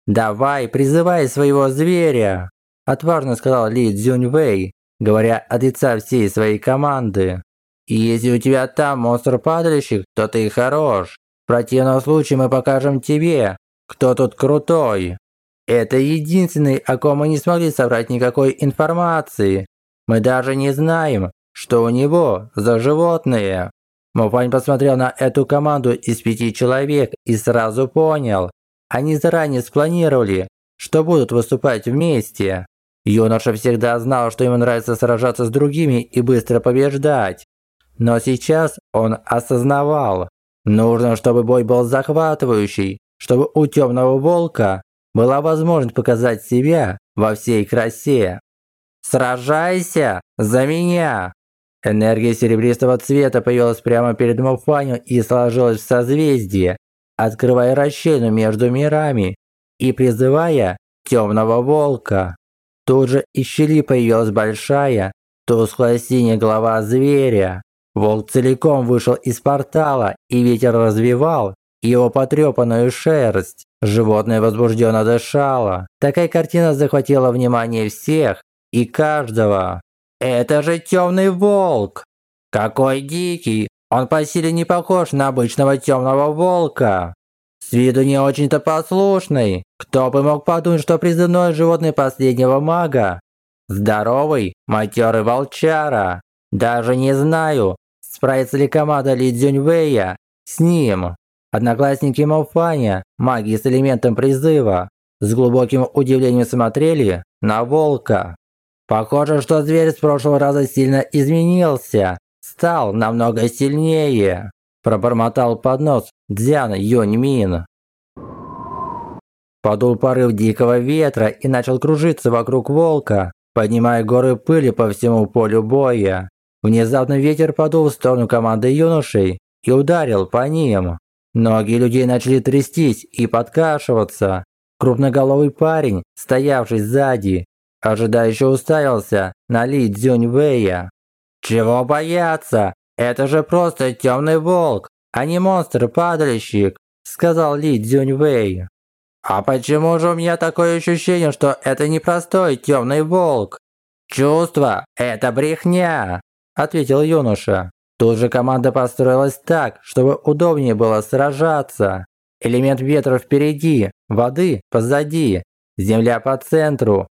«Давай, призывай своего зверя!» Отважно сказал Ли Цзюньвэй, говоря от лица всей своей команды. И если у тебя там монстр-падальщик, то ты хорош. В противном случае мы покажем тебе, кто тут крутой. Это единственный, о ком мы не смогли собрать никакой информации. Мы даже не знаем, что у него за животные. Муфань посмотрел на эту команду из пяти человек и сразу понял. Они заранее спланировали, что будут выступать вместе. Юноша всегда знал, что ему нравится сражаться с другими и быстро побеждать. Но сейчас он осознавал, нужно, чтобы бой был захватывающий, чтобы у темного волка была возможность показать себя во всей красе. «Сражайся за меня!» Энергия серебристого цвета появилась прямо перед Муфаню и сложилась в созвездие, открывая расщелину между мирами и призывая темного волка. Тут же из щели появилась большая, тусклая синяя голова зверя. Волк целиком вышел из портала, и ветер развивал его потрепанную шерсть. Животное возбужденно дышало. Такая картина захватила внимание всех и каждого. «Это же темный волк! Какой дикий! Он по силе не похож на обычного темного волка!» С виду не очень-то послушный. Кто бы мог подумать, что призывное животное последнего мага? Здоровый, матерый волчара. Даже не знаю, справится ли команда Ли Цзюньвэя с ним. Одноклассники Мауфаня, маги с элементом призыва, с глубоким удивлением смотрели на волка. Похоже, что зверь с прошлого раза сильно изменился, стал намного сильнее. Пробормотал под нос Дзян Юньмин. Подул порыв дикого ветра и начал кружиться вокруг волка, поднимая горы пыли по всему полю боя. Внезапно ветер подул в сторону команды юношей и ударил по ним. Ноги людей начали трястись и подкашиваться. Крупноголовый парень, стоявший сзади, ожидающе уставился на Ли Цзюньвэя. «Чего бояться? «Это же просто темный волк, а не монстр-падальщик», сказал Ли Цзюньвэй. «А почему же у меня такое ощущение, что это не простой темный волк?» «Чувство – это брехня», – ответил юноша. Тут же команда построилась так, чтобы удобнее было сражаться. Элемент ветра впереди, воды позади, земля по центру,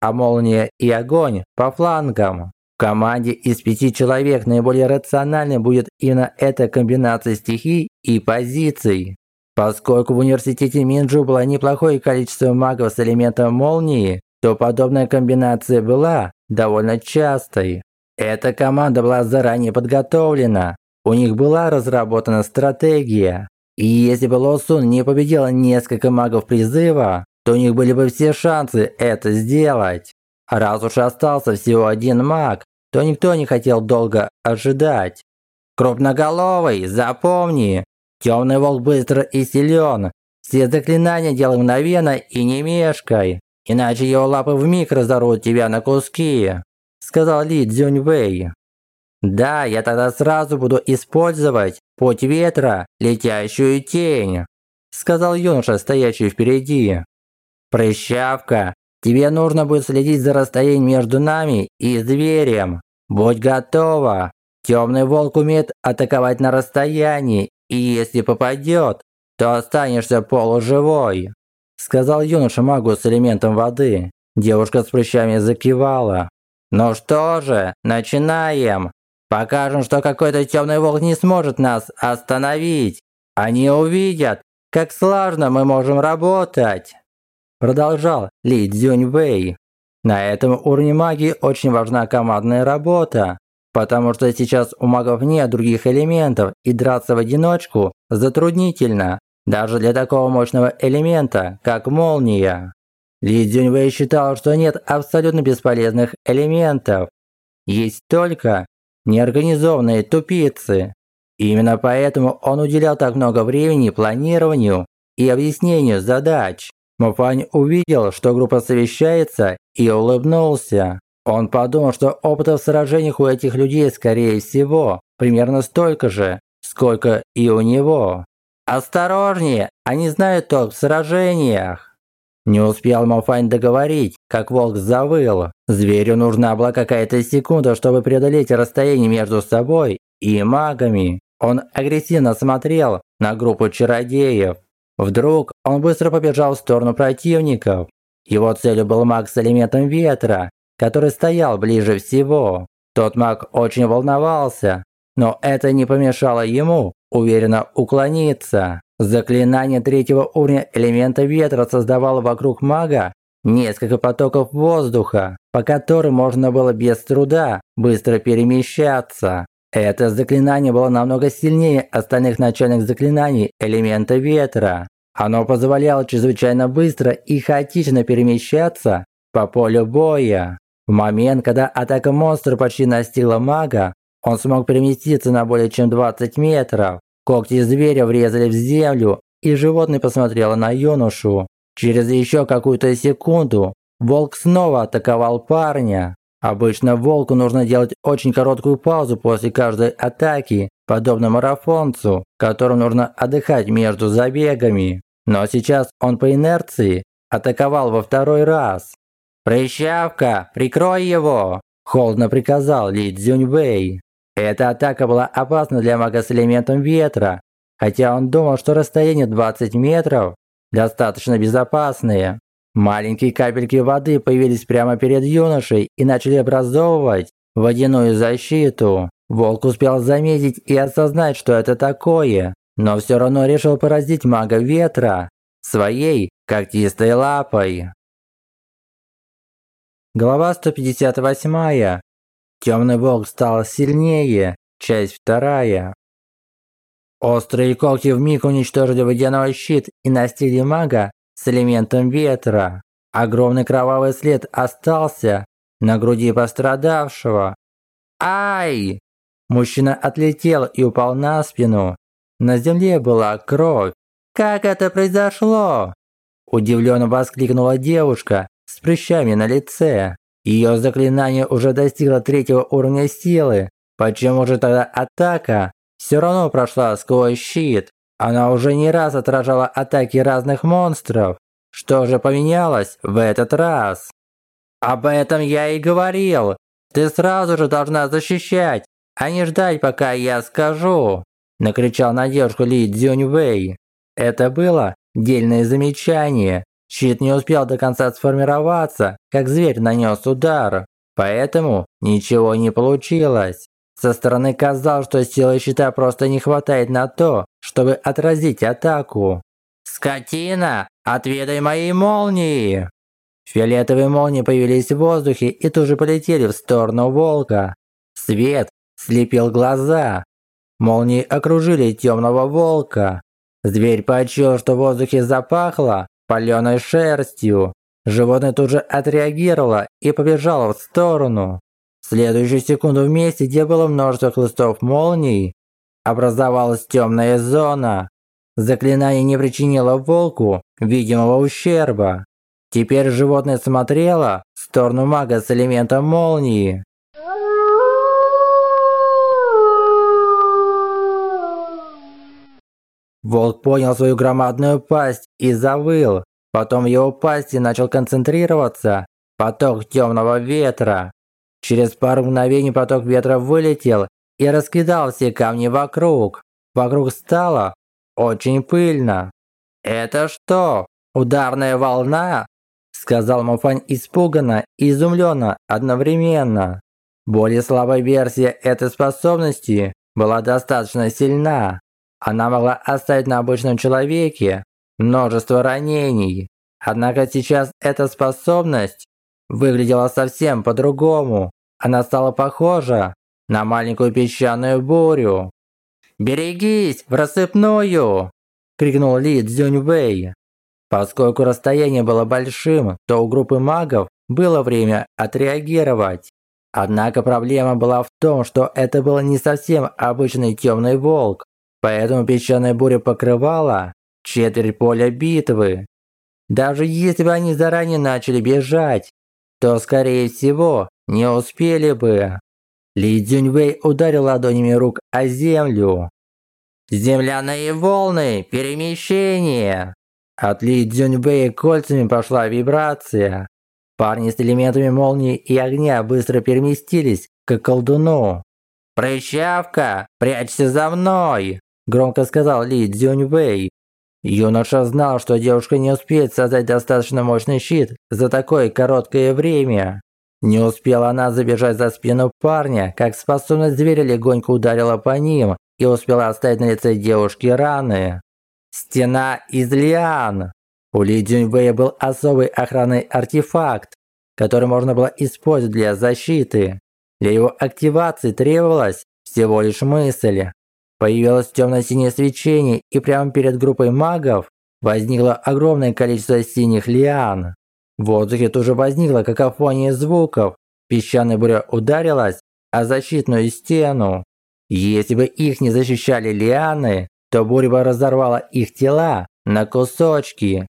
а молния и огонь по флангам. В команде из пяти человек наиболее рациональной будет именно эта комбинация стихий и позиций. Поскольку в университете Минджу было неплохое количество магов с элементом молнии, то подобная комбинация была довольно частой. Эта команда была заранее подготовлена, у них была разработана стратегия. И если бы Лосун не победила несколько магов призыва, то у них были бы все шансы это сделать. Раз уж остался всего один маг, то никто не хотел долго ожидать. Крупноголовый, запомни, темный волк быстро и силен. Все заклинания делай мгновенно и не мешкай, иначе его лапы вмиг разорвут тебя на куски», сказал Ли Цзюньвэй. «Да, я тогда сразу буду использовать путь ветра, летящую тень», сказал юноша, стоящий впереди. «Прыщавка, Тебе нужно будет следить за расстоянием между нами и зверем. Будь готова. Темный волк умеет атаковать на расстоянии, и если попадет, то останешься полуживой», сказал юноша магу с элементом воды. Девушка с прыщами закивала. Ну что же, начинаем. Покажем, что какой-то темный волк не сможет нас остановить. Они увидят, как сложно мы можем работать. Продолжал Ли Цзюньвэй. На этом уровне магии очень важна командная работа, потому что сейчас у магов нет других элементов и драться в одиночку затруднительно, даже для такого мощного элемента, как молния. Ли Цзюньвэй считал, что нет абсолютно бесполезных элементов. Есть только неорганизованные тупицы. И именно поэтому он уделял так много времени планированию и объяснению задач. Муфань увидел, что группа совещается и улыбнулся. Он подумал, что опыта в сражениях у этих людей, скорее всего, примерно столько же, сколько и у него. «Осторожнее! Они знают толк в сражениях!» Не успел Малфайн договорить, как волк завыл. Зверю нужна была какая-то секунда, чтобы преодолеть расстояние между собой и магами. Он агрессивно смотрел на группу чародеев. Вдруг он быстро побежал в сторону противников. Его целью был маг с элементом ветра, который стоял ближе всего. Тот маг очень волновался, но это не помешало ему уверенно уклониться. Заклинание третьего уровня элемента ветра создавало вокруг мага несколько потоков воздуха, по которым можно было без труда быстро перемещаться. Это заклинание было намного сильнее остальных начальных заклинаний элемента ветра. Оно позволяло чрезвычайно быстро и хаотично перемещаться по полю боя. В момент, когда атака монстра почти настигла мага, он смог переместиться на более чем 20 метров. Когти зверя врезали в землю, и животное посмотрело на юношу. Через еще какую-то секунду волк снова атаковал парня. Обычно волку нужно делать очень короткую паузу после каждой атаки, подобно марафонцу, которому нужно отдыхать между забегами. Но сейчас он по инерции атаковал во второй раз. «Прыщавка, прикрой его!» – холодно приказал Ли Цзюньвэй. Эта атака была опасна для мага с элементом ветра, хотя он думал, что расстояние 20 метров достаточно безопасное. Маленькие капельки воды появились прямо перед юношей и начали образовывать водяную защиту. Волк успел заметить и осознать, что это такое, но все равно решил поразить мага ветра своей когтистой лапой. Глава 158. Темный волк стал сильнее. Часть вторая. Острые когти вмиг уничтожили водяной щит и настигли мага с элементом ветра. Огромный кровавый след остался на груди пострадавшего. Ай! Мужчина отлетел и упал на спину. На земле была кровь. Как это произошло? Удивленно воскликнула девушка с прыщами на лице. Ее заклинание уже достигло третьего уровня силы. Почему же тогда атака все равно прошла сквозь щит? Она уже не раз отражала атаки разных монстров. Что же поменялось в этот раз? Об этом я и говорил. Ты сразу же должна защищать, а не ждать, пока я скажу. Накричал на девушку Ли Цзюньвэй. Это было дельное замечание. Щит не успел до конца сформироваться, как зверь нанес удар, поэтому ничего не получилось. Со стороны казалось, что силы щита просто не хватает на то, чтобы отразить атаку. «Скотина, отведай моей молнии!» Фиолетовые молнии появились в воздухе и тут же полетели в сторону волка. Свет слепил глаза. Молнии окружили темного волка. Зверь почуял, что в воздухе запахло, паленой шерстью. Животное тут же отреагировало и побежало в сторону. Следующую секунду в месте, где было множество хлыстов молний, образовалась темная зона. Заклинание не причинило волку видимого ущерба. Теперь животное смотрело в сторону мага с элементом молнии. Волк понял свою громадную пасть и завыл. Потом в его пасти начал концентрироваться поток темного ветра. Через пару мгновений поток ветра вылетел и раскидал все камни вокруг. Вокруг стало очень пыльно. «Это что, ударная волна?» – сказал Муфань испуганно и изумленно одновременно. Более слабая версия этой способности была достаточно сильна. Она могла оставить на обычном человеке множество ранений. Однако сейчас эта способность выглядела совсем по-другому. Она стала похожа на маленькую песчаную бурю. «Берегись, в рассыпную!» – крикнул Ли Цзюньвэй. Поскольку расстояние было большим, то у группы магов было время отреагировать. Однако проблема была в том, что это был не совсем обычный темный волк, поэтому песчаная буря покрывала четверть поля битвы. Даже если бы они заранее начали бежать, то, скорее всего, не успели бы. Ли Цзюньвэй ударил ладонями рук о землю. «Земляные волны! Перемещение!» От Ли Цзюньвэя кольцами пошла вибрация. Парни с элементами молнии и огня быстро переместились к колдуну. «Прыщавка, прячься за мной!» – громко сказал Ли Цзюньвэй. Юноша знал, что девушка не успеет создать достаточно мощный щит за такое короткое время. Не успела она забежать за спину парня, как способность зверя легонько ударила по ним и успела оставить на лице девушки раны. Стена из лиан. У Ли Дюньвэя был особый охранный артефакт, который можно было использовать для защиты. Для его активации требовалась всего лишь мысль. Появилось темно-синее свечение, и прямо перед группой магов возникло огромное количество синих лиан. В воздухе тоже возникла какофония звуков. Песчаная буря ударилась о защитную стену. Если бы их не защищали лианы, то буря бы разорвала их тела на кусочки.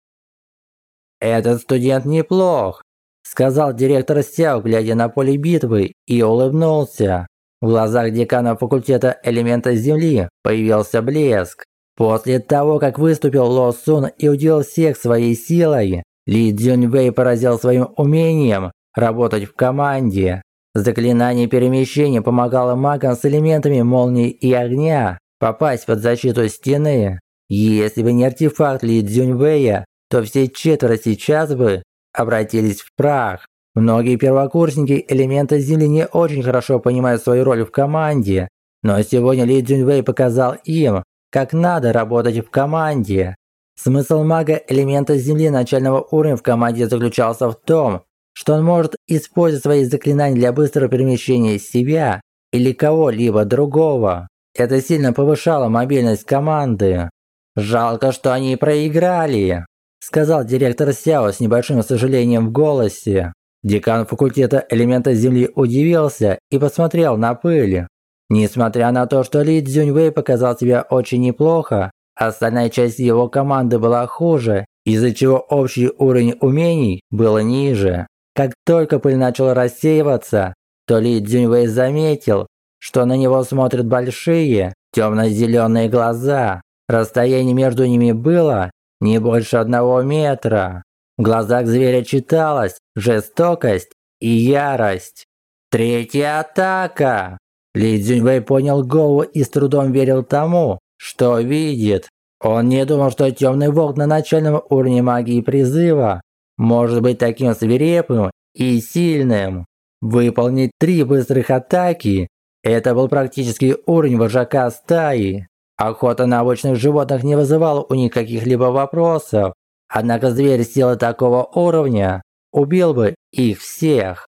«Этот студент неплох», – сказал директор Сяо, глядя на поле битвы, и улыбнулся. В глазах декана факультета элемента Земли появился блеск. После того, как выступил Ло Сун и удивил всех своей силой, Ли Цзюньвэй поразил своим умением работать в команде. Заклинание перемещения помогало магам с элементами молнии и огня попасть под защиту стены. Если бы не артефакт Ли Цзюньвэя, то все четверо сейчас бы обратились в прах. Многие первокурсники элемента Земли не очень хорошо понимают свою роль в команде, но сегодня Ли Цзюньвэй показал им, как надо работать в команде. Смысл мага элемента Земли начального уровня в команде заключался в том, что он может использовать свои заклинания для быстрого перемещения себя или кого-либо другого. Это сильно повышало мобильность команды. «Жалко, что они проиграли», – сказал директор Сяо с небольшим сожалением в голосе. Декан факультета элемента Земли удивился и посмотрел на пыль. Несмотря на то, что Ли Цзюньвэй показал себя очень неплохо, остальная часть его команды была хуже, из-за чего общий уровень умений был ниже. Как только пыль начала рассеиваться, то Ли Цзюньвэй заметил, что на него смотрят большие, темно-зеленые глаза. Расстояние между ними было не больше одного метра. В глазах зверя читалась жестокость и ярость. Третья атака! Ли Цзюньвэй понял голову и с трудом верил тому, что видит. Он не думал, что темный волк на начальном уровне магии призыва может быть таким свирепым и сильным. Выполнить три быстрых атаки – это был практически уровень вожака стаи. Охота на обычных животных не вызывала у них каких-либо вопросов. Однако зверь силы такого уровня убил бы их всех.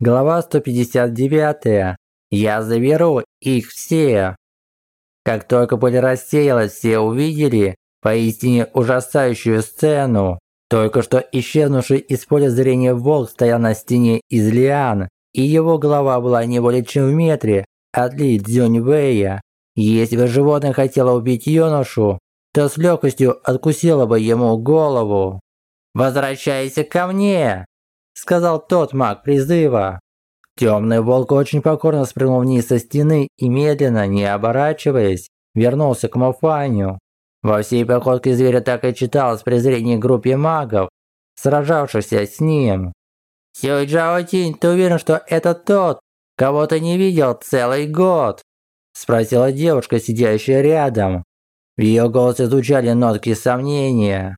Глава 159. Я заберу их всех. Как только пыль рассеялась, все увидели поистине ужасающую сцену. Только что исчезнувший из поля зрения волк стоял на стене из лиан, и его голова была не более чем в метре от Ли Цзюньвэя. Если бы животное хотело убить юношу, то с легкостью откусила бы ему голову. «Возвращайся ко мне!» – сказал тот маг призыва. Темный волк очень покорно спрыгнул вниз со стены и медленно, не оборачиваясь, вернулся к Мафаню. Во всей походке зверя так и читалось презрение группе магов, сражавшихся с ним. «Сюй Джао Тинь, ты уверен, что это тот, кого ты не видел целый год?» Спросила девушка, сидящая рядом. В ее голосе звучали нотки сомнения.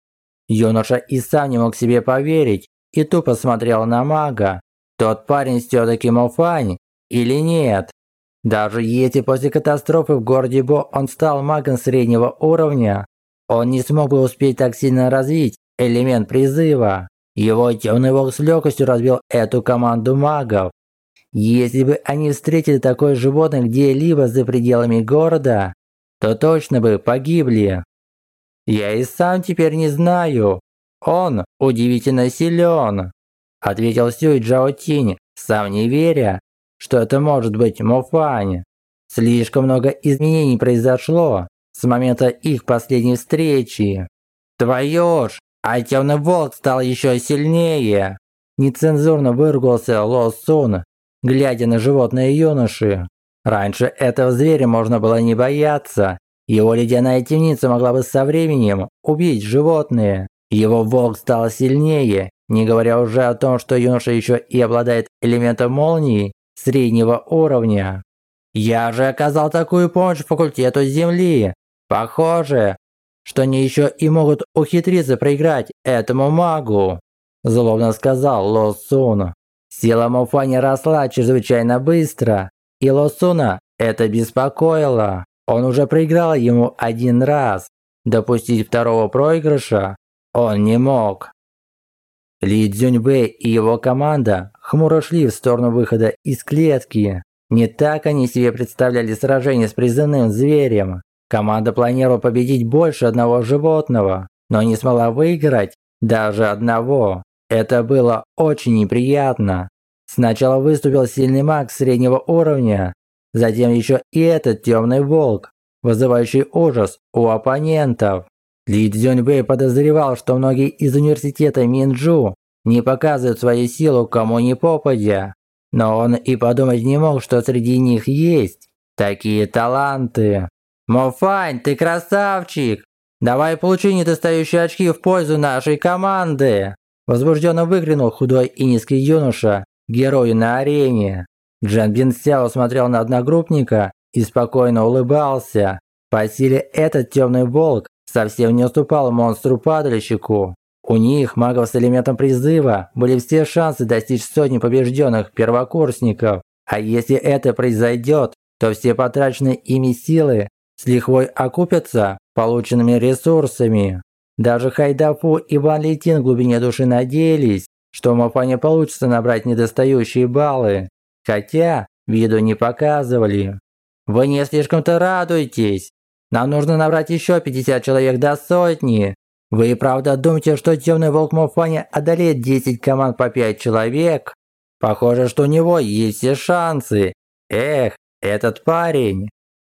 Юноша и сам не мог себе поверить и тупо смотрел на мага. Тот парень все-таки Мофань или нет? Даже если после катастрофы в городе Бо он стал магом среднего уровня, он не смог бы успеть так сильно развить элемент призыва. Его темный волк с легкостью разбил эту команду магов. Если бы они встретили такое животное где-либо за пределами города, то точно бы погибли. Я и сам теперь не знаю. Он удивительно силен, ответил Сюй Джао Тинь, сам не веря, что это может быть Мофань. Слишком много изменений произошло с момента их последней встречи. Твою ж, а темный волк стал еще сильнее. Нецензурно выругался Ло Сун, глядя на животное юноши. Раньше этого зверя можно было не бояться. Его ледяная темница могла бы со временем убить животное. Его волк стал сильнее, не говоря уже о том, что юноша еще и обладает элементом молнии среднего уровня. Я же оказал такую помощь факультету Земли. Похоже, что они еще и могут ухитриться проиграть этому магу. Злобно сказал Ло Сун. Сила Мофани росла чрезвычайно быстро, и Ло Суна это беспокоило. Он уже проиграл ему один раз. Допустить второго проигрыша он не мог. Ли Цзюньбэй и его команда хмуро шли в сторону выхода из клетки. Не так они себе представляли сражение с призывным зверем. Команда планировала победить больше одного животного, но не смогла выиграть даже одного. Это было очень неприятно. Сначала выступил сильный маг среднего уровня, затем еще и этот темный волк, вызывающий ужас у оппонентов. Ли Цзюньбэй подозревал, что многие из университета Минджу не показывают свою силу кому ни попадя. Но он и подумать не мог, что среди них есть такие таланты. «Мофань, ты красавчик! Давай получи недостающие очки в пользу нашей команды!» Возбужденно выкрикнул худой и низкий юноша, герою на арене. Джан Бин Сяо смотрел на одногруппника и спокойно улыбался. По силе этот темный волк совсем не уступал монстру-падальщику. У них, магов с элементом призыва, были все шансы достичь сотни побежденных первокурсников. А если это произойдет, то все потраченные ими силы с лихвой окупятся полученными ресурсами. Даже Хайдафу и Ван Литин в глубине души надеялись, что у Мафане получится набрать недостающие баллы, хотя виду не показывали. Вы не слишком-то радуйтесь. Нам нужно набрать еще 50 человек до сотни. Вы и правда думаете, что темный волк Мофани одолеет 10 команд по 5 человек? Похоже, что у него есть все шансы. Эх, этот парень.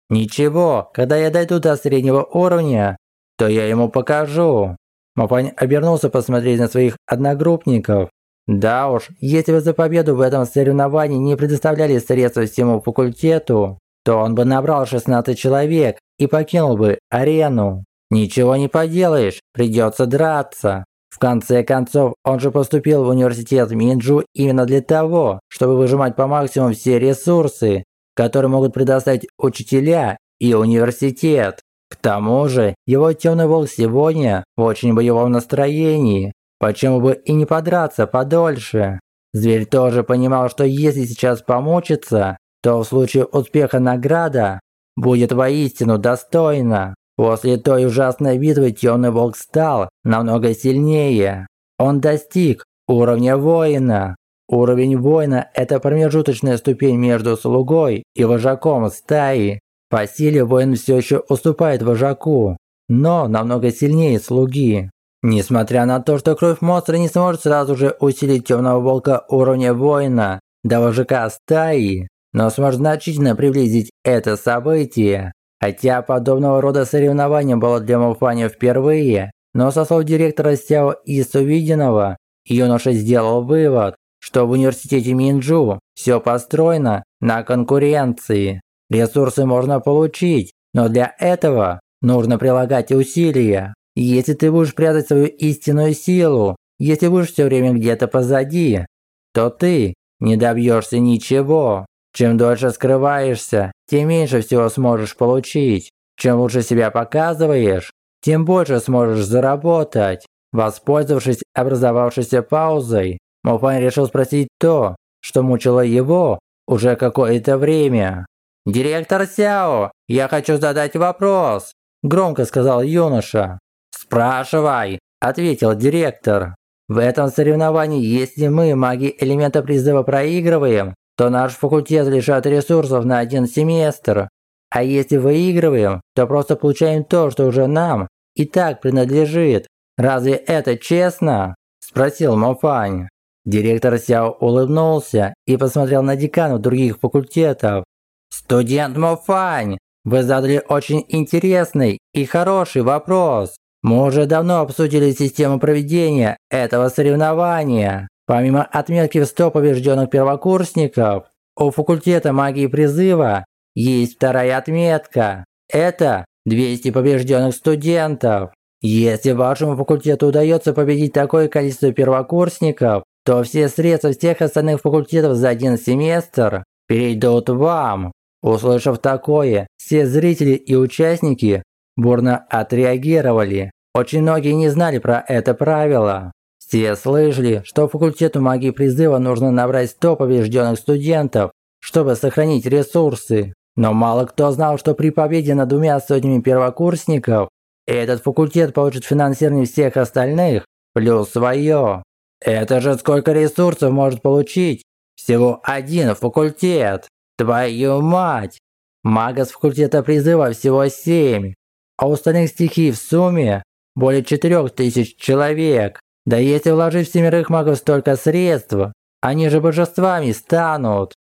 Ничего, когда я дойду до среднего уровня, то я ему покажу. Мофань обернулся посмотреть на своих одногруппников. Да уж, если бы за победу в этом соревновании не предоставляли средства всему факультету, то он бы набрал 16 человек и покинул бы арену. Ничего не поделаешь, придется драться. В конце концов, он же поступил в университет Минджу именно для того, чтобы выжимать по максимуму все ресурсы, которые могут предоставить учителя и университет. К тому же, его темный волк сегодня в очень боевом настроении. Почему бы и не подраться подольше? Зверь тоже понимал, что если сейчас помучиться, то в случае успеха награда будет воистину достойна. После той ужасной битвы Темный Волк стал намного сильнее. Он достиг уровня воина. Уровень воина – это промежуточная ступень между слугой и вожаком стаи. По силе воин все еще уступает вожаку, но намного сильнее слуги. Несмотря на то, что кровь монстра не сможет сразу же усилить темного волка уровня воина до вожака стаи, но сможет значительно приблизить это событие. Хотя подобного рода соревнования было для Муфани впервые, но со слов директора Сяо из увиденного, юноша сделал вывод, что в университете Минджу все построено на конкуренции. Ресурсы можно получить, но для этого нужно прилагать усилия. Если ты будешь прятать свою истинную силу, если будешь все время где-то позади, то ты не добьешься ничего. Чем дольше скрываешься, тем меньше всего сможешь получить. Чем лучше себя показываешь, тем больше сможешь заработать. Воспользовавшись образовавшейся паузой, Мофань решил спросить то, что мучило его уже какое-то время. «Директор Сяо, я хочу задать вопрос», – громко сказал юноша. «Спрашивай», – ответил директор. «В этом соревновании, если мы, маги элемента призыва, проигрываем, то наш факультет лишает ресурсов на один семестр. А если выигрываем, то просто получаем то, что уже нам и так принадлежит. Разве это честно?» – спросил Мофань. Директор Сяо улыбнулся и посмотрел на деканов других факультетов. «Студент Мофань, вы задали очень интересный и хороший вопрос. Мы уже давно обсудили систему проведения этого соревнования. Помимо отметки в 100 побежденных первокурсников, у факультета магии призыва есть вторая отметка. Это 200 побежденных студентов. Если вашему факультету удается победить такое количество первокурсников, то все средства всех остальных факультетов за один семестр перейдут вам. Услышав такое, все зрители и участники бурно отреагировали. Очень многие не знали про это правило. Все слышали, что факультету магии призыва нужно набрать 100 побежденных студентов, чтобы сохранить ресурсы. Но мало кто знал, что при победе над двумя сотнями первокурсников этот факультет получит финансирование всех остальных, плюс свое. Это же сколько ресурсов может получить? Всего один факультет. Твою мать! Мага с факультета призыва всего семь, а у остальных стихий в сумме более четырех тысяч человек. Да если вложить в семерых магов столько средств, они же божествами станут.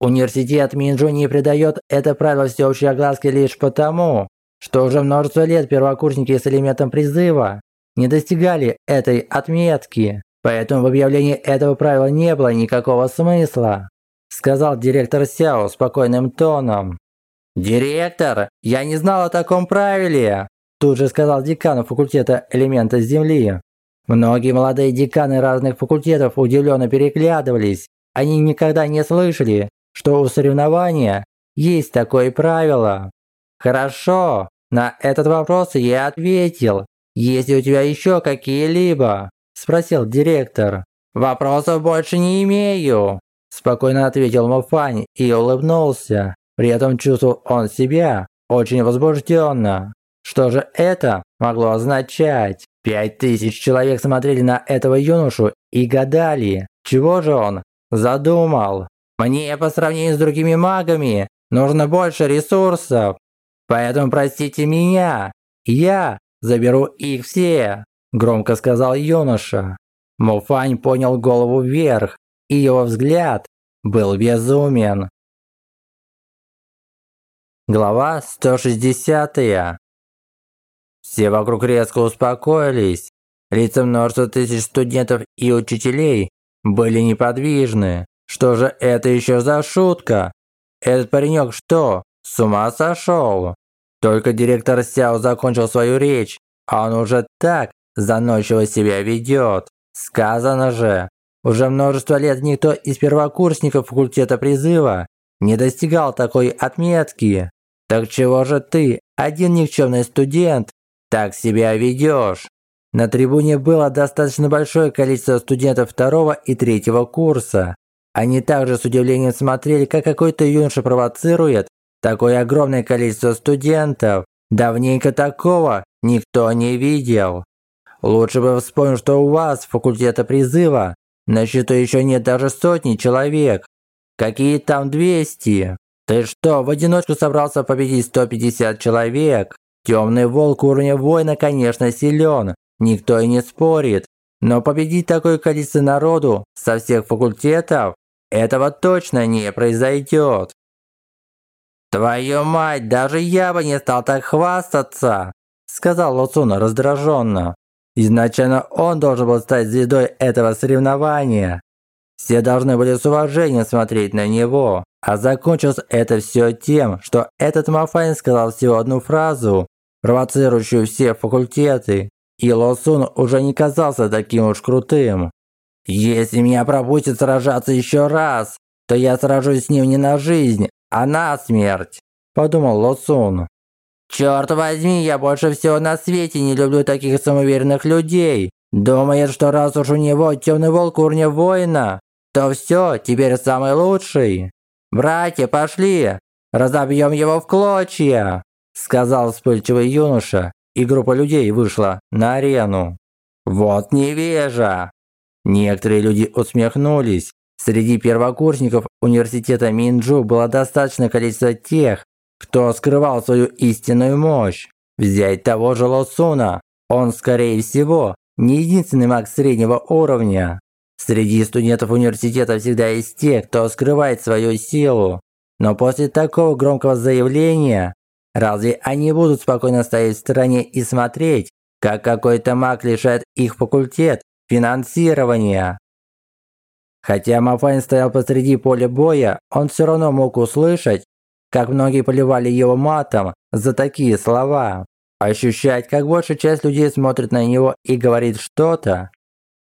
Университет Минджу не придает это правило всеобщей огласки лишь потому, что уже множество лет первокурсники с элементом призыва не достигали этой отметки. Поэтому в объявлении этого правила не было никакого смысла сказал директор Сяо спокойным тоном. «Директор, я не знал о таком правиле!» Тут же сказал декан факультета элемента Земли. Многие молодые деканы разных факультетов удивленно переглядывались. Они никогда не слышали, что у соревнования есть такое правило. «Хорошо, на этот вопрос я ответил. Есть ли у тебя еще какие-либо?» – спросил директор. «Вопросов больше не имею», Спокойно ответил Мафань и улыбнулся. При этом чувствовал он себя очень возбужденно. Что же это могло означать? Пять тысяч человек смотрели на этого юношу и гадали, чего же он задумал. Мне по сравнению с другими магами нужно больше ресурсов. Поэтому простите меня, я заберу их все, громко сказал юноша. Муфань понял голову вверх и его взгляд был безумен. Глава 160. Все вокруг резко успокоились. Лица множества тысяч студентов и учителей были неподвижны. Что же это еще за шутка? Этот паренек что, с ума сошел? Только директор Сяо закончил свою речь, а он уже так заносчиво себя ведет. Сказано же, уже множество лет никто из первокурсников факультета призыва не достигал такой отметки. Так чего же ты, один никчемный студент, так себя ведешь? На трибуне было достаточно большое количество студентов второго и третьего курса. Они также с удивлением смотрели, как какой-то юноша провоцирует такое огромное количество студентов. Давненько такого никто не видел. Лучше бы вспомнил, что у вас, факультета призыва, на счету еще нет даже сотни человек. Какие там 200? Ты что, в одиночку собрался победить 150 человек? Темный волк уровня воина, конечно, силен. Никто и не спорит. Но победить такое количество народу со всех факультетов, этого точно не произойдет. «Твою мать, даже я бы не стал так хвастаться!» Сказал Лоцуна раздраженно. Изначально он должен был стать звездой этого соревнования. Все должны были с уважением смотреть на него. А закончилось это все тем, что этот Мафайн сказал всего одну фразу, провоцирующую все факультеты. И Лосун уже не казался таким уж крутым. «Если меня пропустят сражаться еще раз, то я сражусь с ним не на жизнь, а на смерть», – подумал Лосун. Черт возьми, я больше всего на свете не люблю таких самоуверенных людей. Думает, что раз уж у него темный волк уровня воина, то все, теперь самый лучший. Братья, пошли, разобьем его в клочья, сказал вспыльчивый юноша, и группа людей вышла на арену. Вот невежа! Некоторые люди усмехнулись. Среди первокурсников университета Минджу было достаточное количество тех, кто скрывал свою истинную мощь. Взять того же Лосуна, он, скорее всего, не единственный маг среднего уровня. Среди студентов университета всегда есть те, кто скрывает свою силу. Но после такого громкого заявления, разве они будут спокойно стоять в стороне и смотреть, как какой-то маг лишает их факультет финансирования? Хотя Мафайн стоял посреди поля боя, он все равно мог услышать, как многие поливали его матом за такие слова. Ощущать, как большая часть людей смотрит на него и говорит что-то.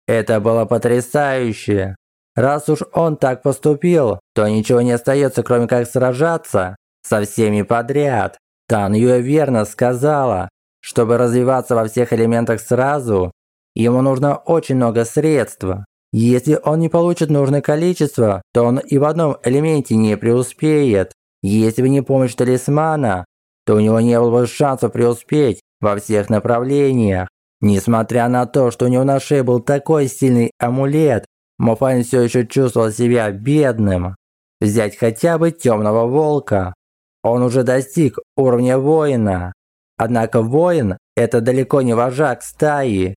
Это было потрясающе. Раз уж он так поступил, то ничего не остается, кроме как сражаться со всеми подряд. Тан Юэ верно сказала, чтобы развиваться во всех элементах сразу, ему нужно очень много средств. Если он не получит нужное количество, то он и в одном элементе не преуспеет. Если бы не помощь талисмана, то у него не было бы шансов преуспеть во всех направлениях. Несмотря на то, что у него на шее был такой сильный амулет, Мофайн все еще чувствовал себя бедным. Взять хотя бы темного волка. Он уже достиг уровня воина. Однако воин – это далеко не вожак стаи.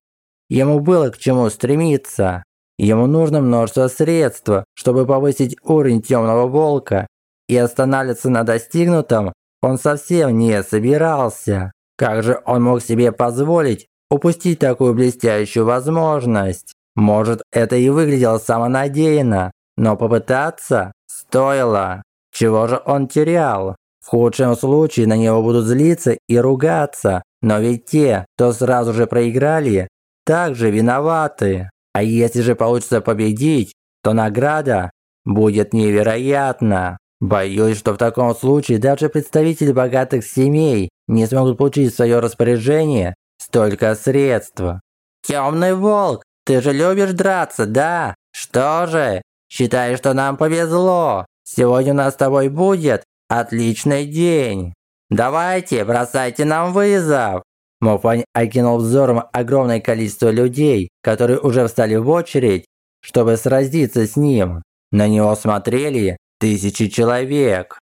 Ему было к чему стремиться. Ему нужно множество средств, чтобы повысить уровень темного волка и останавливаться на достигнутом он совсем не собирался. Как же он мог себе позволить упустить такую блестящую возможность? Может, это и выглядело самонадеянно, но попытаться стоило. Чего же он терял? В худшем случае на него будут злиться и ругаться, но ведь те, кто сразу же проиграли, также виноваты. А если же получится победить, то награда будет невероятна. Боюсь, что в таком случае даже представители богатых семей не смогут получить в свое распоряжение столько средств. Темный волк, ты же любишь драться, да? Что же, считай, что нам повезло. Сегодня у нас с тобой будет отличный день. Давайте, бросайте нам вызов. Мофань окинул взором огромное количество людей, которые уже встали в очередь, чтобы сразиться с ним. На него смотрели тысячи человек.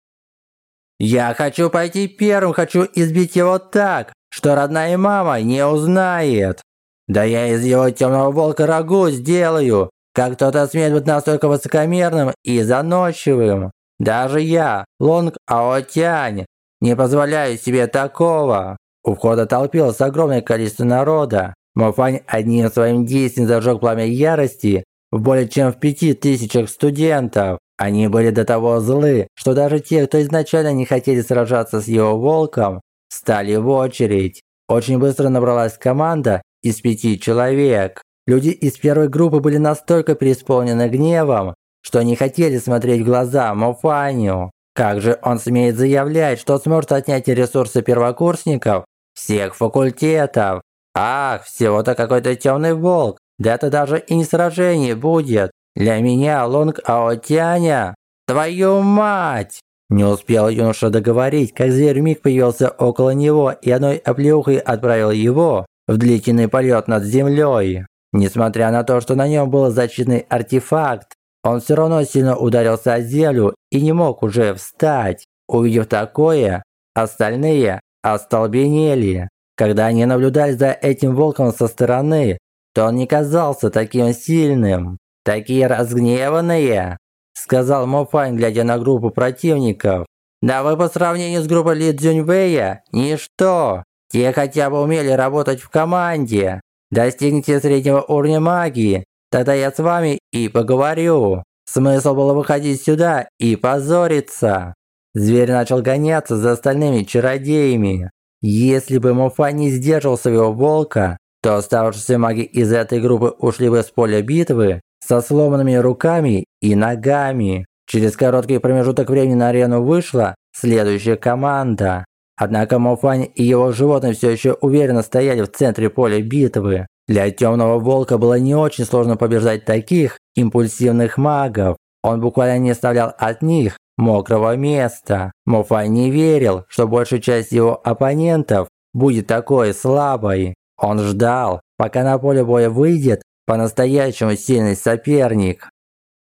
Я хочу пойти первым, хочу избить его так, что родная мама не узнает. Да я из его темного волка рагу сделаю, как кто-то смеет быть настолько высокомерным и заносчивым. Даже я, Лонг Аотянь, не позволяю себе такого. У входа толпилось огромное количество народа. Мофань одним своим действием зажег пламя ярости в более чем в пяти тысячах студентов. Они были до того злы, что даже те, кто изначально не хотели сражаться с его волком, стали в очередь. Очень быстро набралась команда из пяти человек. Люди из первой группы были настолько преисполнены гневом, что не хотели смотреть в глаза Мофанию. Как же он смеет заявлять, что сможет отнять ресурсы первокурсников всех факультетов? Ах, всего-то какой-то темный волк. Да это даже и не сражение будет. Для меня Лонг Аотяня, твою мать!» Не успел юноша договорить, как зверь миг появился около него и одной оплеухой отправил его в длительный полет над землей. Несмотря на то, что на нем был защитный артефакт, он все равно сильно ударился о землю и не мог уже встать. Увидев такое, остальные остолбенели. Когда они наблюдали за этим волком со стороны, то он не казался таким сильным. «Такие разгневанные!» – сказал Мофань, глядя на группу противников. «Да вы по сравнению с группой Ли Цзюньвэя – ничто! Те хотя бы умели работать в команде. Достигните среднего уровня магии, тогда я с вами и поговорю. Смысл было выходить сюда и позориться». Зверь начал гоняться за остальными чародеями. Если бы Мофань не сдерживал своего волка, то оставшиеся маги из этой группы ушли бы с поля битвы со сломанными руками и ногами. Через короткий промежуток времени на арену вышла следующая команда. Однако Мофань и его животные все еще уверенно стояли в центре поля битвы. Для Темного Волка было не очень сложно побеждать таких импульсивных магов. Он буквально не оставлял от них мокрого места. Мофай не верил, что большая часть его оппонентов будет такой слабой. Он ждал, пока на поле боя выйдет по-настоящему сильный соперник.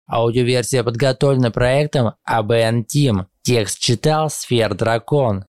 Аудиоверсия подготовлена проектом ABN Team. Текст читал Сфер Дракон.